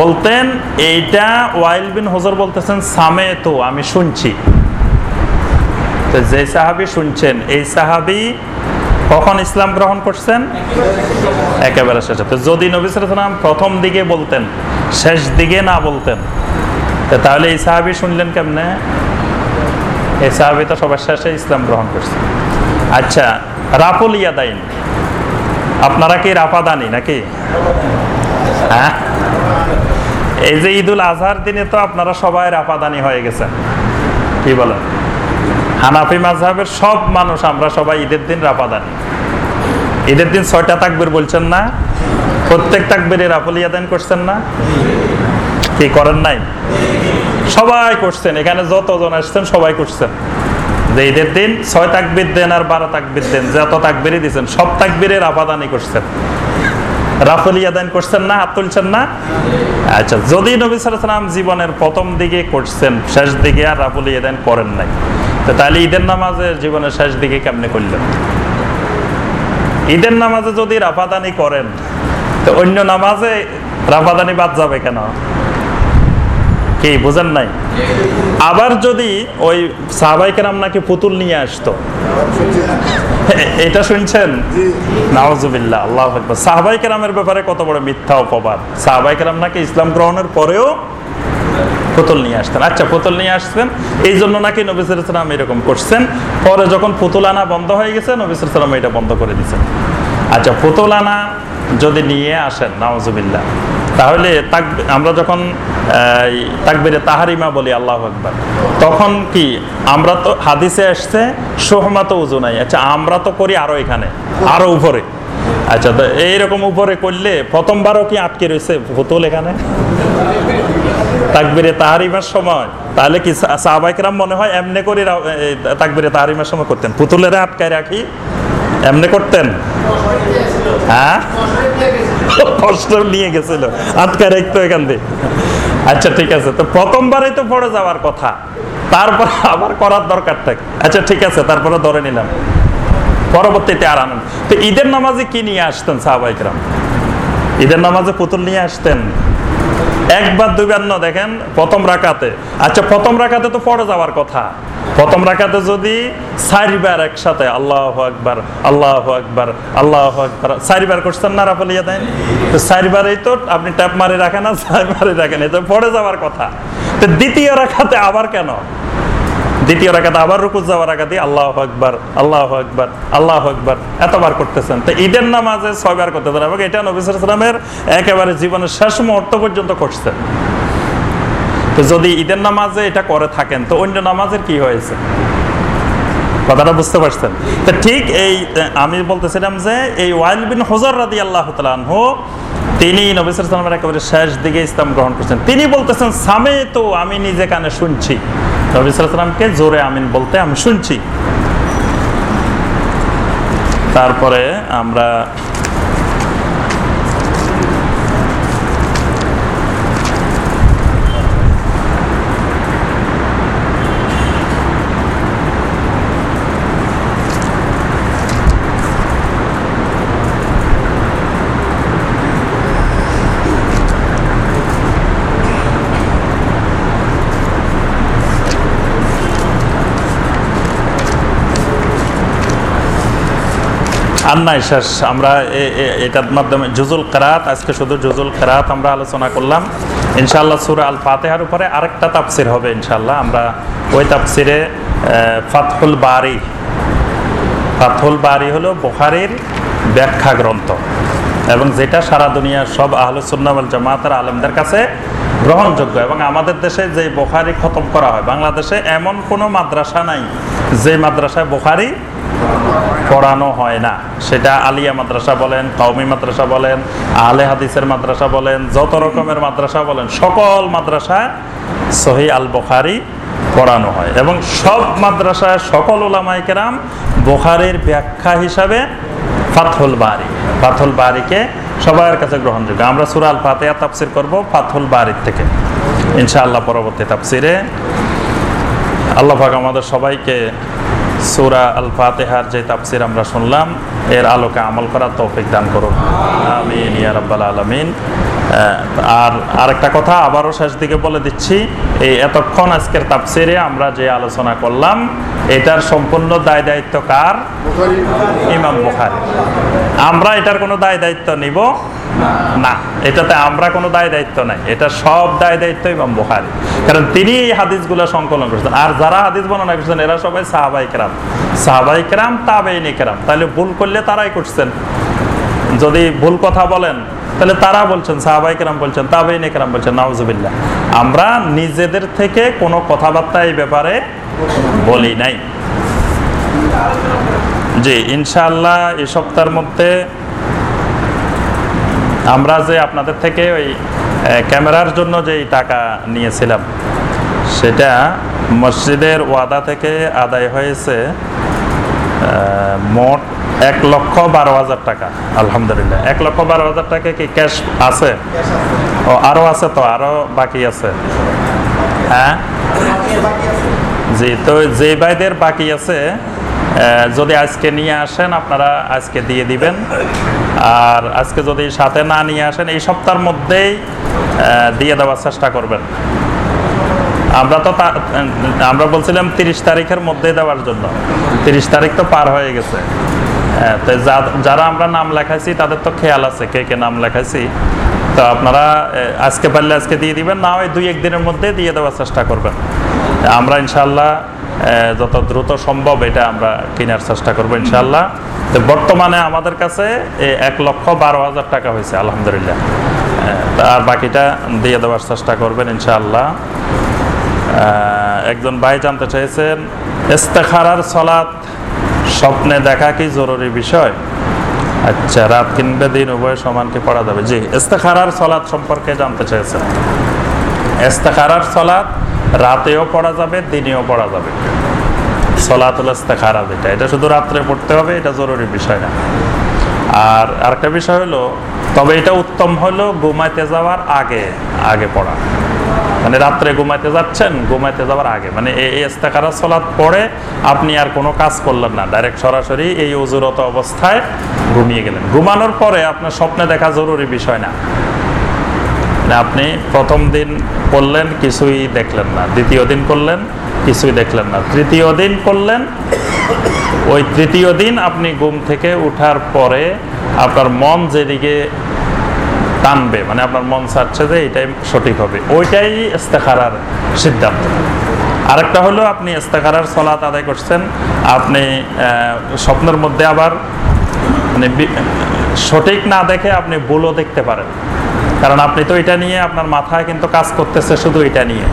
Speaker 1: বলতেন, এইটা ওয়াইল বিন হজর বলতেছেন, সামে তো, আমি শুনছি। যে সাহাবি শুনছেন, এই সাহাবি কখন ইসলাম গ্রহণ করছেন? একেবারে শেষে। তো যদি নবী সালাম প্রথম দিকে বলতেন, শেষ দিকে না বলতেন তাহলে এই সাহাবি শুনলেন কেমনে? এই সাহাবি তো সবার শেষে ইসলাম গ্রহণ করছে। আচ্ছা রাফুল ইয়াদাইন, আপনারা কি রাফাদানি নাকি? হ্যাঁ? এই যে ঈদুল আজহার দিনে তো আপনারা সবাই রাফাদানি হয়ে গেছেন। কি বলেন? হানাফি মাঝহাবের সব মানুষ, আমরা সবাই ঈদের দিন রাফাদানি। ঈদের দিন ছয়টা তাকবির বলছেন না? প্রত্যেক তাকবিরে রাফলিয়া দান করছেন না? কি করেন নাই? সবাই করছেন, এখানে যতজন আসছেন সবাই করছেন। যে ঈদের দিন ছয় তাকবির দেন আর বারো তাকবির দেন, যত তাকবিরই দিচ্ছেন সব তাকবিরে রাফাদানি করছেন। রাফলিয়া দান করছেন না? হাত তুলছেন না? আচ্ছা যদি নবী সালাম জীবনের প্রথম দিকে করছেন, শেষ দিকে আর রাফলিয়া দান করেন নাই। তাহলে ঈদের নামাজের জীবনের শেষ দিকে কেমনে করলেন? ঈদের নামাজে যদি রাফাদানি করেন, তো অন্য নামাজে রাফাদানি বাদ যাবে কেন? কি, বুঝেন নাই? আবার যদি ওই সাহাবাই কেরাম নাকি পুতুল নিয়ে আসতো। এটা শুনছেন? নাওজুবিল্লাহ, আল্লাহ সাহাবাই কেরামের ব্যাপারে কত বড় মিথ্যা অপবাদ। সাহাবাই কেরাম নাকি ইসলাম গ্রহণের পরেও পুতুল নিয়ে আসতেন। আচ্ছা পুতুল নিয়ে আসতেন। এই জন্য নাকি নবী সালাম এরকম করছেন। পরে যখন পুতুল আনা বন্ধ হয়ে গেছে, নবী সালাম এটা বন্ধ করে দিয়েছেন। আচ্ছা পুতুল আনা যদি নিয়ে আসেন নাওজুবিল্লাহ তাহলে তাক- আমরা যখন তাকবিরে তাহারিমা বলি, আল্লাহ আকবার, তখন কি আমরা তো হাদিসে আসছে সোহমাত উজু নাই। আচ্ছা আমরা তো করি আরও এখানে, আরও উপরে। আচ্ছা তো এইরকম উপরে করলে প্রথমবারও কি আটকে রয়েছে পুতুল এখানে? তাকবিরে তাহারিমার সময়। তাহলে কি সাহবাইকরাম মনে হয় এমনি করে তাকবিরে তাহারিমার সময় করতেন? পুতুলেরা আটকায় রাখি, এমনি করতেন? হ্যাঁ? কষ্ট নিয়ে গেছিল, আটকায় রাখতো এখান থেকে আচ্ছা ঠিক আছে। তো প্রথমবারই তো পড়ে যাওয়ার কথা। তারপর আবার করার দরকার থাকে। আচ্ছা ঠিক আছে, তারপরে ধরে নিলাম। পরবর্তীতে আর আনেন তো ঈদের নামাজে কি নিয়ে আসতেন সাহবাইকরাম ঈদের নামাজে পুতুল নিয়ে আসতেন? একবার দুইবার না দেখেন, প্রথম রাখাতে আচ্ছা প্রথম রাখাতে তো পড়ে যাওয়ার কথা। প্রথম রাখাতে যদি চারিবার একসাথে, আল্লাহ আকবার আল্লাহ আকবার আল্লাহ আকবার, চারিবার করছেন না রাফলিয়া দেন তো চারিবারেই তো আপনি ট্যাপ মারি রাখেন না চারিবারই রাখেন এটা পড়ে যাওয়ার কথা। তো দ্বিতীয় রাখাতে আবার কেন? দ্বিতীয় রাখাতে আবার রুকু যাওয়ার আগে দিয়ে আল্লাহ আকবার আল্লাহ আকবার আল্লাহ আকবার, এতবার করতেছেন। তো ঈদের নামাজে ছয়বার করতেছেন এবং এটা নবী সালামের একেবারে জীবনের শেষ মুহূর্ত পর্যন্ত করছেন। তো যদি ঈদের নামাজে এটা করে থাকেন, তো অন্য নামাজের কি হয়েছে? কথাটা বুঝতে পারছেন? তো ঠিক এই, আমি বলতেছিলাম যে এই ওয়াইল বিন হজর রাদি আল্লাহ তালহ তিনি নবিসামের একেবারে শেষ দিকে ইসলাম গ্রহণ করছেন। তিনি বলতেছেন সামে তো আমি নিজে কানে শুনছি। নবিসামকে জোরে আমিন বলতে আমি শুনছি। তারপরে আমরা আর শেষ আমরা এটার মাধ্যমে জুজুল কেরাত, আজকে শুধু জুজুল কেরাত আমরা আলোচনা করলাম। ইনশাআল্লাহ সুরা আল ফাতেহার উপরে আরেকটা তাফসির হবে ইনশাআল্লাহ। আমরা ওই তাফসিরে ফাতহুল বারি। ফাতহুল বারি হলো বুখারির ব্যাখ্যা গ্রন্থ। এবং যেটা সারা দুনিয়ার সব আহলুসুন্নাওয়াল জামাতের আলেমদের কাছে গ্রহণযোগ্য। এবং আমাদের দেশে যে বোখারি খতম করা হয়, বাংলাদেশে এমন কোনো মাদ্রাসা নাই যে মাদ্রাসায় বোখারি পড়ানো হয় না। সেটা আলিয়া মাদ্রাসা বলেন, কওমি মাদ্রাসা বলেন আলে হাদিসের মাদ্রাসা বলেন, যত রকমের মাদ্রাসা বলেন, সকল মাদ্রাসায় সহি আল বখারি পড়ানো হয়। এবং সব মাদ্রাসায় সকল ওলামাই কেরাম বোখারির ব্যাখ্যা হিসাবে ফাতহুল বারি। ফাতহুল বারিকে সবার কাছে গ্রহণযোগ্য। আমরা সুরাল ফাতেহা তাফসির করব ফাতহুল বারির থেকে। ইনশাআল্লাহ পরবর্তী তাফসিরে আল্লাহ পাক আমাদের সবাইকে সুরা আল ফাতেহার যে তাফসির আমরা শুনলাম, এর আলোকে আমল করার তৌফিক দান করুন। আমিন ইয়ারাব্বাল আলমিন। আর আরেকটা কথা আবারও শেষ দিকে বলে দিচ্ছি, এই এতক্ষণ আজকের তাফসিরে আমরা যে আলোচনা করলাম, এটার সম্পূর্ণ দায় দায়িত্ব কার? ইমাম বুখারী। আমরা এটার কোনো দায় দায়িত্ব নিব? না, এটাতে আমরা কোনো দায় দায়িত্ব নাই। এটা সব দায় দায়িত্ব ইমাম বুখারী। কারণ তিনি এই হাদিসগুলো সংকলন করেছেন। আর যারা হাদিস বর্ণনা করছেন, এরা সবাই সাহাবাই কেরাম। সাহাবাই কেরাম কেরাম। তাহলে ভুল করলে তারাই করছেন। যদি ভুল কথা বলেন তাহলে তারা বলছেন, সাহাবাই কেরাম বলছেন, তাবেইনি কেরাম বলছেন, নাউজুবিল্লাহ। আমরা নিজেদের থেকে কোনো কথাবার্তা এই ব্যাপারে বলি নাই। জি, ইনশাআল্লাহ এই সপ্তাহের মধ্যে আমরা যে আপনাদের থেকে ওই ক্যামেরার জন্য যেই টাকা নিয়েছিলাম, সেটা মসজিদের ওয়াদা থেকে আদায় হয়েছে। মোট এক লক্ষ বারো হাজার টাকা, আলহামদুলিল্লাহ। এক লক্ষ বারো হাজার টাকা কি ক্যাশ আছে? ও আরও আছে তো আরও বাকি আছে। হ্যাঁ? জি, তো যে ভাইদের বাকি আছে যদি আজকে নিয়ে আসেন, আপনারা আজকে দিয়ে দিবেন। আর আজকে যদি সাথে না নিয়ে আসেন, এই সপ্তাহের মধ্যেই দিয়ে দেওয়ার চেষ্টা করবেন। আমরা তো আমরা বলছিলাম তিরিশ তারিখের মধ্যে দেওয়ার জন্য। তিরিশ তারিখ তো পার হয়ে গেছে। হ্যাঁ, তো যারা আমরা নাম লেখাইছি তাদের তো খেয়াল আছে কে কে নাম লেখাইছি। তো আপনারা আজকে পারলে আজকে দিয়ে দিবেন না ওই দুই একদিনের মধ্যে দিয়ে দেওয়ার চেষ্টা করবেন। আমরা ইনশাল্লাহ যত দ্রুত সম্ভব এটা আমরা কেনার চেষ্টা করব ইনশাল্লাহ তো বর্তমানে আমাদের কাছে এক লক্ষ বারো হাজার টাকা হয়েছে আলহামদুলিল্লাহ। আর বাকিটা দিয়ে দেওয়ার চেষ্টা করবেন ইনশাআল্লাহ। একজন ভাই জানতে চাইছেন ইস্তেখারার সলাৎ স্বপ্নে দেখা কি জরুরি বিষয়? আচ্ছা রাত কিংবা দিন উভয় সমানকে পড়া যাবে। জি, ইস্তেখারার সলাৎ সম্পর্কে জানতে চাইছেন ইস্তেখারার সলাৎ রাতেও পড়া যাবে, দিনেও পড়া যাবে। সলাতুল ইস্তেখারা যেটা, এটা শুধু রাত্রে পড়তে হবে, এটা জরুরি বিষয় না। আর আরেকটা বিষয় হলো, তবে এটা উত্তম হলো ঘুমাইতে যাওয়ার আগে আগে পড়া। মানে রাত্রে ঘুমাইতে যাচ্ছেন, ঘুমাইতে যাওয়ার আগে। মানে এই ইস্তেখারা সলাৎ পড়ে আপনি আর কোনো কাজ করলেন না। ডাইরেক্ট সরাসরি এই অজুরত অবস্থায় ঘুমিয়ে গেলেন। ঘুমানোর পরে আপনার স্বপ্নে দেখা জরুরি বিষয় না। মানে আপনি প্রথম দিন করলেন, কিছুই দেখলেন না। দ্বিতীয় দিন করলেন, কিছুই দেখলেন না। তৃতীয় দিন করলেন, ওই তৃতীয় দিন আপনি ঘুম থেকে উঠার পরে আপনার মন যেদিকে টানবে মানে আপনার মন চাচ্ছে যে এটাই সঠিক হবে। ওইটাই ইস্তেখারার সিদ্ধান্ত। আরেকটা হলো, আপনি ইস্তেখারার সলাত আদায় করছেন, আপনি স্বপ্নের মধ্যে আবার মানে সঠিক না দেখে আপনি ভুলও দেখতে পারেন। কারণ আপনি তো এটা নিয়ে আপনার মাথায় কিন্তু কাজ করতেছে শুধু এটা নিয়ে।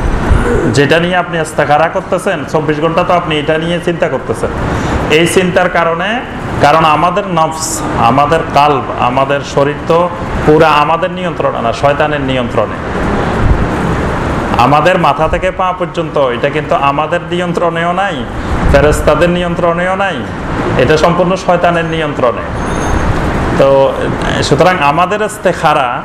Speaker 1: যেটা নিয়ে আপনি ইস্তেখারা করতেছেন, চব্বিশ ঘণ্টা তো আপনি এটা নিয়ে চিন্তা করতেছেন। এই চিন্তার কারণে কারণ আমাদের নফস, আমাদের কাল্ব, আমাদের শরীর তো পুরা আমাদের নিয়ন্ত্রণে না, শয়তানের নিয়ন্ত্রণে। আমাদের মাথা থেকে পা পর্যন্ত, এটা কিন্তু আমাদের নিয়ন্ত্রণেও নাই ফেরেস্তাদের নিয়ন্ত্রণেও নাই, এটা সম্পূর্ণ শয়তানের নিয়ন্ত্রণে। তো, সুতরাং আমাদের ইস্তেখারা,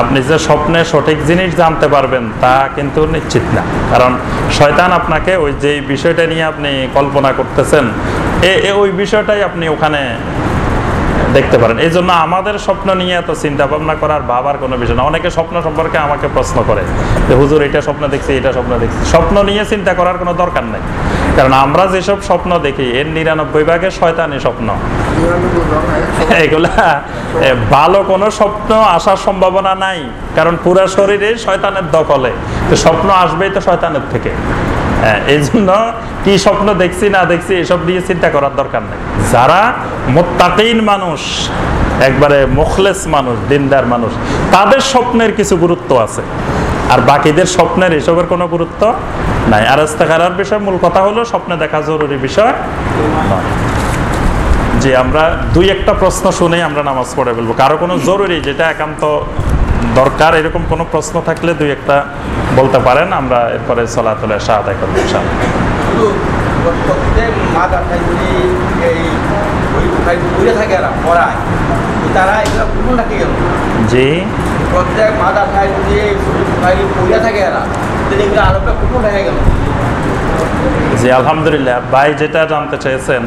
Speaker 1: আপনি যে স্বপ্নে সঠিক জিনিস জানতে পারবেন, তা কিন্তু নিশ্চিত না। কারণ শয়তান আপনাকে ওই যে বিষয়টা নিয়ে আপনি কল্পনা করতেছেন ওই বিষয়টাই আপনি ওখানে দেখতে পারেন। এই জন্য আমাদের স্বপ্ন নিয়ে এত চিন্তা ভাবনা করার ভাবার কোনো বিষয় না। অনেকে স্বপ্ন সম্পর্কে আমাকে প্রশ্ন করে যে, হুজুর, এটা স্বপ্ন দেখছি, এটা স্বপ্ন দেখছি। স্বপ্ন নিয়ে চিন্তা করার কোনো দরকার নেই। কারণ আমরা যেসব স্বপ্ন দেখি, এর নিরানব্বই ভাগে শয়তানি স্বপ্ন। এগুলা ভালো কোনো স্বপ্ন আসার সম্ভাবনা নাই। কারণ পুরা শরীরে শয়তানের দখলে। তো স্বপ্ন আসবেই তো শয়তানের থেকে। এই জন্য কি স্বপ্ন দেখছি, না দেখছি, এসব নিয়ে চিন্তা করার দরকার নেই। যারা মোত্তাকিন মানুষ, একবারে মুখলেস মানুষ, দিনদার মানুষ, তাদের স্বপ্নের কিছু গুরুত্ব আছে। আর বাকিদের স্বপ্নের এসবের কোনো গুরুত্ব নাই। আর ইস্তেখারার বিষয়, মূল কথা হলো স্বপ্নে দেখা জরুরি বিষয় যে আমরা দুই একটা প্রশ্ন শুনেই আমরা নামাজ পড়ে ফেলব। কারও কোনো জরুরি, যেটা একান্ত দরকার, এরকম কোনো প্রশ্ন থাকলে দুই একটা বলতে পারেন, আমরা এরপরে করব
Speaker 2: তারা এগুলো কোনো রাখে
Speaker 1: জি।
Speaker 2: প্রত্যেক মা দাদাই যদি থাকে এরা গেল
Speaker 1: জি, আলহামদুলিল্লাহ। ভাই যেটা জানতে চেয়েছেন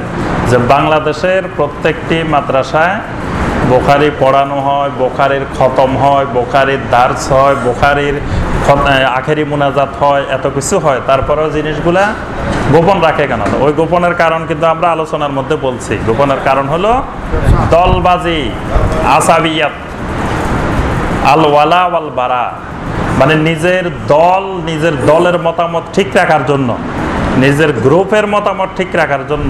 Speaker 1: যে বাংলাদেশের প্রত্যেকটি মাদ্রাসায় বোখারি পড়ানো হয়, বোখারির খতম হয়, বোখারির দার্স হয়, বোখারির আখেরি মোনাজাত হয়, এত কিছু হয়। তারপরেও জিনিসগুলা গোপন রাখে কেন? ওই গোপনের কারণ কিন্তু আমরা আলোচনার মধ্যে বলছি। গোপনের কারণ হলো দলবাজি, আসাবিয়াত আল ওয়ালা ওয়াল বারা মানে নিজের দল, নিজের দলের মতামত ঠিক রাখার জন্য, নিজের গ্রুপের মতামত ঠিক রাখার জন্য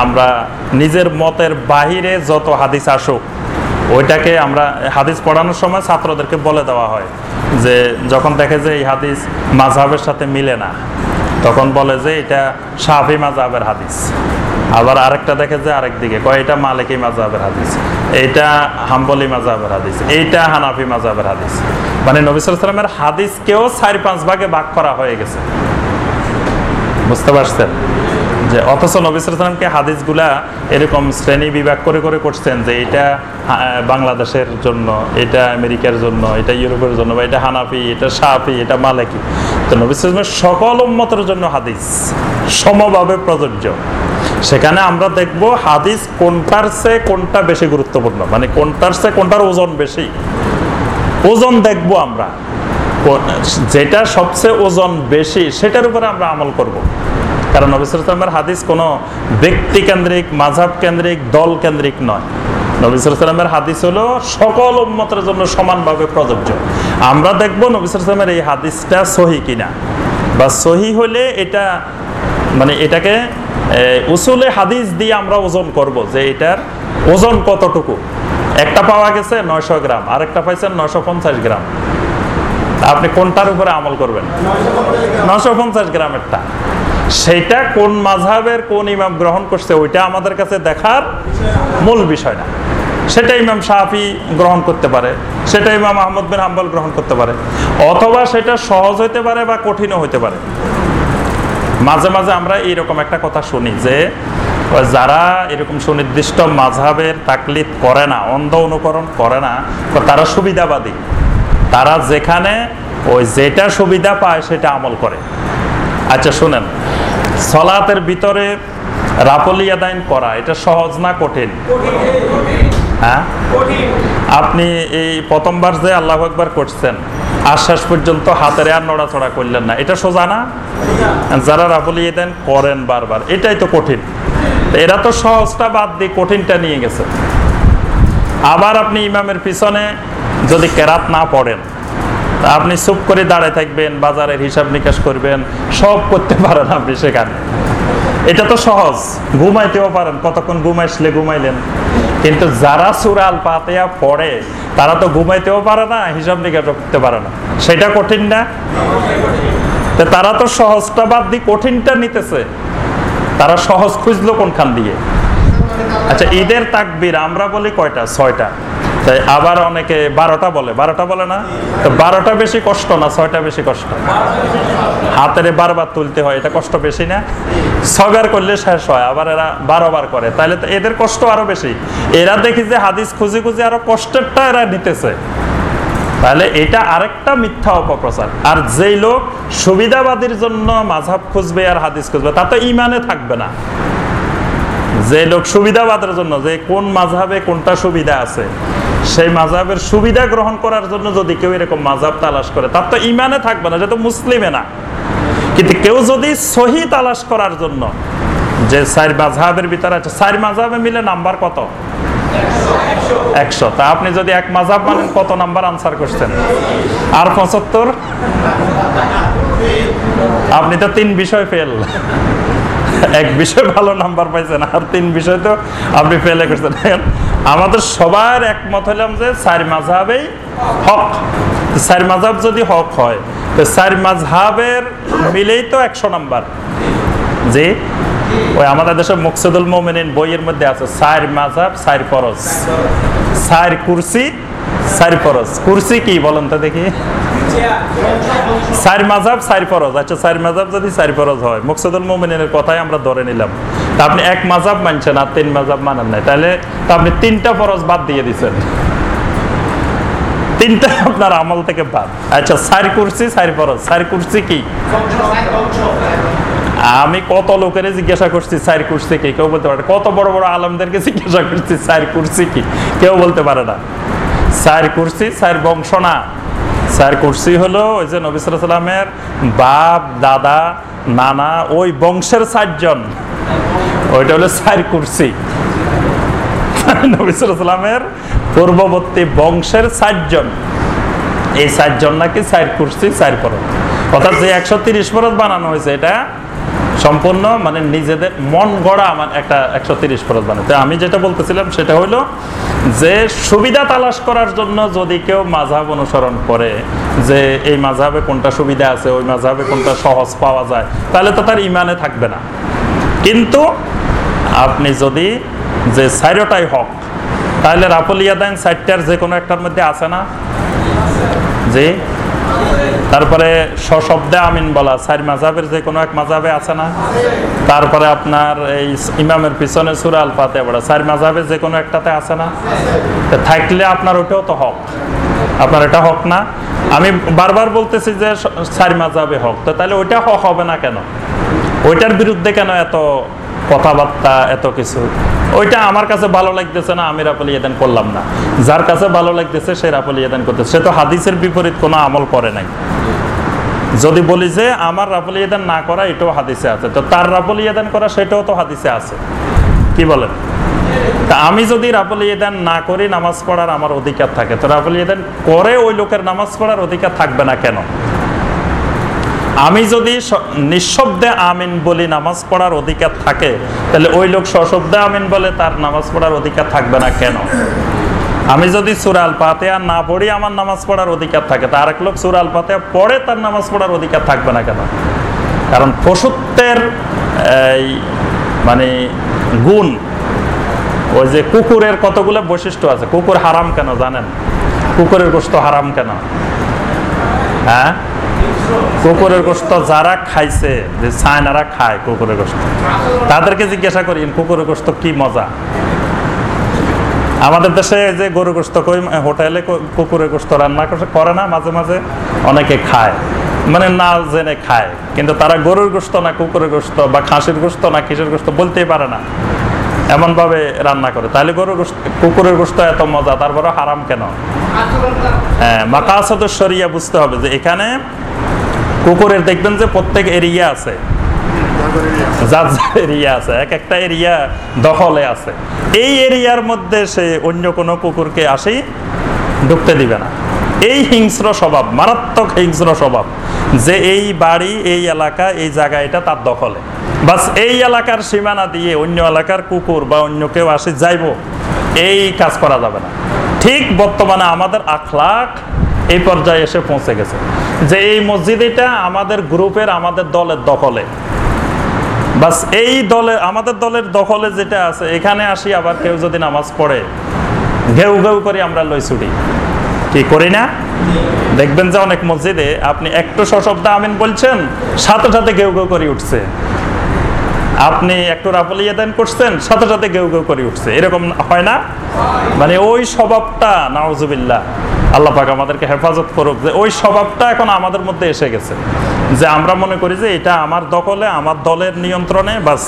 Speaker 1: আমরা নিজের মতের বাহিরে যত হাদিস আসুক, ওইটাকে আমরা হাদিস পড়ানোর সময় ছাত্রদেরকে বলে দেওয়া হয় যে, যখন দেখে যে এই হাদিস মাঝহাবের সাথে মিলে না, তখন বলে যে এটা সাফি মাঝহাবের হাদিস। আবার আরেকটা দেখে যে আরেক দিকে কয়, এটা মালিকি মাজাবের হাদিস এইটা হাম্বলি মাজাবের হাদিস এইটা হানাফি মাজাবের হাদিস। মানে নবিসুল সালামের হাদিসকেও চার পাঁচ ভাগে ভাগ করা হয়ে গেছে। বুঝতে পারছেন? যে অথচ নবিসুল সালামকে হাদিসগুলা এরকম শ্রেণি বিভাগ করে করে করছেন যে এটা বাংলাদেশের জন্য, এটা আমেরিকার জন্য, এটা ইউরোপের জন্য, বা এটা হানাফি, এটা সাফি এটা মালিকি। তো নবিসুলের সকল উম্মতের জন্য হাদিস সমভাবে প্রযোজ্য। সেখানে আমরা দেখব হাদিস কোনটার চেয়ে কোনটা বেশি গুরুত্বপূর্ণ মানে কোনটার চেয়ে কোনটার ওজন বেশি। ওজন দেখব আমরা। যেটা সবচেয়ে ওজন বেশি, সেটার উপরে আমরা আমল করব। কারণ নবিসের হাদিস কোনো ব্যক্তি কেন্দ্রিক মাঝাব কেন্দ্রিক দল কেন্দ্রিক নয় নবিসের হাদিস হলো সকল উম্মতের জন্য সমানভাবে প্রযোজ্য। আমরা দেখব নবিসের এই হাদিসটা সহি কিনা বা সহি হলে এটা মানে এটাকে উসুলে হাদিস দিয়ে আমরা ওজন করব যে এটার ওজন কতটুকু। একটা পাওয়া গেছে নয়শো গ্রাম আর একটা পাইছেন নয়শো পঞ্চাশ গ্রাম। আপনি কোনটার উপরে আমল করবেন? নশো পঞ্চাশ গ্রামেরটা। সেটা কোন মাঝহাবের, কোন ইমাম গ্রহণ করছে, ওইটা আমাদের কাছে দেখার মূল বিষয় না। সেটা ইমাম সাহাফি গ্রহণ করতে পারে, সেটা ইমাম আহমদ বিন হাম্বল গ্রহণ করতে পারে, অথবা সেটা সহজ হইতে পারে বা কঠিনও হইতে পারে। মাঝে মাঝে আমরা এইরকম একটা কথা শুনি যে, যারা এরকম সুনির্দিষ্ট মাঝহাবের তাকলিদ করে না, অন্ধ অনুকরণ করে না তারা সুবিধাবাদী। তারা যেখানে ওই যেটা সুবিধা পায় সেটা আমল করে। আচ্ছা শুনেন। সলাতের ভিতরে রাপলি আদায়ন করা, এটা সহজ না কঠিন? হ্যাঁ? আপনি এই প্রথমবার যে আল্লাহ একবার করছেন আর শেষ পর্যন্ত হাতের আর নড়াচড়া করলেন না। এটা সোজা না? যারা রাবলিয়ে দেন করেন বারবার, এটাই তো কঠিন। এরা তো সহজটা বাদ দিয়ে কঠিনটা নিয়ে গেছে। আবার আপনি ইমামের পিছনে যদি কেরাত না পড়েন আপনি চুপ করে দাঁড়ায় থাকবেন, বাজারের হিসাব নিকাশ করবেন, সব করতে পারেন আপনি সেখানে। এটা তো সহজ, ঘুমাইতেও পারেন, কতক্ষণ ঘুমাইছিলে ঘুমাইলেন। কিন্তু যারা সুরাল পাতেয়া পড়ে, তারা তো ঘুমাইতেও পারে না, হিসাব নিকাশ করতে পারে না। সেটা কঠিন না? তারা তো সহজটা বাদ দিয়ে কঠিনটা নিতেছে। তারা সহজ খুঁজলো কোনখান দিয়ে? আচ্ছা ঈদের তাকবির আমরা বলি কয়টা? ছয়টা। তাই আবার অনেকে বারোটা বলে বারোটা বলে না? তো বারোটা বেশি কষ্ট না ছয়টা বেশি কষ্ট? হাতের বারবার তুলতে হয়, এটা কষ্ট বেশি না? ছয়বার করলে শেষ হয়, আবার এরা বারো বার করে। তাহলে এদের কষ্ট আরও বেশি। এরা দেখি যে হাদিস খুঁজে খুঁজে আরও কষ্টেরটা এরা নিতেছে। তাহলে এটা আরেকটা মিথ্যা অপপ্রচার। আর যেই লোক সুবিধাবাদীর জন্য মাঝাব খুঁজবে আর হাদিস খুঁজবে, তা তো ইমানে থাকবে না। যে লোক সুবিধাবাদের জন্য, যে কোন মাঝাবে কোনটা সুবিধা আছে? সেই মাজাবের সুবিধা গ্রহণ করার জন্য যদি কেউ এরকম মাজাব তালাশ করে, তার তো ইমানে থাকবে না, সে তো মুসলিমে না। কিন্তু কেউ যদি সহি তালাশ করার জন্য, যে সাইর মাঝাবের ভিতরে আছে সাইর মাঝাবে মিলে নাম্বার কত? একশো। তা আপনি যদি এক মাঝাব মানেন, কত নাম্বার আনসার করছেন? আর পঁচাত্তর? আপনি তো তিন বিষয় ফেল। এক বিষয় ভালো নাম্বার পাইছেন আর তিন বিষয় তো আপনি ফেলে করছেন। আমাদের সবার একমত হলাম যে চার মাঝহাবেই হক। চার মাঝহাব যদি হক হয়, তো চার মাঝহাবের মিলেই তো একশো নাম্বার। জি? ওই আমাদের দেশে মুকসুদুল মোমিনিন বইয়ের মধ্যে আছে, চার মাঝহাব, চার ফরজ। চার কুরসি ফরজ। কুরসি কি বলেন তো দেখি। ফরজ। আচ্ছা মাঝাব যদি হয়, মুকসুদুল মোমিনের কথাই আমরা ধরে নিলাম। তা আপনি এক মাঝাব মানছেন আর তিন মাঝাব মানেন নাই। তাহলে আপনি তিনটা বাদ দিয়ে দিচ্ছেন তিনটা আপনার আমল থেকে বাদ। আচ্ছা কুরসি কুরসি কি? আমি কত লোকের জিজ্ঞাসা করছি চার কুরসি কি? কেউ বলতে পারে কত বড় বড় আলমদেরকে জিজ্ঞাসা করছি চার কুরসি কি? কেউ বলতে পারে না। চার কুরসি চার বংশ না চার কুরসি হলো ওই যে নবী সাল্লামের বাপ, দাদা, নানা, ওই বংশের চারজন। ওইটা হলো চার কুরসি। [LAUGHS] নবী সাল্লামের পূর্ববর্তী বংশের চারজন। এই চারজন নাকি চার কুরসি চার পরত অর্থাৎ যে একশো তিরিশ পরত বানানো হয়েছে এটা সম্পূর্ণ মানে নিজেদের মন গড়া আমার একটা একশো তিরিশ ফরজ বানাতে আমি যেটা বলতেছিলাম সেটা হলো যে সুবিধা তালাশ করার জন্য যদি কেউ মাঝাব অনুসরণ করে যে এই মাঝাবে কোনটা সুবিধা আছে, ওই মাঝাবে কোনটা সহজ পাওয়া যায়, তাহলে তো তার ইমানে থাকবে না। কিন্তু আপনি যদি যে সাইরোটাই হক, তাহলে রাফলিয়া দেন, সাইটটার যে কোনো একটার মধ্যে আছে না? জি? তারপরে সশব্দে আমিন বলা, চার মাঝাবের যে কোনো এক মাঝাবে আছে না? তারপরে আপনার এই ইমামের পিছনে সুরাল পাতে বড়া চার মাঝাবের যে কোনো একটাতে আছে না? থাকলে আপনার ওটাও তো হক। আপনার এটা হক না? আমি বারবার বলতেছি যে চার মাঝাবে হক। তো তাহলে ওইটা হক হবে না কেন? ওইটার বিরুদ্ধে কেন এত কথাবার্তা, এত কিছু? ওইটা আমার কাছে ভালো লাগতেছে না, আমি রাপল ইয়েদান করলাম না। যার কাছে ভালো লাগতেছে, সে রাপল ইয়েদান করতেছে। সে তো হাদিসের বিপরীত কোনো আমল করে নাই। যদি বলি যে আমার রাপল ইয়েদান না করা, এটাও হাদিসে আছে। তো তার রাপল ইয়েদান করা, সেটাও তো হাদিসে আছে। কি বলেন? তা আমি যদি রাপল ইয়েদান না করি, নামাজ পড়ার আমার অধিকার থাকে। তো রাপল ইয়েদান করে ওই লোকের নামাজ পড়ার অধিকার থাকবে না কেন? আমি যদি নিঃশব্দে আমিন বলি নামাজ পড়ার অধিকার থাকে, তাহলে ওই লোক সশব্দে আমিন বলে তার নামাজ পড়ার অধিকার থাকবে না কেন? আমি যদি সুরাল পাতে আর না পড়ি, আমার নামাজ পড়ার অধিকার থাকে। তা আরেক লোক সুরাল পাতে পড়ে, তার নামাজ পড়ার অধিকার থাকবে না কেন? কারণ পশুত্বের, এই মানে গুণ, ওই যে কুকুরের কতগুলো বৈশিষ্ট্য আছে? কুকুর হারাম কেন জানেন? কুকুরের গোস্ত হারাম কেন? হ্যাঁ? কুকুরের গোস্ত যারা খাইছে, যে চায়নারা খায় কুকুরের গোস্ত তাদেরকে জিজ্ঞাসা করি কুকুরের গোস্ত কি মজা? আমাদের দেশে যে গরু গোস্ত কই হোটেলে কুকুরের গোস্ত রান্না করে না, মাঝে মাঝে অনেকে খায়। মানে না জেনে খায়, কিন্তু তারা গরুর গোস্ত না কুকুরের গোস্ত বা খাসির গোস্ত না কিসের গোস্ত বলতেই পারে না। এমনভাবে রান্না করে। তাহলে গরুর কুকুরের গোশত এত মজা তারপরে হারাম কেন? হ্যাঁ মাকাসদ শরিয়া বুঝতে হবে যে এখানে কুকুরের দেখবেন যে প্রত্যেক এরিয়া আছে। আছে, এক একটা এরিয়া দখলে আছে। এই এরিয়ার মধ্যে সে অন্য কোনো কুকুরকে ঢুকতে দিবে না। এই হিংস্র স্বভাব, মারাত্মক হিংস্র স্বভাব, যে এই বাড়ি, এই এলাকা, এই জায়গা এটা তার দখলে। বাস এই এলাকার সীমানা দিয়ে অন্য এলাকার কুকুর বা অন্য কেউ আসে যাইব, এই কাজ করা যাবে না। ঠিক বর্তমানে আমাদের আখলাখ এই পর্যায়ে এসে পৌঁছে গেছে। যে এই মসজিদ এটা আমাদের গ্রুপের, আমাদের দলের দখলে। বাস এই দলে, আমাদের দলের দখলে যেটা আছে, এখানে আসি আবার কেউ যদি নামাজ পড়ে, ঘেউ ঘেউ করে আমরা লই ছুটি। কি করি না? দেখবেন যে অনেক মসজিদে আপনি একটু সশব্দ আমিন বলছেন, সাথে সাথে ঘেউ ঘেউ করে উঠছে। আপনি একটু রাফলিয়া দান করছেন, সাথে সাথে ঘেউ ঘেউ করে উঠছে। এরকম হয় না? মানে ওই স্বভাবটা, নাউজুবিল্লাহ। আল্লাহ পাক আমাদেরকে হেফাজত করুক যে ওই স্বভাবটা এখন আমাদের মধ্যে এসে গেছে। যে আমরা মনে করি যে এটা আমার দখলে, আমার দলের নিয়ন্ত্রণে, বাস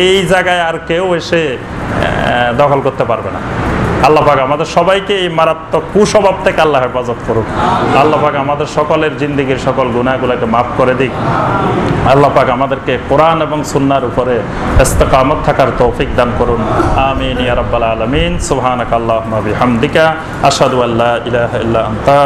Speaker 1: এই জায়গায় আর কেউ এসে দখল করতে পারবে না। আল্লাহ পাক আমাদের সবাইকে এই মারাত্মক কুস্বভাব থেকে আল্লাহ হেফাজত করুক। আল্লাহ পাক আমাদের সকলের জিন্দিগির সকল গুণাগুলোকে মাফ করে দিক। আল্লাহ পাক আমাদেরকে কোরআন এবং সুন্নার উপরে ইস্তেকামত থাকার তৌফিক দান করুন। আমিন, ইয়া রাব্বাল আলামিন। সুবহানাক আল্লাহুম্মা বিহামদিকা। আশহাদু আল্লা ইলাহা ইল্লা আনতা।